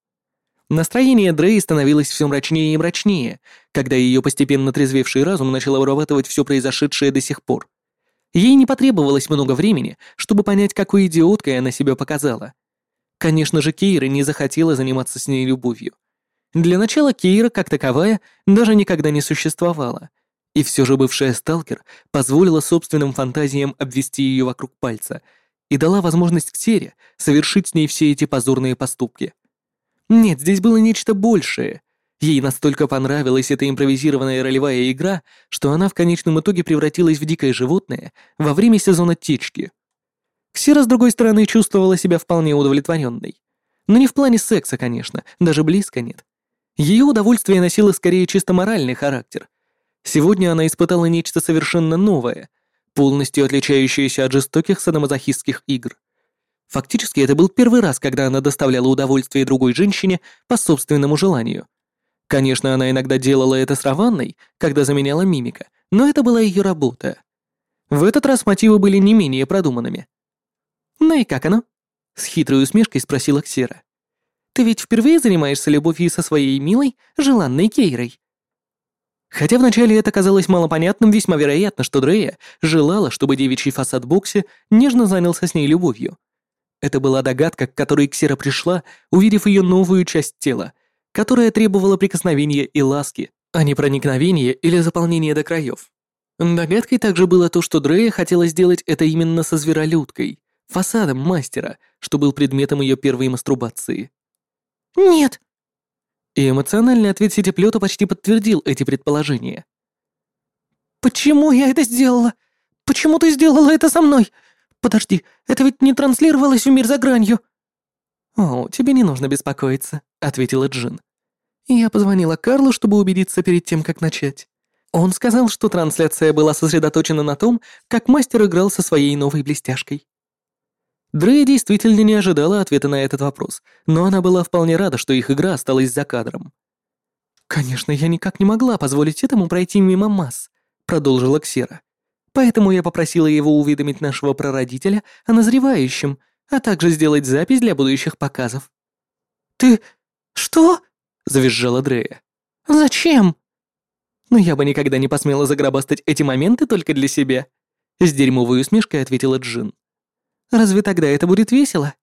Настроение Дрей становилось все мрачнее и мрачнее, когда ее постепенно трезвевший разум начал обрабатывать все произошедшее до сих пор. Ей не потребовалось много времени, чтобы понять, какой идиоткой она себя показала. Конечно же, Кейра не захотела заниматься с ней любовью. Для начала Кейра, как таковая, даже никогда не существовала. И все же бывшая сталкер позволила собственным фантазиям обвести ее вокруг пальца и дала возможность Ксере совершить с ней все эти позорные поступки. Нет, здесь было нечто большее. Ей настолько понравилась эта импровизированная ролевая игра, что она в конечном итоге превратилась в дикое животное во время сезона течки. Ксера, с другой стороны, чувствовала себя вполне удовлетворенной. Но не в плане секса, конечно, даже близко нет. Ее удовольствие носило скорее чисто моральный характер. Сегодня она испытала нечто совершенно новое, полностью отличающееся от жестоких садомазохистских игр. Фактически это был первый раз, когда она доставляла удовольствие другой женщине по собственному желанию. Конечно, она иногда делала это с Раванной, когда заменяла мимика, но это была ее работа. В этот раз мотивы были не менее продуманными. «Ну и как оно?» — с хитрой усмешкой спросила Ксера. Ты ведь впервые занимаешься любовью со своей милой, желанной Кейрой?» Хотя вначале это казалось малопонятным, весьма вероятно, что Дрея желала, чтобы девичий фасад Бокси нежно занялся с ней любовью. Это была догадка, к которой Ксера пришла, увидев ее новую часть тела, которая требовала прикосновения и ласки, а не проникновения или заполнения до краев. Догадкой также было то, что Дрея хотела сделать это именно со зверолюдкой, фасадом мастера, что был предметом ее первой мастурбации. «Нет!» И эмоциональный ответ сетеплета почти подтвердил эти предположения. «Почему я это сделала? Почему ты сделала это со мной? Подожди, это ведь не транслировалось в мир за гранью!» «О, тебе не нужно беспокоиться», — ответила Джин. Я позвонила Карлу, чтобы убедиться перед тем, как начать. Он сказал, что трансляция была сосредоточена на том, как мастер играл со своей новой блестяшкой. Дрей действительно не ожидала ответа на этот вопрос, но она была вполне рада, что их игра осталась за кадром. «Конечно, я никак не могла позволить этому пройти мимо масс», — продолжила Ксера. «Поэтому я попросила его уведомить нашего прародителя о назревающем, а также сделать запись для будущих показов». «Ты... что?» — завизжала Дрея. «Зачем?» «Но я бы никогда не посмела загробастать эти моменты только для себя», — с дерьмовой усмешкой ответила Джин. Разве тогда это будет весело?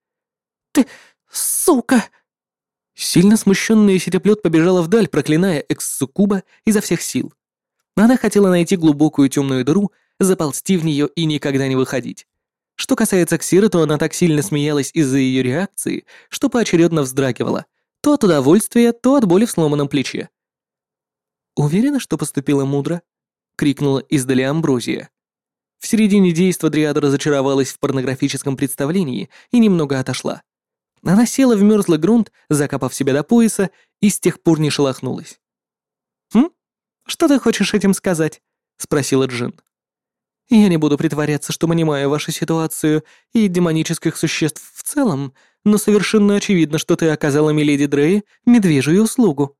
Ты, сука! Сильно смущенная сетеплет побежала вдаль, проклиная экс-суккуба изо всех сил. Она хотела найти глубокую темную дыру, заползти в нее и никогда не выходить. Что касается Ксиры, то она так сильно смеялась из-за ее реакции, что поочередно вздрагивала. То от удовольствия, то от боли в сломанном плече. «Уверена, что поступила мудро?» — крикнула издали Амброзия. В середине действа Дриада разочаровалась в порнографическом представлении и немного отошла. Она села в мерзлый грунт, закопав себя до пояса, и с тех пор не шелохнулась. «Хм? Что ты хочешь этим сказать?» — спросила Джин. «Я не буду притворяться, что понимаю вашу ситуацию и демонических существ в целом, но совершенно очевидно, что ты оказала Миледи Дрей медвежью услугу.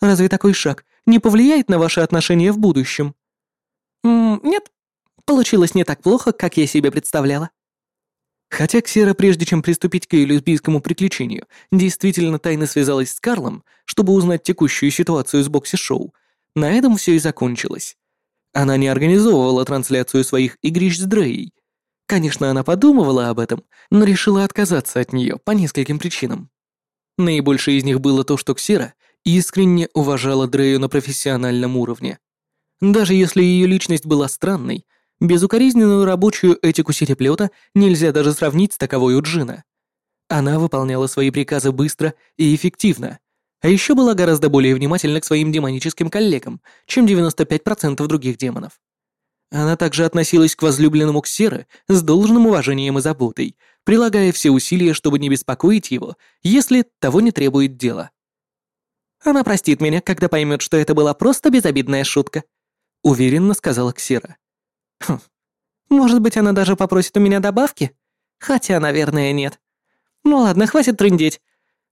Разве такой шаг не повлияет на ваши отношения в будущем?» «М «Нет, Получилось не так плохо, как я себе представляла. Хотя Ксера, прежде чем приступить к ее лесбийскому приключению, действительно тайно связалась с Карлом, чтобы узнать текущую ситуацию с бокси-шоу, на этом все и закончилось. Она не организовывала трансляцию своих игрищ с Дрей. Конечно, она подумывала об этом, но решила отказаться от нее по нескольким причинам. Наибольшее из них было то, что Ксера искренне уважала Дрею на профессиональном уровне. Даже если ее личность была странной, Безукоризненную рабочую этику сереплета нельзя даже сравнить с таковой у Джина. Она выполняла свои приказы быстро и эффективно, а еще была гораздо более внимательна к своим демоническим коллегам, чем 95% других демонов. Она также относилась к возлюбленному Ксеры с должным уважением и заботой, прилагая все усилия, чтобы не беспокоить его, если того не требует дело. «Она простит меня, когда поймет, что это была просто безобидная шутка», — уверенно сказала Ксера. Хм. Может быть, она даже попросит у меня добавки? Хотя, наверное, нет. Ну ладно, хватит трындеть.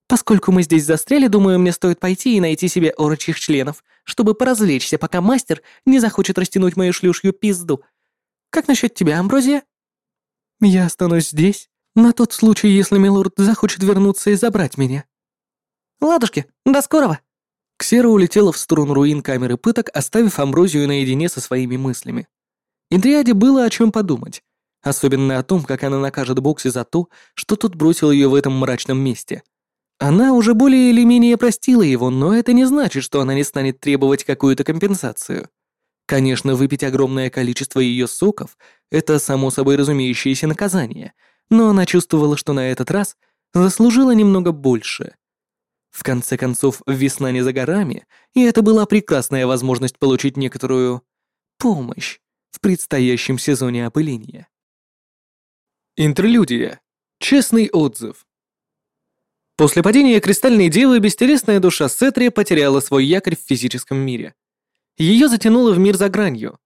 Поскольку мы здесь застряли, думаю, мне стоит пойти и найти себе орочих членов, чтобы поразвлечься, пока мастер не захочет растянуть мою шлюшью пизду. Как насчет тебя, Амброзия? Я останусь здесь, на тот случай, если милорд захочет вернуться и забрать меня. Ладушки, до скорого. Ксера улетела в сторону руин камеры пыток, оставив Амброзию наедине со своими мыслями. Индриаде было о чем подумать, особенно о том, как она накажет Бокси за то, что тот бросил ее в этом мрачном месте. Она уже более или менее простила его, но это не значит, что она не станет требовать какую-то компенсацию. Конечно, выпить огромное количество ее соков — это само собой разумеющееся наказание, но она чувствовала, что на этот раз заслужила немного больше. В конце концов, весна не за горами, и это была прекрасная возможность получить некоторую помощь в предстоящем сезоне опыления. Интерлюдия. Честный отзыв. После падения Кристальной Девы бестелесная душа Сетри потеряла свой якорь в физическом мире. Ее затянуло в мир за гранью.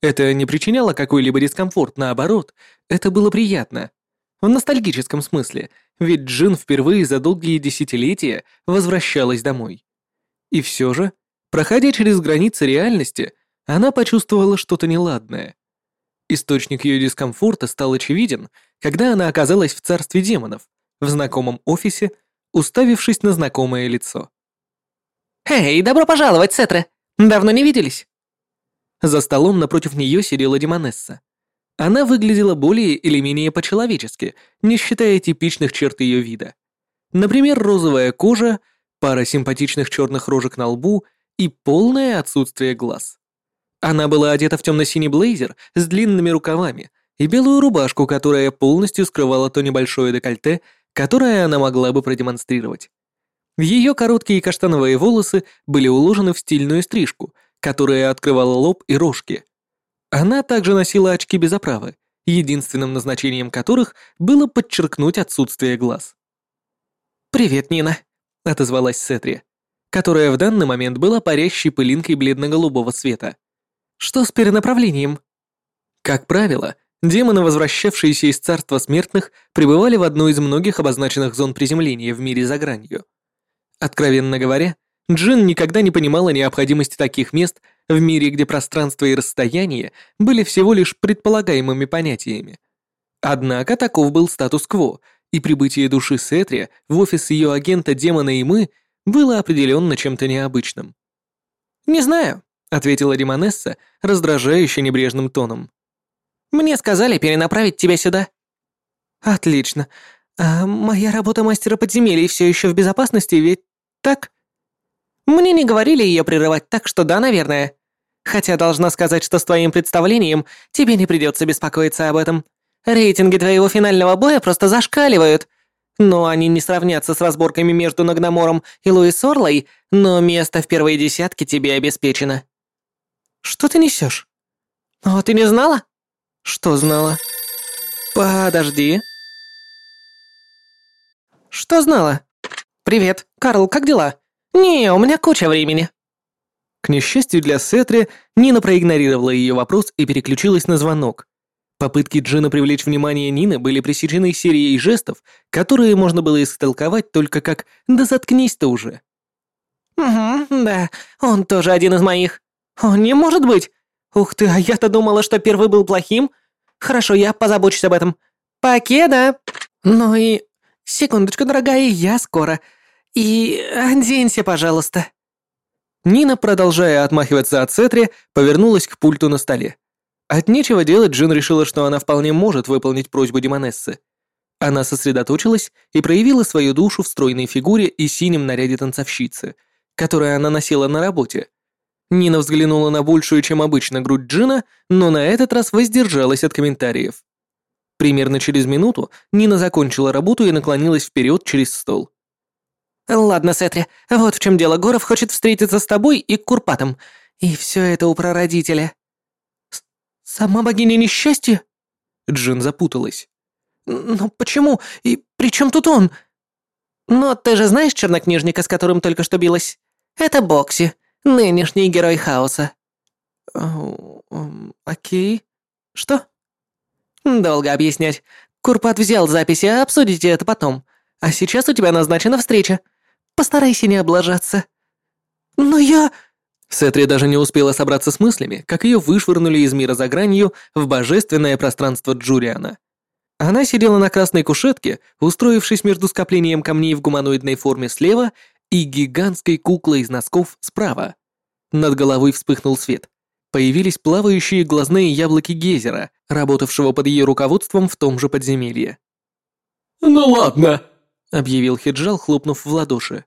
Это не причиняло какой-либо дискомфорт, наоборот, это было приятно. В ностальгическом смысле, ведь Джин впервые за долгие десятилетия возвращалась домой. И все же, проходя через границы реальности, она почувствовала что-то неладное. Источник ее дискомфорта стал очевиден, когда она оказалась в царстве демонов, в знакомом офисе, уставившись на знакомое лицо. «Эй, добро пожаловать, Сетре! Давно не виделись?» За столом напротив нее сидела Демонесса. Она выглядела более или менее по-человечески, не считая типичных черт ее вида. Например, розовая кожа, пара симпатичных черных рожек на лбу и полное отсутствие глаз. Она была одета в темно-синий блейзер с длинными рукавами и белую рубашку, которая полностью скрывала то небольшое декольте, которое она могла бы продемонстрировать. Ее короткие каштановые волосы были уложены в стильную стрижку, которая открывала лоб и рожки. Она также носила очки без оправы, единственным назначением которых было подчеркнуть отсутствие глаз. «Привет, Нина», — отозвалась Сетри, которая в данный момент была парящей пылинкой бледно-голубого цвета. «Что с перенаправлением?» Как правило, демоны, возвращавшиеся из царства смертных, пребывали в одной из многих обозначенных зон приземления в мире за гранью — Откровенно говоря, Джин никогда не понимала необходимости таких мест в мире, где пространство и расстояние были всего лишь предполагаемыми понятиями. Однако таков был статус-кво, и прибытие души Сетрия в офис ее агента Демона и мы было определенно чем-то необычным. «Не знаю», — ответила Риманесса раздражающе небрежным тоном. «Мне сказали перенаправить тебя сюда». «Отлично. А моя работа мастера подземелий все еще в безопасности, ведь так? Мне не говорили ее прерывать, так что да, наверное. Хотя должна сказать, что с твоим представлением тебе не придется беспокоиться об этом. Рейтинги твоего финального боя просто зашкаливают. Но они не сравнятся с разборками между Нагномором и Луис Орлой, но место в первой десятке тебе обеспечено. Что ты несешь? О, ты не знала? Что знала? Подожди. Что знала? «Привет, Карл, как дела?» «Не, у меня куча времени». К несчастью для Сетри, Нина проигнорировала ее вопрос и переключилась на звонок. Попытки Джина привлечь внимание Нины были пресечены серией жестов, которые можно было истолковать только как «да заткнись ты уже». «Угу, да, он тоже один из моих. Он не может быть. Ух ты, а я-то думала, что первый был плохим. Хорошо, я позабочусь об этом. Покеда. Ну и... Секундочку, дорогая, я скоро. И оденься, пожалуйста». Нина, продолжая отмахиваться от Сетри, повернулась к пульту на столе. От нечего делать Джин решила, что она вполне может выполнить просьбу Демонессы. Она сосредоточилась и проявила свою душу в стройной фигуре и синем наряде танцовщицы, которую она носила на работе. Нина взглянула на большую, чем обычно, грудь Джина, но на этот раз воздержалась от комментариев. Примерно через минуту Нина закончила работу и наклонилась вперед через стол. «Ладно, Сетри, вот в чем дело. Горов хочет встретиться с тобой и Курпатом. И все это у прародителя». С «Сама богиня несчастья?» Джин запуталась. «Но почему? И при чем тут он?» «Но ты же знаешь чернокнижника, с которым только что билась? Это Бокси, нынешний герой хаоса». «Окей. Что?» «Долго объяснять. Курпат взял записи, обсудите это потом. А сейчас у тебя назначена встреча. Постарайся не облажаться». «Но я...» Сетри даже не успела собраться с мыслями, как ее вышвырнули из мира за гранью в божественное пространство Джуриана. Она сидела на красной кушетке, устроившись между скоплением камней в гуманоидной форме слева и гигантской куклой из носков справа. Над головой вспыхнул свет. Появились плавающие глазные яблоки гейзера, работавшего под ее руководством в том же подземелье. «Ну ладно», — объявил Хиджал, хлопнув в ладоши.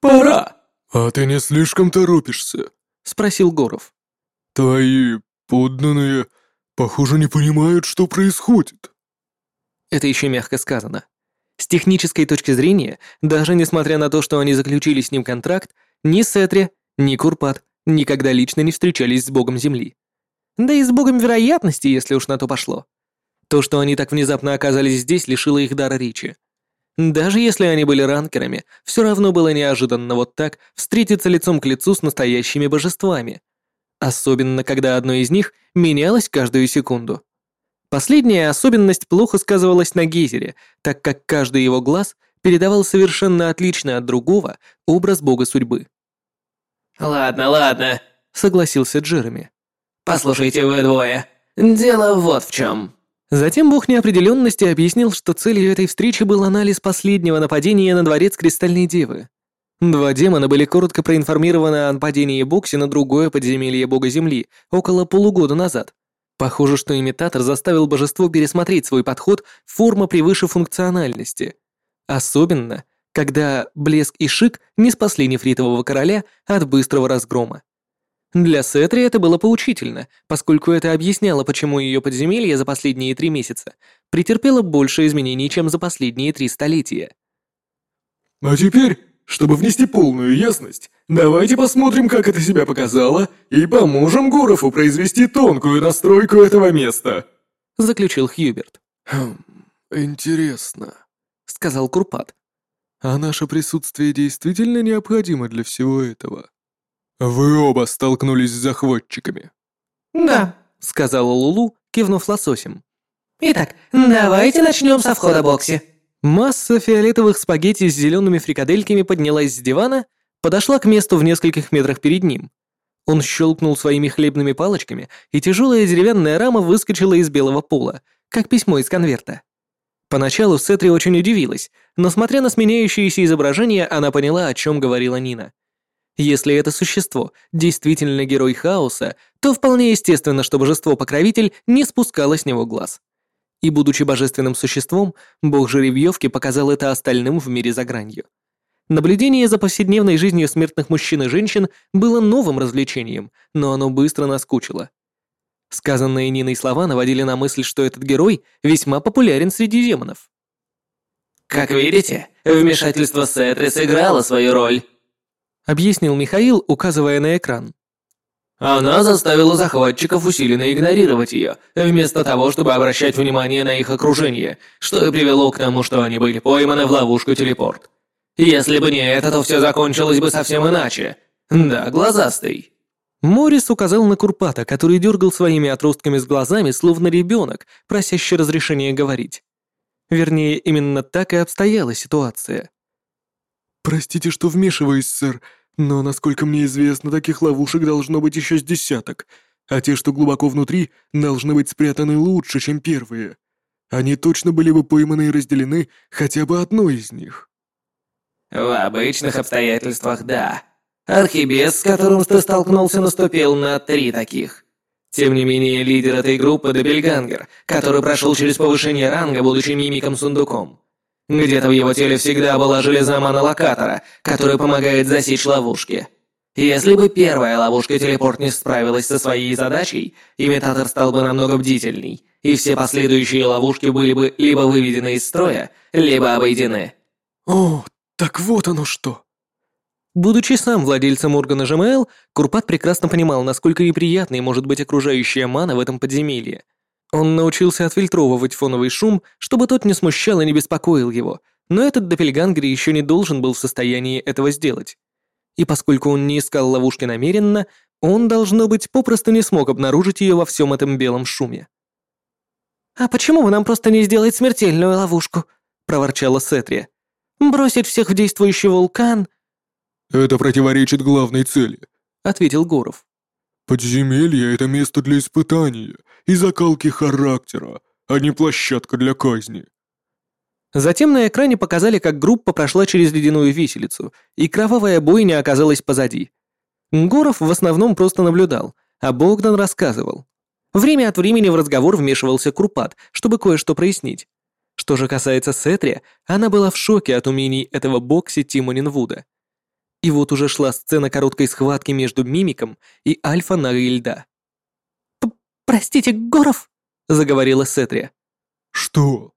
«Пора!» «А ты не слишком торопишься?» — спросил Горов. «Твои подданные, похоже, не понимают, что происходит». Это еще мягко сказано. С технической точки зрения, даже несмотря на то, что они заключили с ним контракт, ни Сетри, ни Курпат никогда лично не встречались с богом Земли. Да и с богом вероятности, если уж на то пошло. То, что они так внезапно оказались здесь, лишило их дара речи. Даже если они были ранкерами, все равно было неожиданно вот так встретиться лицом к лицу с настоящими божествами. Особенно, когда одно из них менялось каждую секунду. Последняя особенность плохо сказывалась на Гейзере, так как каждый его глаз передавал совершенно отличный от другого образ бога судьбы. «Ладно, ладно», — согласился Джереми. «Послушайте вы двое. Дело вот в чем. Затем бог неопределенности объяснил, что целью этой встречи был анализ последнего нападения на дворец Кристальной Девы. Два демона были коротко проинформированы о нападении Бокси на другое подземелье бога Земли около полугода назад. Похоже, что имитатор заставил божество пересмотреть свой подход форма превыше функциональности. Особенно, когда блеск и шик не спасли нефритового короля от быстрого разгрома. Для Сетри это было поучительно, поскольку это объясняло, почему ее подземелье за последние три месяца претерпело больше изменений, чем за последние три столетия. А теперь чтобы внести полную ясность, давайте посмотрим, как это себя показало, и поможем Гурову произвести тонкую настройку этого места», — заключил Хьюберт. «Хм, интересно», — сказал Курпат. «А наше присутствие действительно необходимо для всего этого?» «Вы оба столкнулись с захватчиками». «Да», — сказала Лулу, кивнув лососем. «Итак, давайте начнем со входа бокси». Масса фиолетовых спагетти с зелеными фрикадельками поднялась с дивана, подошла к месту в нескольких метрах перед ним. Он щелкнул своими хлебными палочками, и тяжелая деревянная рама выскочила из белого пола, как письмо из конверта. Поначалу Сетри очень удивилась, но смотря на сменяющиеся изображения, она поняла, о чем говорила Нина. Если это существо действительно герой хаоса, то вполне естественно, что божество-покровитель не спускало с него глаз. И будучи божественным существом, бог жеребьевки показал это остальным в мире за гранью. Наблюдение за повседневной жизнью смертных мужчин и женщин было новым развлечением, но оно быстро наскучило. Сказанные Ниной слова наводили на мысль, что этот герой весьма популярен среди демонов. «Как видите, вмешательство Сетри сыграло свою роль», — объяснил Михаил, указывая на экран. Она заставила захватчиков усиленно игнорировать ее, вместо того, чтобы обращать внимание на их окружение, что и привело к тому, что они были пойманы в ловушку телепорт. Если бы не это, то все закончилось бы совсем иначе. Да, глазастый. Морис указал на Курпата, который дергал своими отростками с глазами, словно ребенок, просящий разрешения говорить. Вернее, именно так и обстояла ситуация. «Простите, что вмешиваюсь, сэр, но, насколько мне известно, таких ловушек должно быть еще с десяток, а те, что глубоко внутри, должны быть спрятаны лучше, чем первые. Они точно были бы пойманы и разделены хотя бы одной из них. В обычных обстоятельствах, да. Архибес, с которым ты столкнулся, наступил на три таких. Тем не менее, лидер этой группы — Добельгангер, который прошел через повышение ранга, будучи мимиком-сундуком. Где-то в его теле всегда была железа монолокатора, которая помогает засечь ловушки. Если бы первая ловушка-телепорт не справилась со своей задачей, имитатор стал бы намного бдительней, и все последующие ловушки были бы либо выведены из строя, либо обойдены. О, так вот оно что. Будучи сам владельцем органа ЖМЛ, Курпат прекрасно понимал, насколько неприятной может быть окружающая мана в этом подземелье. Он научился отфильтровывать фоновый шум, чтобы тот не смущал и не беспокоил его, но этот Доппельгангер еще не должен был в состоянии этого сделать. И поскольку он не искал ловушки намеренно, он, должно быть, попросту не смог обнаружить ее во всем этом белом шуме. «А почему бы нам просто не сделать смертельную ловушку?» — проворчала Сетрия. «Бросить всех в действующий вулкан...» «Это противоречит главной цели», — ответил Горов. «Подземелье — это место для испытания, и закалки характера, а не площадка для казни. Затем на экране показали, как группа прошла через ледяную виселицу, и кровавая бойня оказалась позади. Горов в основном просто наблюдал, а Богдан рассказывал. Время от времени в разговор вмешивался Крупат, чтобы кое-что прояснить. Что же касается Сетри, она была в шоке от умений этого бокси Тимонин И вот уже шла сцена короткой схватки между Мимиком и Альфа на льда. «Простите, Горов?» — заговорила Сетрия. «Что?»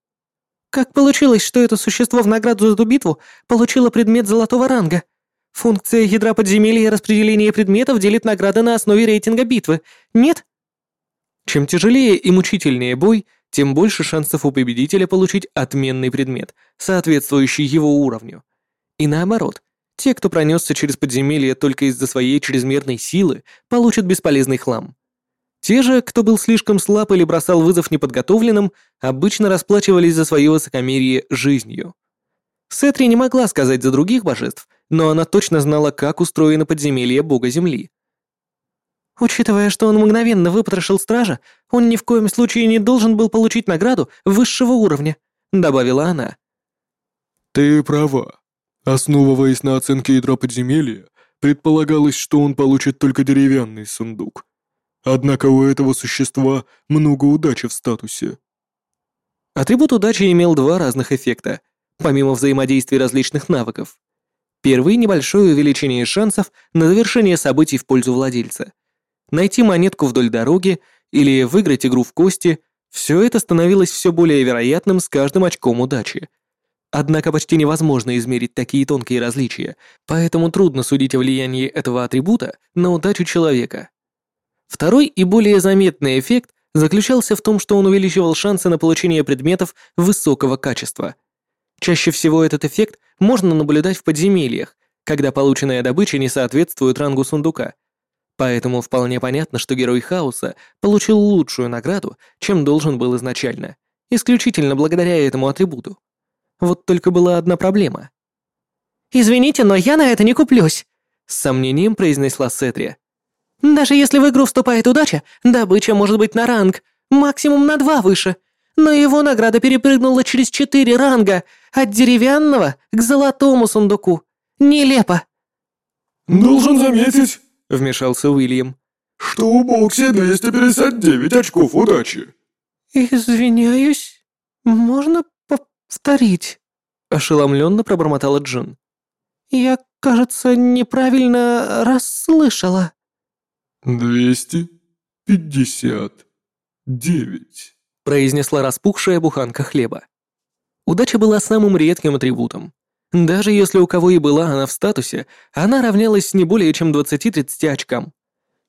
«Как получилось, что это существо в награду за эту битву получило предмет золотого ранга? Функция ядра подземелья и распределение предметов делит награды на основе рейтинга битвы, нет?» Чем тяжелее и мучительнее бой, тем больше шансов у победителя получить отменный предмет, соответствующий его уровню. И наоборот, те, кто пронесся через подземелье только из-за своей чрезмерной силы, получат бесполезный хлам. Те же, кто был слишком слаб или бросал вызов неподготовленным, обычно расплачивались за свое высокомерие жизнью. Сетри не могла сказать за других божеств, но она точно знала, как устроено подземелье бога Земли. Учитывая, что он мгновенно выпотрошил стража, он ни в коем случае не должен был получить награду высшего уровня, добавила она. «Ты права», — Основываясь на оценке ядра подземелья, предполагалось, что он получит только деревянный сундук. Однако у этого существа много удачи в статусе. Атрибут удачи имел два разных эффекта, помимо взаимодействия различных навыков. Первый — небольшое увеличение шансов на завершение событий в пользу владельца. Найти монетку вдоль дороги или выиграть игру в кости — все это становилось все более вероятным с каждым очком удачи. Однако почти невозможно измерить такие тонкие различия, поэтому трудно судить о влиянии этого атрибута на удачу человека. Второй и более заметный эффект заключался в том, что он увеличивал шансы на получение предметов высокого качества. Чаще всего этот эффект можно наблюдать в подземельях, когда полученная добыча не соответствует рангу сундука. Поэтому вполне понятно, что герой хаоса получил лучшую награду, чем должен был изначально, исключительно благодаря этому атрибуту. Вот только была одна проблема. «Извините, но я на это не куплюсь», — с сомнением произнесла Сетрия. Даже если в игру вступает удача, добыча может быть на ранг, максимум на два выше. Но его награда перепрыгнула через четыре ранга, от деревянного к золотому сундуку. Нелепо. «Должен заметить», — вмешался Уильям, «что у Бокси 259 очков удачи». «Извиняюсь, можно повторить?» — ошеломленно пробормотала Джин. «Я, кажется, неправильно расслышала». «Двести пятьдесят девять», — произнесла распухшая буханка хлеба. Удача была самым редким атрибутом. Даже если у кого и была она в статусе, она равнялась не более чем 20-30 очкам.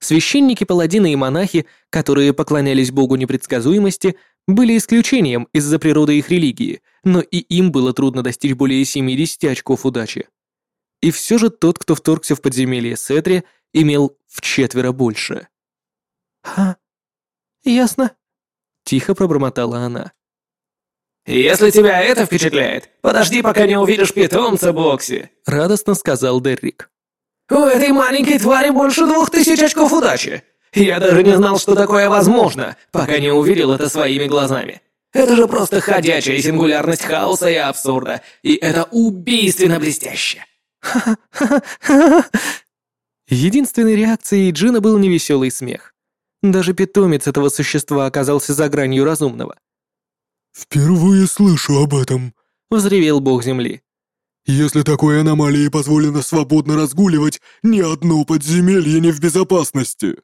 Священники, паладины и монахи, которые поклонялись богу непредсказуемости, были исключением из-за природы их религии, но и им было трудно достичь более 70 очков удачи. И все же тот, кто вторгся в подземелье Сетри, имел в четверо больше. «Ха, ясно», — тихо пробормотала она. «Если тебя это впечатляет, подожди, пока не увидишь питомца Бокси», — радостно сказал Деррик. «У этой маленькой твари больше двух тысяч очков удачи. Я даже не знал, что такое возможно, пока не увидел это своими глазами. Это же просто ходячая сингулярность хаоса и абсурда, и это убийственно блестяще». Единственной реакцией Джина был невеселый смех. Даже питомец этого существа оказался за гранью разумного. «Впервые слышу об этом», — взревел бог земли. «Если такой аномалии позволено свободно разгуливать, ни одно подземелье не в безопасности».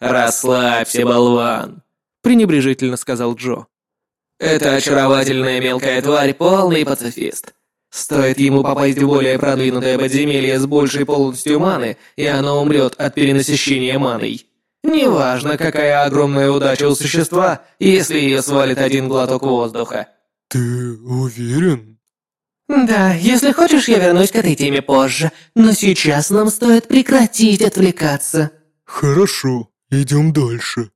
«Расслабься, болван», — пренебрежительно сказал Джо. «Это очаровательная мелкая тварь, полный пацифист. Стоит ему попасть в более продвинутое подземелье с большей полностью маны, и оно умрет от перенасыщения маной. Неважно, какая огромная удача у существа, если ее свалит один глоток воздуха. Ты уверен? Да, если хочешь, я вернусь к этой теме позже, но сейчас нам стоит прекратить отвлекаться. Хорошо, идем дальше.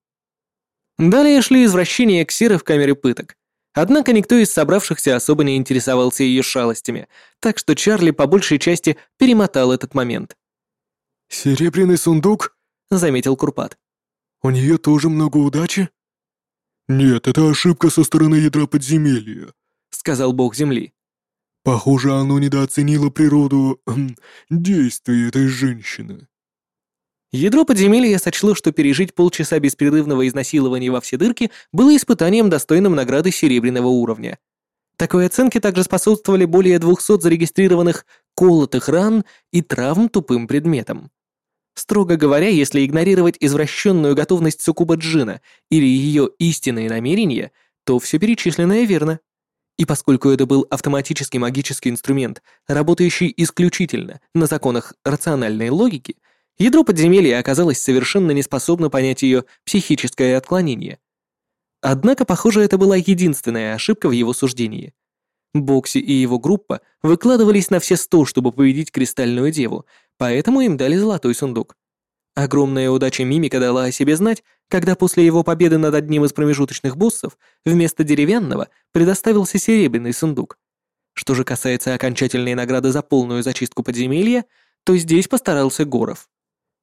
Далее шли извращения Ксиры в камере пыток. Однако никто из собравшихся особо не интересовался ее шалостями, так что Чарли по большей части перемотал этот момент. «Серебряный сундук?» — заметил Курпат. «У нее тоже много удачи?» «Нет, это ошибка со стороны ядра подземелья», — сказал бог земли. «Похоже, оно недооценило природу эм, действий этой женщины». Ядро подземелья сочло, что пережить полчаса беспрерывного изнасилования во все дырки было испытанием, достойным награды серебряного уровня. Такой оценке также способствовали более 200 зарегистрированных колотых ран и травм тупым предметом. Строго говоря, если игнорировать извращенную готовность Сукуба Джина или ее истинные намерения, то все перечисленное верно. И поскольку это был автоматический магический инструмент, работающий исключительно на законах рациональной логики, Ядро подземелья оказалось совершенно неспособно понять ее психическое отклонение. Однако, похоже, это была единственная ошибка в его суждении. Бокси и его группа выкладывались на все сто, чтобы победить Кристальную Деву, поэтому им дали золотой сундук. Огромная удача Мимика дала о себе знать, когда после его победы над одним из промежуточных боссов вместо деревянного предоставился серебряный сундук. Что же касается окончательной награды за полную зачистку подземелья, то здесь постарался Горов.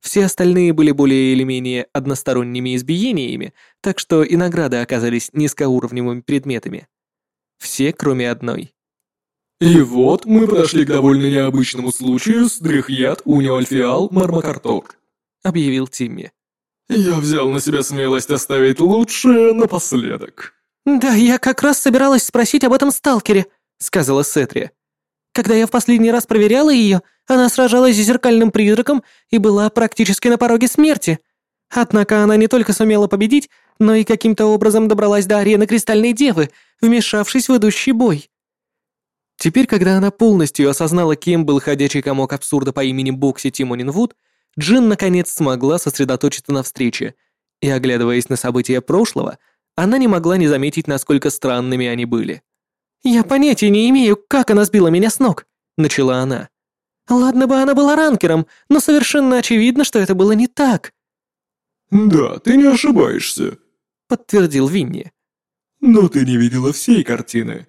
Все остальные были более или менее односторонними избиениями, так что и награды оказались низкоуровневыми предметами. Все, кроме одной. И вот мы подошли к довольно необычному случаю с дрихьят униоальфиал мармакартор», — объявил Тимми. «Я взял на себя смелость оставить лучшее напоследок». «Да, я как раз собиралась спросить об этом сталкере», — сказала Сетри. «Когда я в последний раз проверяла ее, она сражалась с зеркальным призраком и была практически на пороге смерти. Однако она не только сумела победить, но и каким-то образом добралась до арены Кристальной Девы, вмешавшись в идущий бой». Теперь, когда она полностью осознала, кем был ходячий комок абсурда по имени Бокси Тимонин Вуд, Джин наконец смогла сосредоточиться на встрече, и, оглядываясь на события прошлого, она не могла не заметить, насколько странными они были. «Я понятия не имею, как она сбила меня с ног», — начала она. «Ладно бы она была ранкером, но совершенно очевидно, что это было не так». «Да, ты не ошибаешься», — подтвердил Винни. «Но ты не видела всей картины.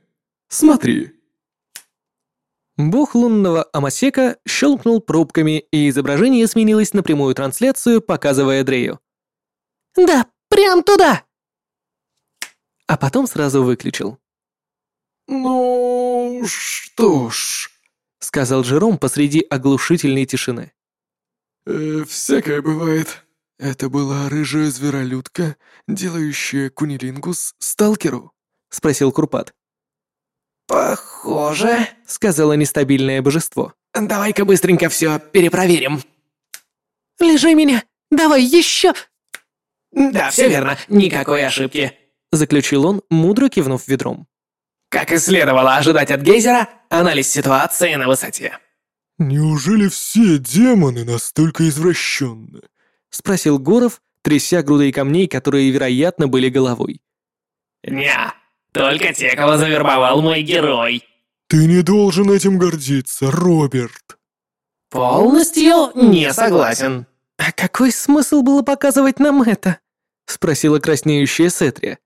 Смотри». Бог лунного Амасека щелкнул пробками, и изображение сменилось на прямую трансляцию, показывая Дрею. «Да, прям туда!» А потом сразу выключил. «Ну, что ж», — сказал Жером посреди оглушительной тишины. «Э, «Всякое бывает. Это была рыжая зверолюдка, делающая кунилингус сталкеру?» — спросил Курпат. «Похоже», — сказала нестабильное божество. «Давай-ка быстренько все перепроверим». «Лежи меня! Давай еще!» «Да, все верно, никакой ошибки», — заключил он, мудро кивнув ведром. «Как и следовало ожидать от гейзера, анализ ситуации на высоте». «Неужели все демоны настолько извращенны?» — спросил Горов, тряся грудой камней, которые, вероятно, были головой. «Не, только те, кого завербовал мой герой». «Ты не должен этим гордиться, Роберт». «Полностью не согласен». «А какой смысл было показывать нам это?» — спросила краснеющая Сетрия.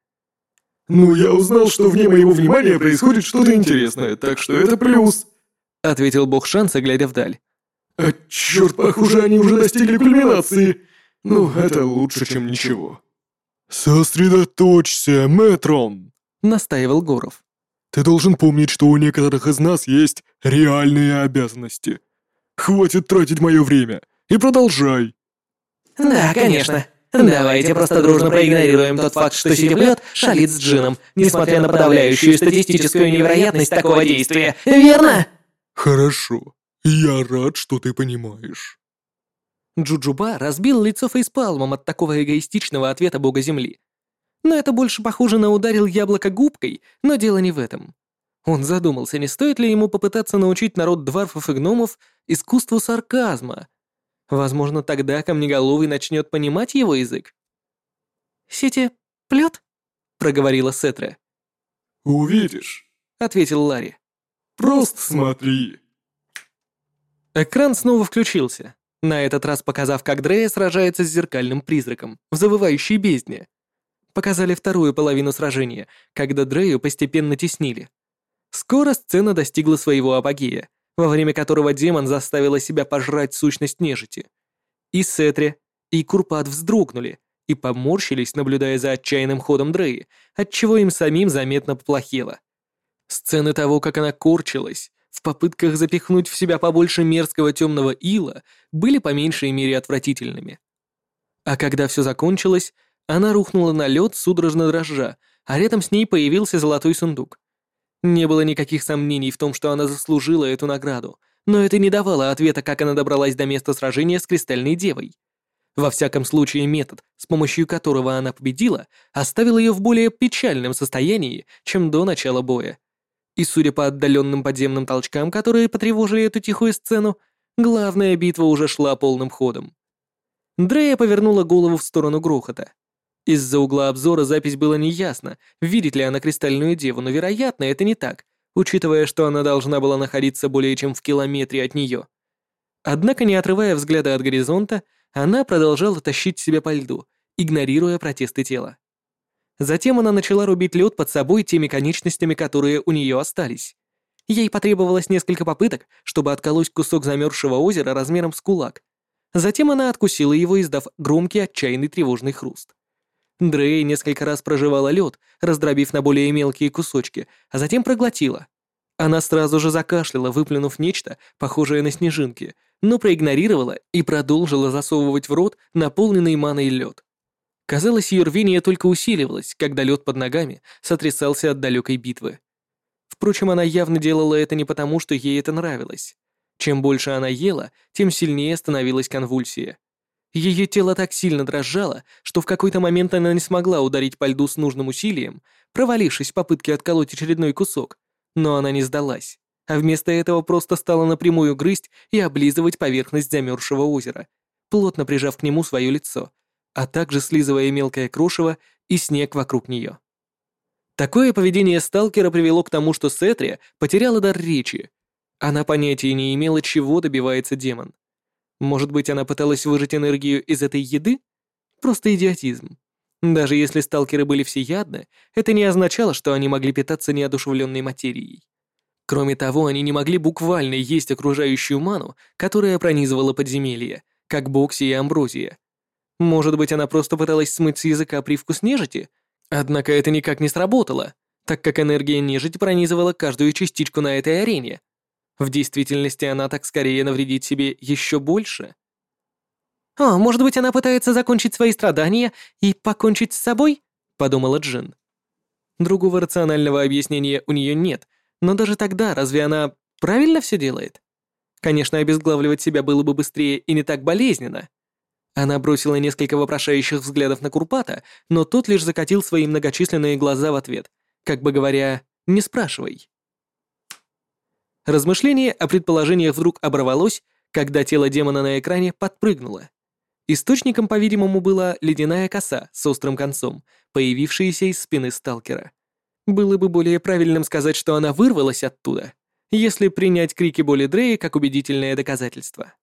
«Ну, я узнал, что вне моего внимания происходит что-то интересное, так что это плюс», — ответил бог шанса, глядя вдаль. «А черт, похоже, они уже достигли кульминации. Ну, это лучше, чем ничего». «Сосредоточься, Мэтрон», — настаивал Горов. «Ты должен помнить, что у некоторых из нас есть реальные обязанности. Хватит тратить мое время и продолжай». «Да, конечно. Давайте просто дружно проигнорируем тот факт, что Ситиплет шалит с Джином, несмотря на подавляющую статистическую невероятность такого действия, верно?» «Хорошо. Я рад, что ты понимаешь». Джуджуба разбил лицо фейспалмом от такого эгоистичного ответа бога земли. Но это больше похоже на ударил яблоко губкой, но дело не в этом. Он задумался, не стоит ли ему попытаться научить народ дварфов и гномов искусству сарказма. Возможно, тогда Камнеголовый начнет понимать его язык. «Сити, плет?» — проговорила Сетра. «Увидишь», — ответил Ларри. «Просто смотри». Экран снова включился, на этот раз показав, как Дрея сражается с зеркальным призраком в завывающей бездне. Показали вторую половину сражения, когда Дрею постепенно теснили. Скоро сцена достигла своего апогея, во время которого демон заставила себя пожрать сущность нежити. И Сетре, и Курпат вздрогнули и поморщились, наблюдая за отчаянным ходом Дреи, отчего им самим заметно поплохело. Сцены того, как она корчилась, в попытках запихнуть в себя побольше мерзкого темного ила, были по меньшей мере отвратительными. А когда все закончилось, она рухнула на лед, судорожно дрожа, а рядом с ней появился золотой сундук. Не было никаких сомнений в том, что она заслужила эту награду, но это не давало ответа, как она добралась до места сражения с Кристальной Девой. Во всяком случае, метод, с помощью которого она победила, оставил ее в более печальном состоянии, чем до начала боя. И судя по отдаленным подземным толчкам, которые потревожили эту тихую сцену, главная битва уже шла полным ходом. Дрея повернула голову в сторону грохота. Из-за угла обзора запись была неясна, видит ли она кристальную деву, но, вероятно, это не так, учитывая, что она должна была находиться более чем в километре от нее. Однако, не отрывая взгляда от горизонта, она продолжала тащить себя по льду, игнорируя протесты тела. Затем она начала рубить лед под собой теми конечностями, которые у нее остались. Ей потребовалось несколько попыток, чтобы отколоть кусок замерзшего озера размером с кулак. Затем она откусила его, издав громкий отчаянный тревожный хруст. Дрей несколько раз прожевала лед, раздробив на более мелкие кусочки, а затем проглотила. Она сразу же закашляла, выплюнув нечто, похожее на снежинки, но проигнорировала и продолжила засовывать в рот наполненный маной лед. Казалось, ее рвение только усиливалось, когда лед под ногами сотрясался от далекой битвы. Впрочем, она явно делала это не потому, что ей это нравилось. Чем больше она ела, тем сильнее становилась конвульсия. Ее тело так сильно дрожало, что в какой-то момент она не смогла ударить по льду с нужным усилием, провалившись в попытке отколоть очередной кусок, но она не сдалась, а вместо этого просто стала напрямую грызть и облизывать поверхность замерзшего озера, плотно прижав к нему свое лицо, а также слизывая мелкое крошево и снег вокруг нее. Такое поведение сталкера привело к тому, что Сетрия потеряла дар речи. Она понятия не имела, чего добивается демон. Может быть, она пыталась выжать энергию из этой еды? Просто идиотизм. Даже если сталкеры были всеядны, это не означало, что они могли питаться неодушевленной материей. Кроме того, они не могли буквально есть окружающую ману, которая пронизывала подземелье, как Бокси и Амброзия. Может быть, она просто пыталась смыть с языка привкус нежити? Однако это никак не сработало, так как энергия нежити пронизывала каждую частичку на этой арене. В действительности она так скорее навредит себе еще больше. «О, может быть, она пытается закончить свои страдания и покончить с собой?» — подумала Джин. Другого рационального объяснения у нее нет, но даже тогда разве она правильно все делает? Конечно, обезглавливать себя было бы быстрее и не так болезненно. Она бросила несколько вопрошающих взглядов на Курпата, но тот лишь закатил свои многочисленные глаза в ответ, как бы говоря, «не спрашивай». Размышление о предположениях вдруг оборвалось, когда тело демона на экране подпрыгнуло. Источником, по-видимому, была ледяная коса с острым концом, появившаяся из спины сталкера. Было бы более правильным сказать, что она вырвалась оттуда, если принять крики боли Дрея как убедительное доказательство.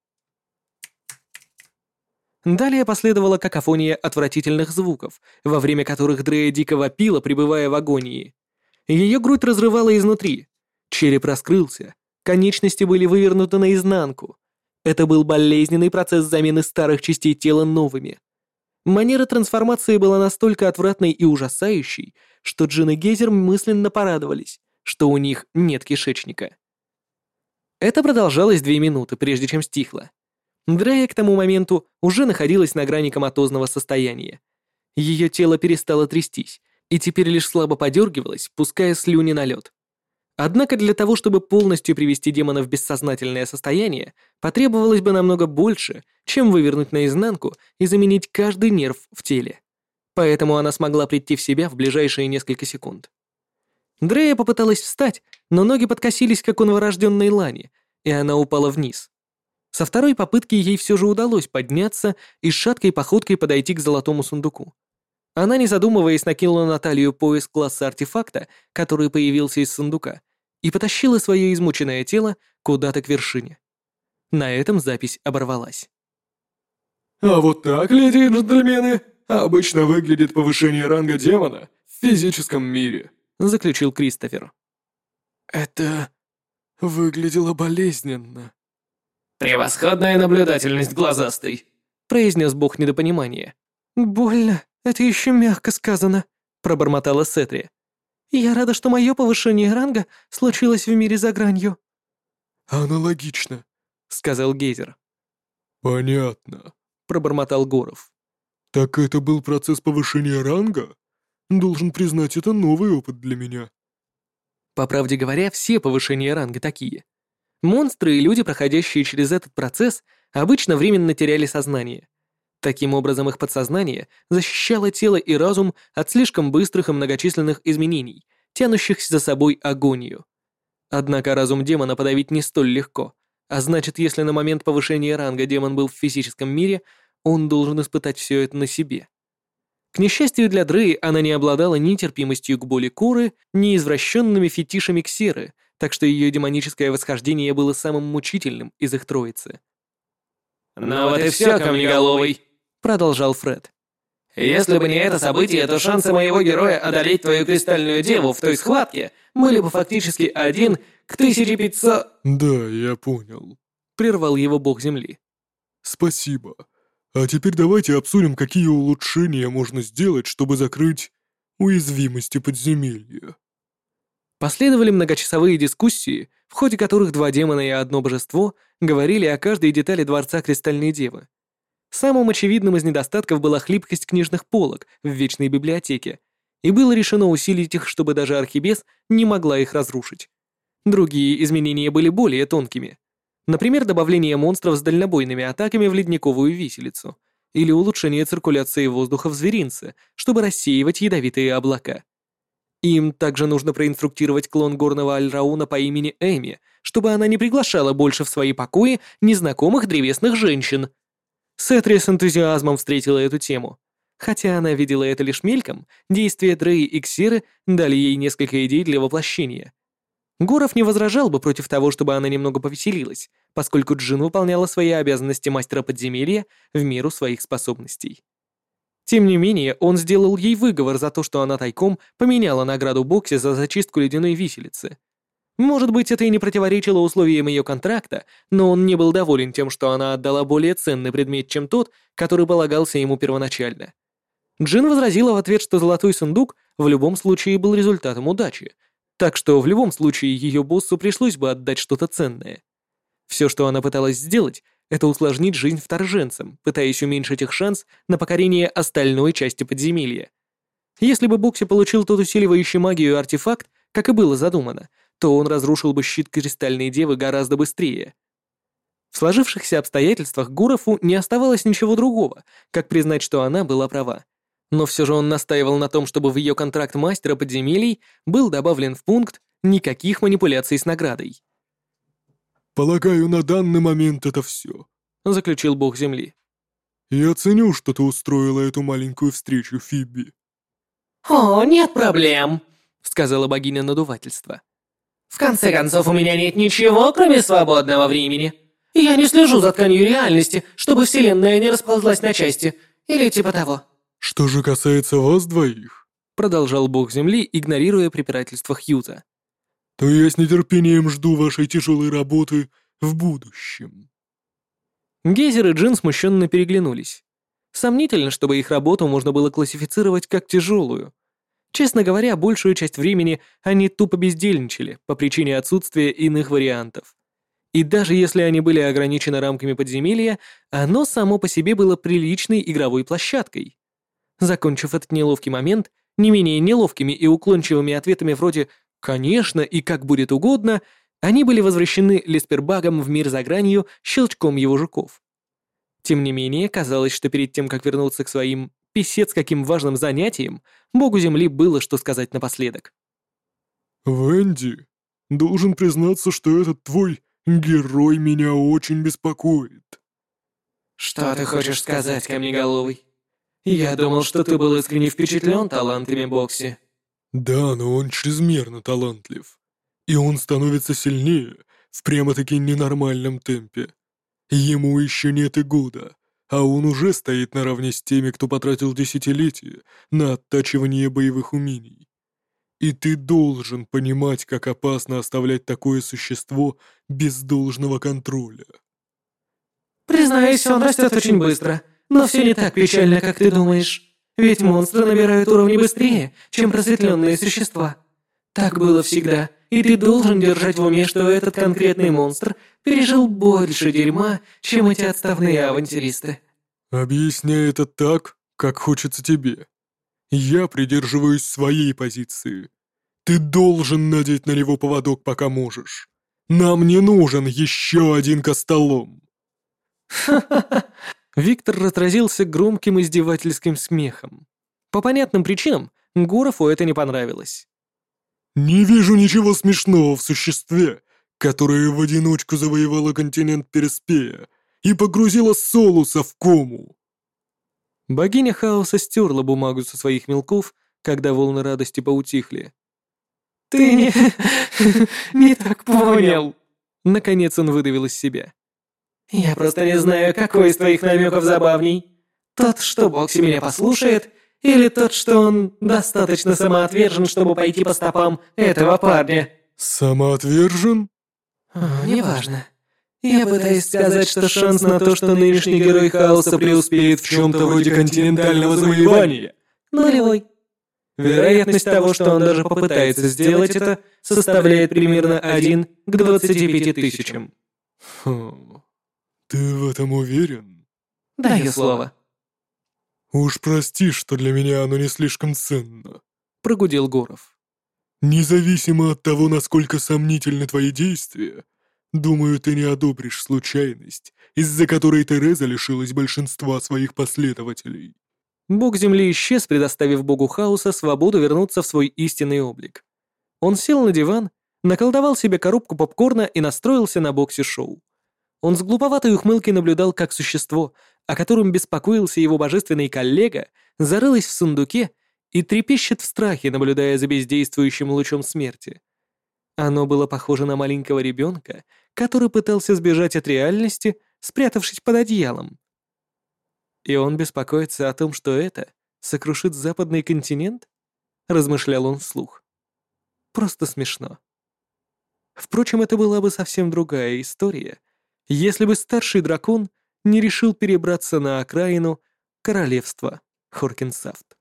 Далее последовала какофония отвратительных звуков, во время которых Дрея дико вопила, пребывая в агонии. Ее грудь разрывала изнутри, череп раскрылся, конечности были вывернуты наизнанку, это был болезненный процесс замены старых частей тела новыми. Манера трансформации была настолько отвратной и ужасающей, что Джин и Гейзер мысленно порадовались, что у них нет кишечника. Это продолжалось две минуты, прежде чем стихло. Дрея к тому моменту уже находилась на грани коматозного состояния. Ее тело перестало трястись, и теперь лишь слабо подергивалось, пуская слюни на лед. Однако для того, чтобы полностью привести демона в бессознательное состояние, потребовалось бы намного больше, чем вывернуть наизнанку и заменить каждый нерв в теле. Поэтому она смогла прийти в себя в ближайшие несколько секунд. Дрея попыталась встать, но ноги подкосились, как у новорожденной Лани, и она упала вниз. Со второй попытки ей все же удалось подняться и шаткой походкой подойти к золотому сундуку. Она, не задумываясь, накинула на талию пояс класса артефакта, который появился из сундука, и потащила свое измученное тело куда-то к вершине. На этом запись оборвалась. «А вот так, леди и джентльмены, обычно выглядит повышение ранга демона в физическом мире», заключил Кристофер. «Это выглядело болезненно». «Превосходная наблюдательность, глазастый», произнес бог недопонимания. «Больно, это еще мягко сказано», пробормотала Сетри. Я рада, что мое повышение ранга случилось в мире за гранью». «Аналогично», — сказал Гейзер. «Понятно», — пробормотал Горов. «Так это был процесс повышения ранга? Должен признать, это новый опыт для меня». По правде говоря, все повышения ранга такие. Монстры и люди, проходящие через этот процесс, обычно временно теряли сознание. Таким образом, их подсознание защищало тело и разум от слишком быстрых и многочисленных изменений, тянущих за собой агонию. Однако разум демона подавить не столь легко, а значит, если на момент повышения ранга демон был в физическом мире, он должен испытать все это на себе. К несчастью для Дреи, она не обладала ни терпимостью к боли Коры, ни извращенными фетишами Ксеры, так что ее демоническое восхождение было самым мучительным из их троицы. «Ну вот и все, камнеголовый!» Продолжал Фред. «Если бы не это событие, то шансы моего героя одолеть твою кристальную деву в той схватке были бы фактически один к 1500...» «Да, я понял», — прервал его бог земли. «Спасибо. А теперь давайте обсудим, какие улучшения можно сделать, чтобы закрыть уязвимости подземелья». Последовали многочасовые дискуссии, в ходе которых два демона и одно божество говорили о каждой детали Дворца Кристальной Девы. Самым очевидным из недостатков была хлипкость книжных полок в Вечной Библиотеке, и было решено усилить их, чтобы даже Архибес не могла их разрушить. Другие изменения были более тонкими. Например, добавление монстров с дальнобойными атаками в ледниковую виселицу или улучшение циркуляции воздуха в зверинце, чтобы рассеивать ядовитые облака. Им также нужно проинструктировать клон горного Альрауна по имени Эми, чтобы она не приглашала больше в свои покои незнакомых древесных женщин. Сетри с энтузиазмом встретила эту тему. Хотя она видела это лишь мельком, действия Дрей и Ксиры дали ей несколько идей для воплощения. Горов не возражал бы против того, чтобы она немного повеселилась, поскольку Джин выполняла свои обязанности мастера подземелья в меру своих способностей. Тем не менее, он сделал ей выговор за то, что она тайком поменяла награду Боксе за зачистку ледяной виселицы. Может быть, это и не противоречило условиям ее контракта, но он не был доволен тем, что она отдала более ценный предмет, чем тот, который полагался ему первоначально. Джин возразила в ответ, что золотой сундук в любом случае был результатом удачи, так что в любом случае ее боссу пришлось бы отдать что-то ценное. Все, что она пыталась сделать, это усложнить жизнь вторженцам, пытаясь уменьшить их шанс на покорение остальной части подземелья. Если бы Бокси получил тот усиливающий магию артефакт, как и было задумано, то он разрушил бы щит Кристальной Девы гораздо быстрее. В сложившихся обстоятельствах Гурову не оставалось ничего другого, как признать, что она была права. Но все же он настаивал на том, чтобы в ее контракт мастера подземелий был добавлен в пункт «никаких манипуляций с наградой». «Полагаю, на данный момент это все», — заключил бог земли. «Я ценю, что ты устроила эту маленькую встречу, Фиби». «О, нет проблем», — сказала богиня надувательства. «В конце концов, у меня нет ничего, кроме свободного времени. Я не слежу за тканью реальности, чтобы вселенная не расползлась на части, или типа того». «Что же касается вас двоих», — продолжал бог земли, игнорируя препирательства Хьюза, то я с нетерпением жду вашей тяжелой работы в будущем». Гейзер и Джин смущенно переглянулись. Сомнительно, чтобы их работу можно было классифицировать как тяжелую. Честно говоря, большую часть времени они тупо бездельничали по причине отсутствия иных вариантов. И даже если они были ограничены рамками подземелья, оно само по себе было приличной игровой площадкой. Закончив этот неловкий момент, не менее неловкими и уклончивыми ответами вроде Конечно, и как будет угодно, они были возвращены Леспербагом в мир за гранью щелчком его жуков. Тем не менее, казалось, что перед тем, как вернуться к своим писец каким важным занятиям, богу Земли было что сказать напоследок. «Венди, должен признаться, что этот твой герой меня очень беспокоит». «Что ты хочешь сказать, Камнеголовый? Я думал, что ты был искренне впечатлен талантами Бокси». Да, но он чрезмерно талантлив. И он становится сильнее в прямо-таки ненормальном темпе. Ему еще нет и года, а он уже стоит наравне с теми, кто потратил десятилетия на оттачивание боевых умений. И ты должен понимать, как опасно оставлять такое существо без должного контроля. Признаюсь, он растет очень быстро, но все не так печально, как ты думаешь. Ведь монстры набирают уровни быстрее, чем просветленные существа. Так было всегда, и ты должен держать в уме, что этот конкретный монстр пережил больше дерьма, чем эти отставные авантюристы. Объясняй это так, как хочется тебе. Я придерживаюсь своей позиции. Ты должен надеть на него поводок, пока можешь. Нам не нужен еще один костолом. Ха-ха-ха, Виктор разразился громким издевательским смехом. По понятным причинам Гурову это не понравилось. «Не вижу ничего смешного в существе, которое в одиночку завоевало континент Переспея и погрузило Солуса в кому». Богиня хаоса стерла бумагу со своих мелков, когда волны радости поутихли. «Ты не... не так понял!» Наконец он выдавил из себя. «Я просто не знаю, какой из твоих намеков забавней. Тот, что Бокси меня послушает, или тот, что он достаточно самоотвержен, чтобы пойти по стопам этого парня?» «Самоотвержен?» О, «Неважно. Я пытаюсь сказать, что шанс на то, что нынешний герой хаоса преуспеет в чем-то вроде континентального завоевания, нулевой. Вероятность того, что он даже попытается сделать это, составляет примерно 1 к 25 тысячам. Хм. Ты в этом уверен? Даю слово. Уж прости, что для меня оно не слишком ценно. Прогудел Горов. Независимо от того, насколько сомнительны твои действия, думаю, ты не одобришь случайность, из-за которой Тереза лишилась большинства своих последователей. Бог Земли исчез, предоставив Богу Хаоса свободу вернуться в свой истинный облик. Он сел на диван, наколдовал себе коробку попкорна и настроился на боксе-шоу. Он с глуповатой ухмылкой наблюдал, как существо, о котором беспокоился его божественный коллега, зарылось в сундуке и трепещет в страхе, наблюдая за бездействующим лучом смерти. Оно было похоже на маленького ребенка, который пытался сбежать от реальности, спрятавшись под одеялом. И он беспокоится о том, что это сокрушит западный континент? Размышлял он вслух. Просто смешно. Впрочем, это была бы совсем другая история, если бы старший дракон не решил перебраться на окраину королевства Хоркинсафт.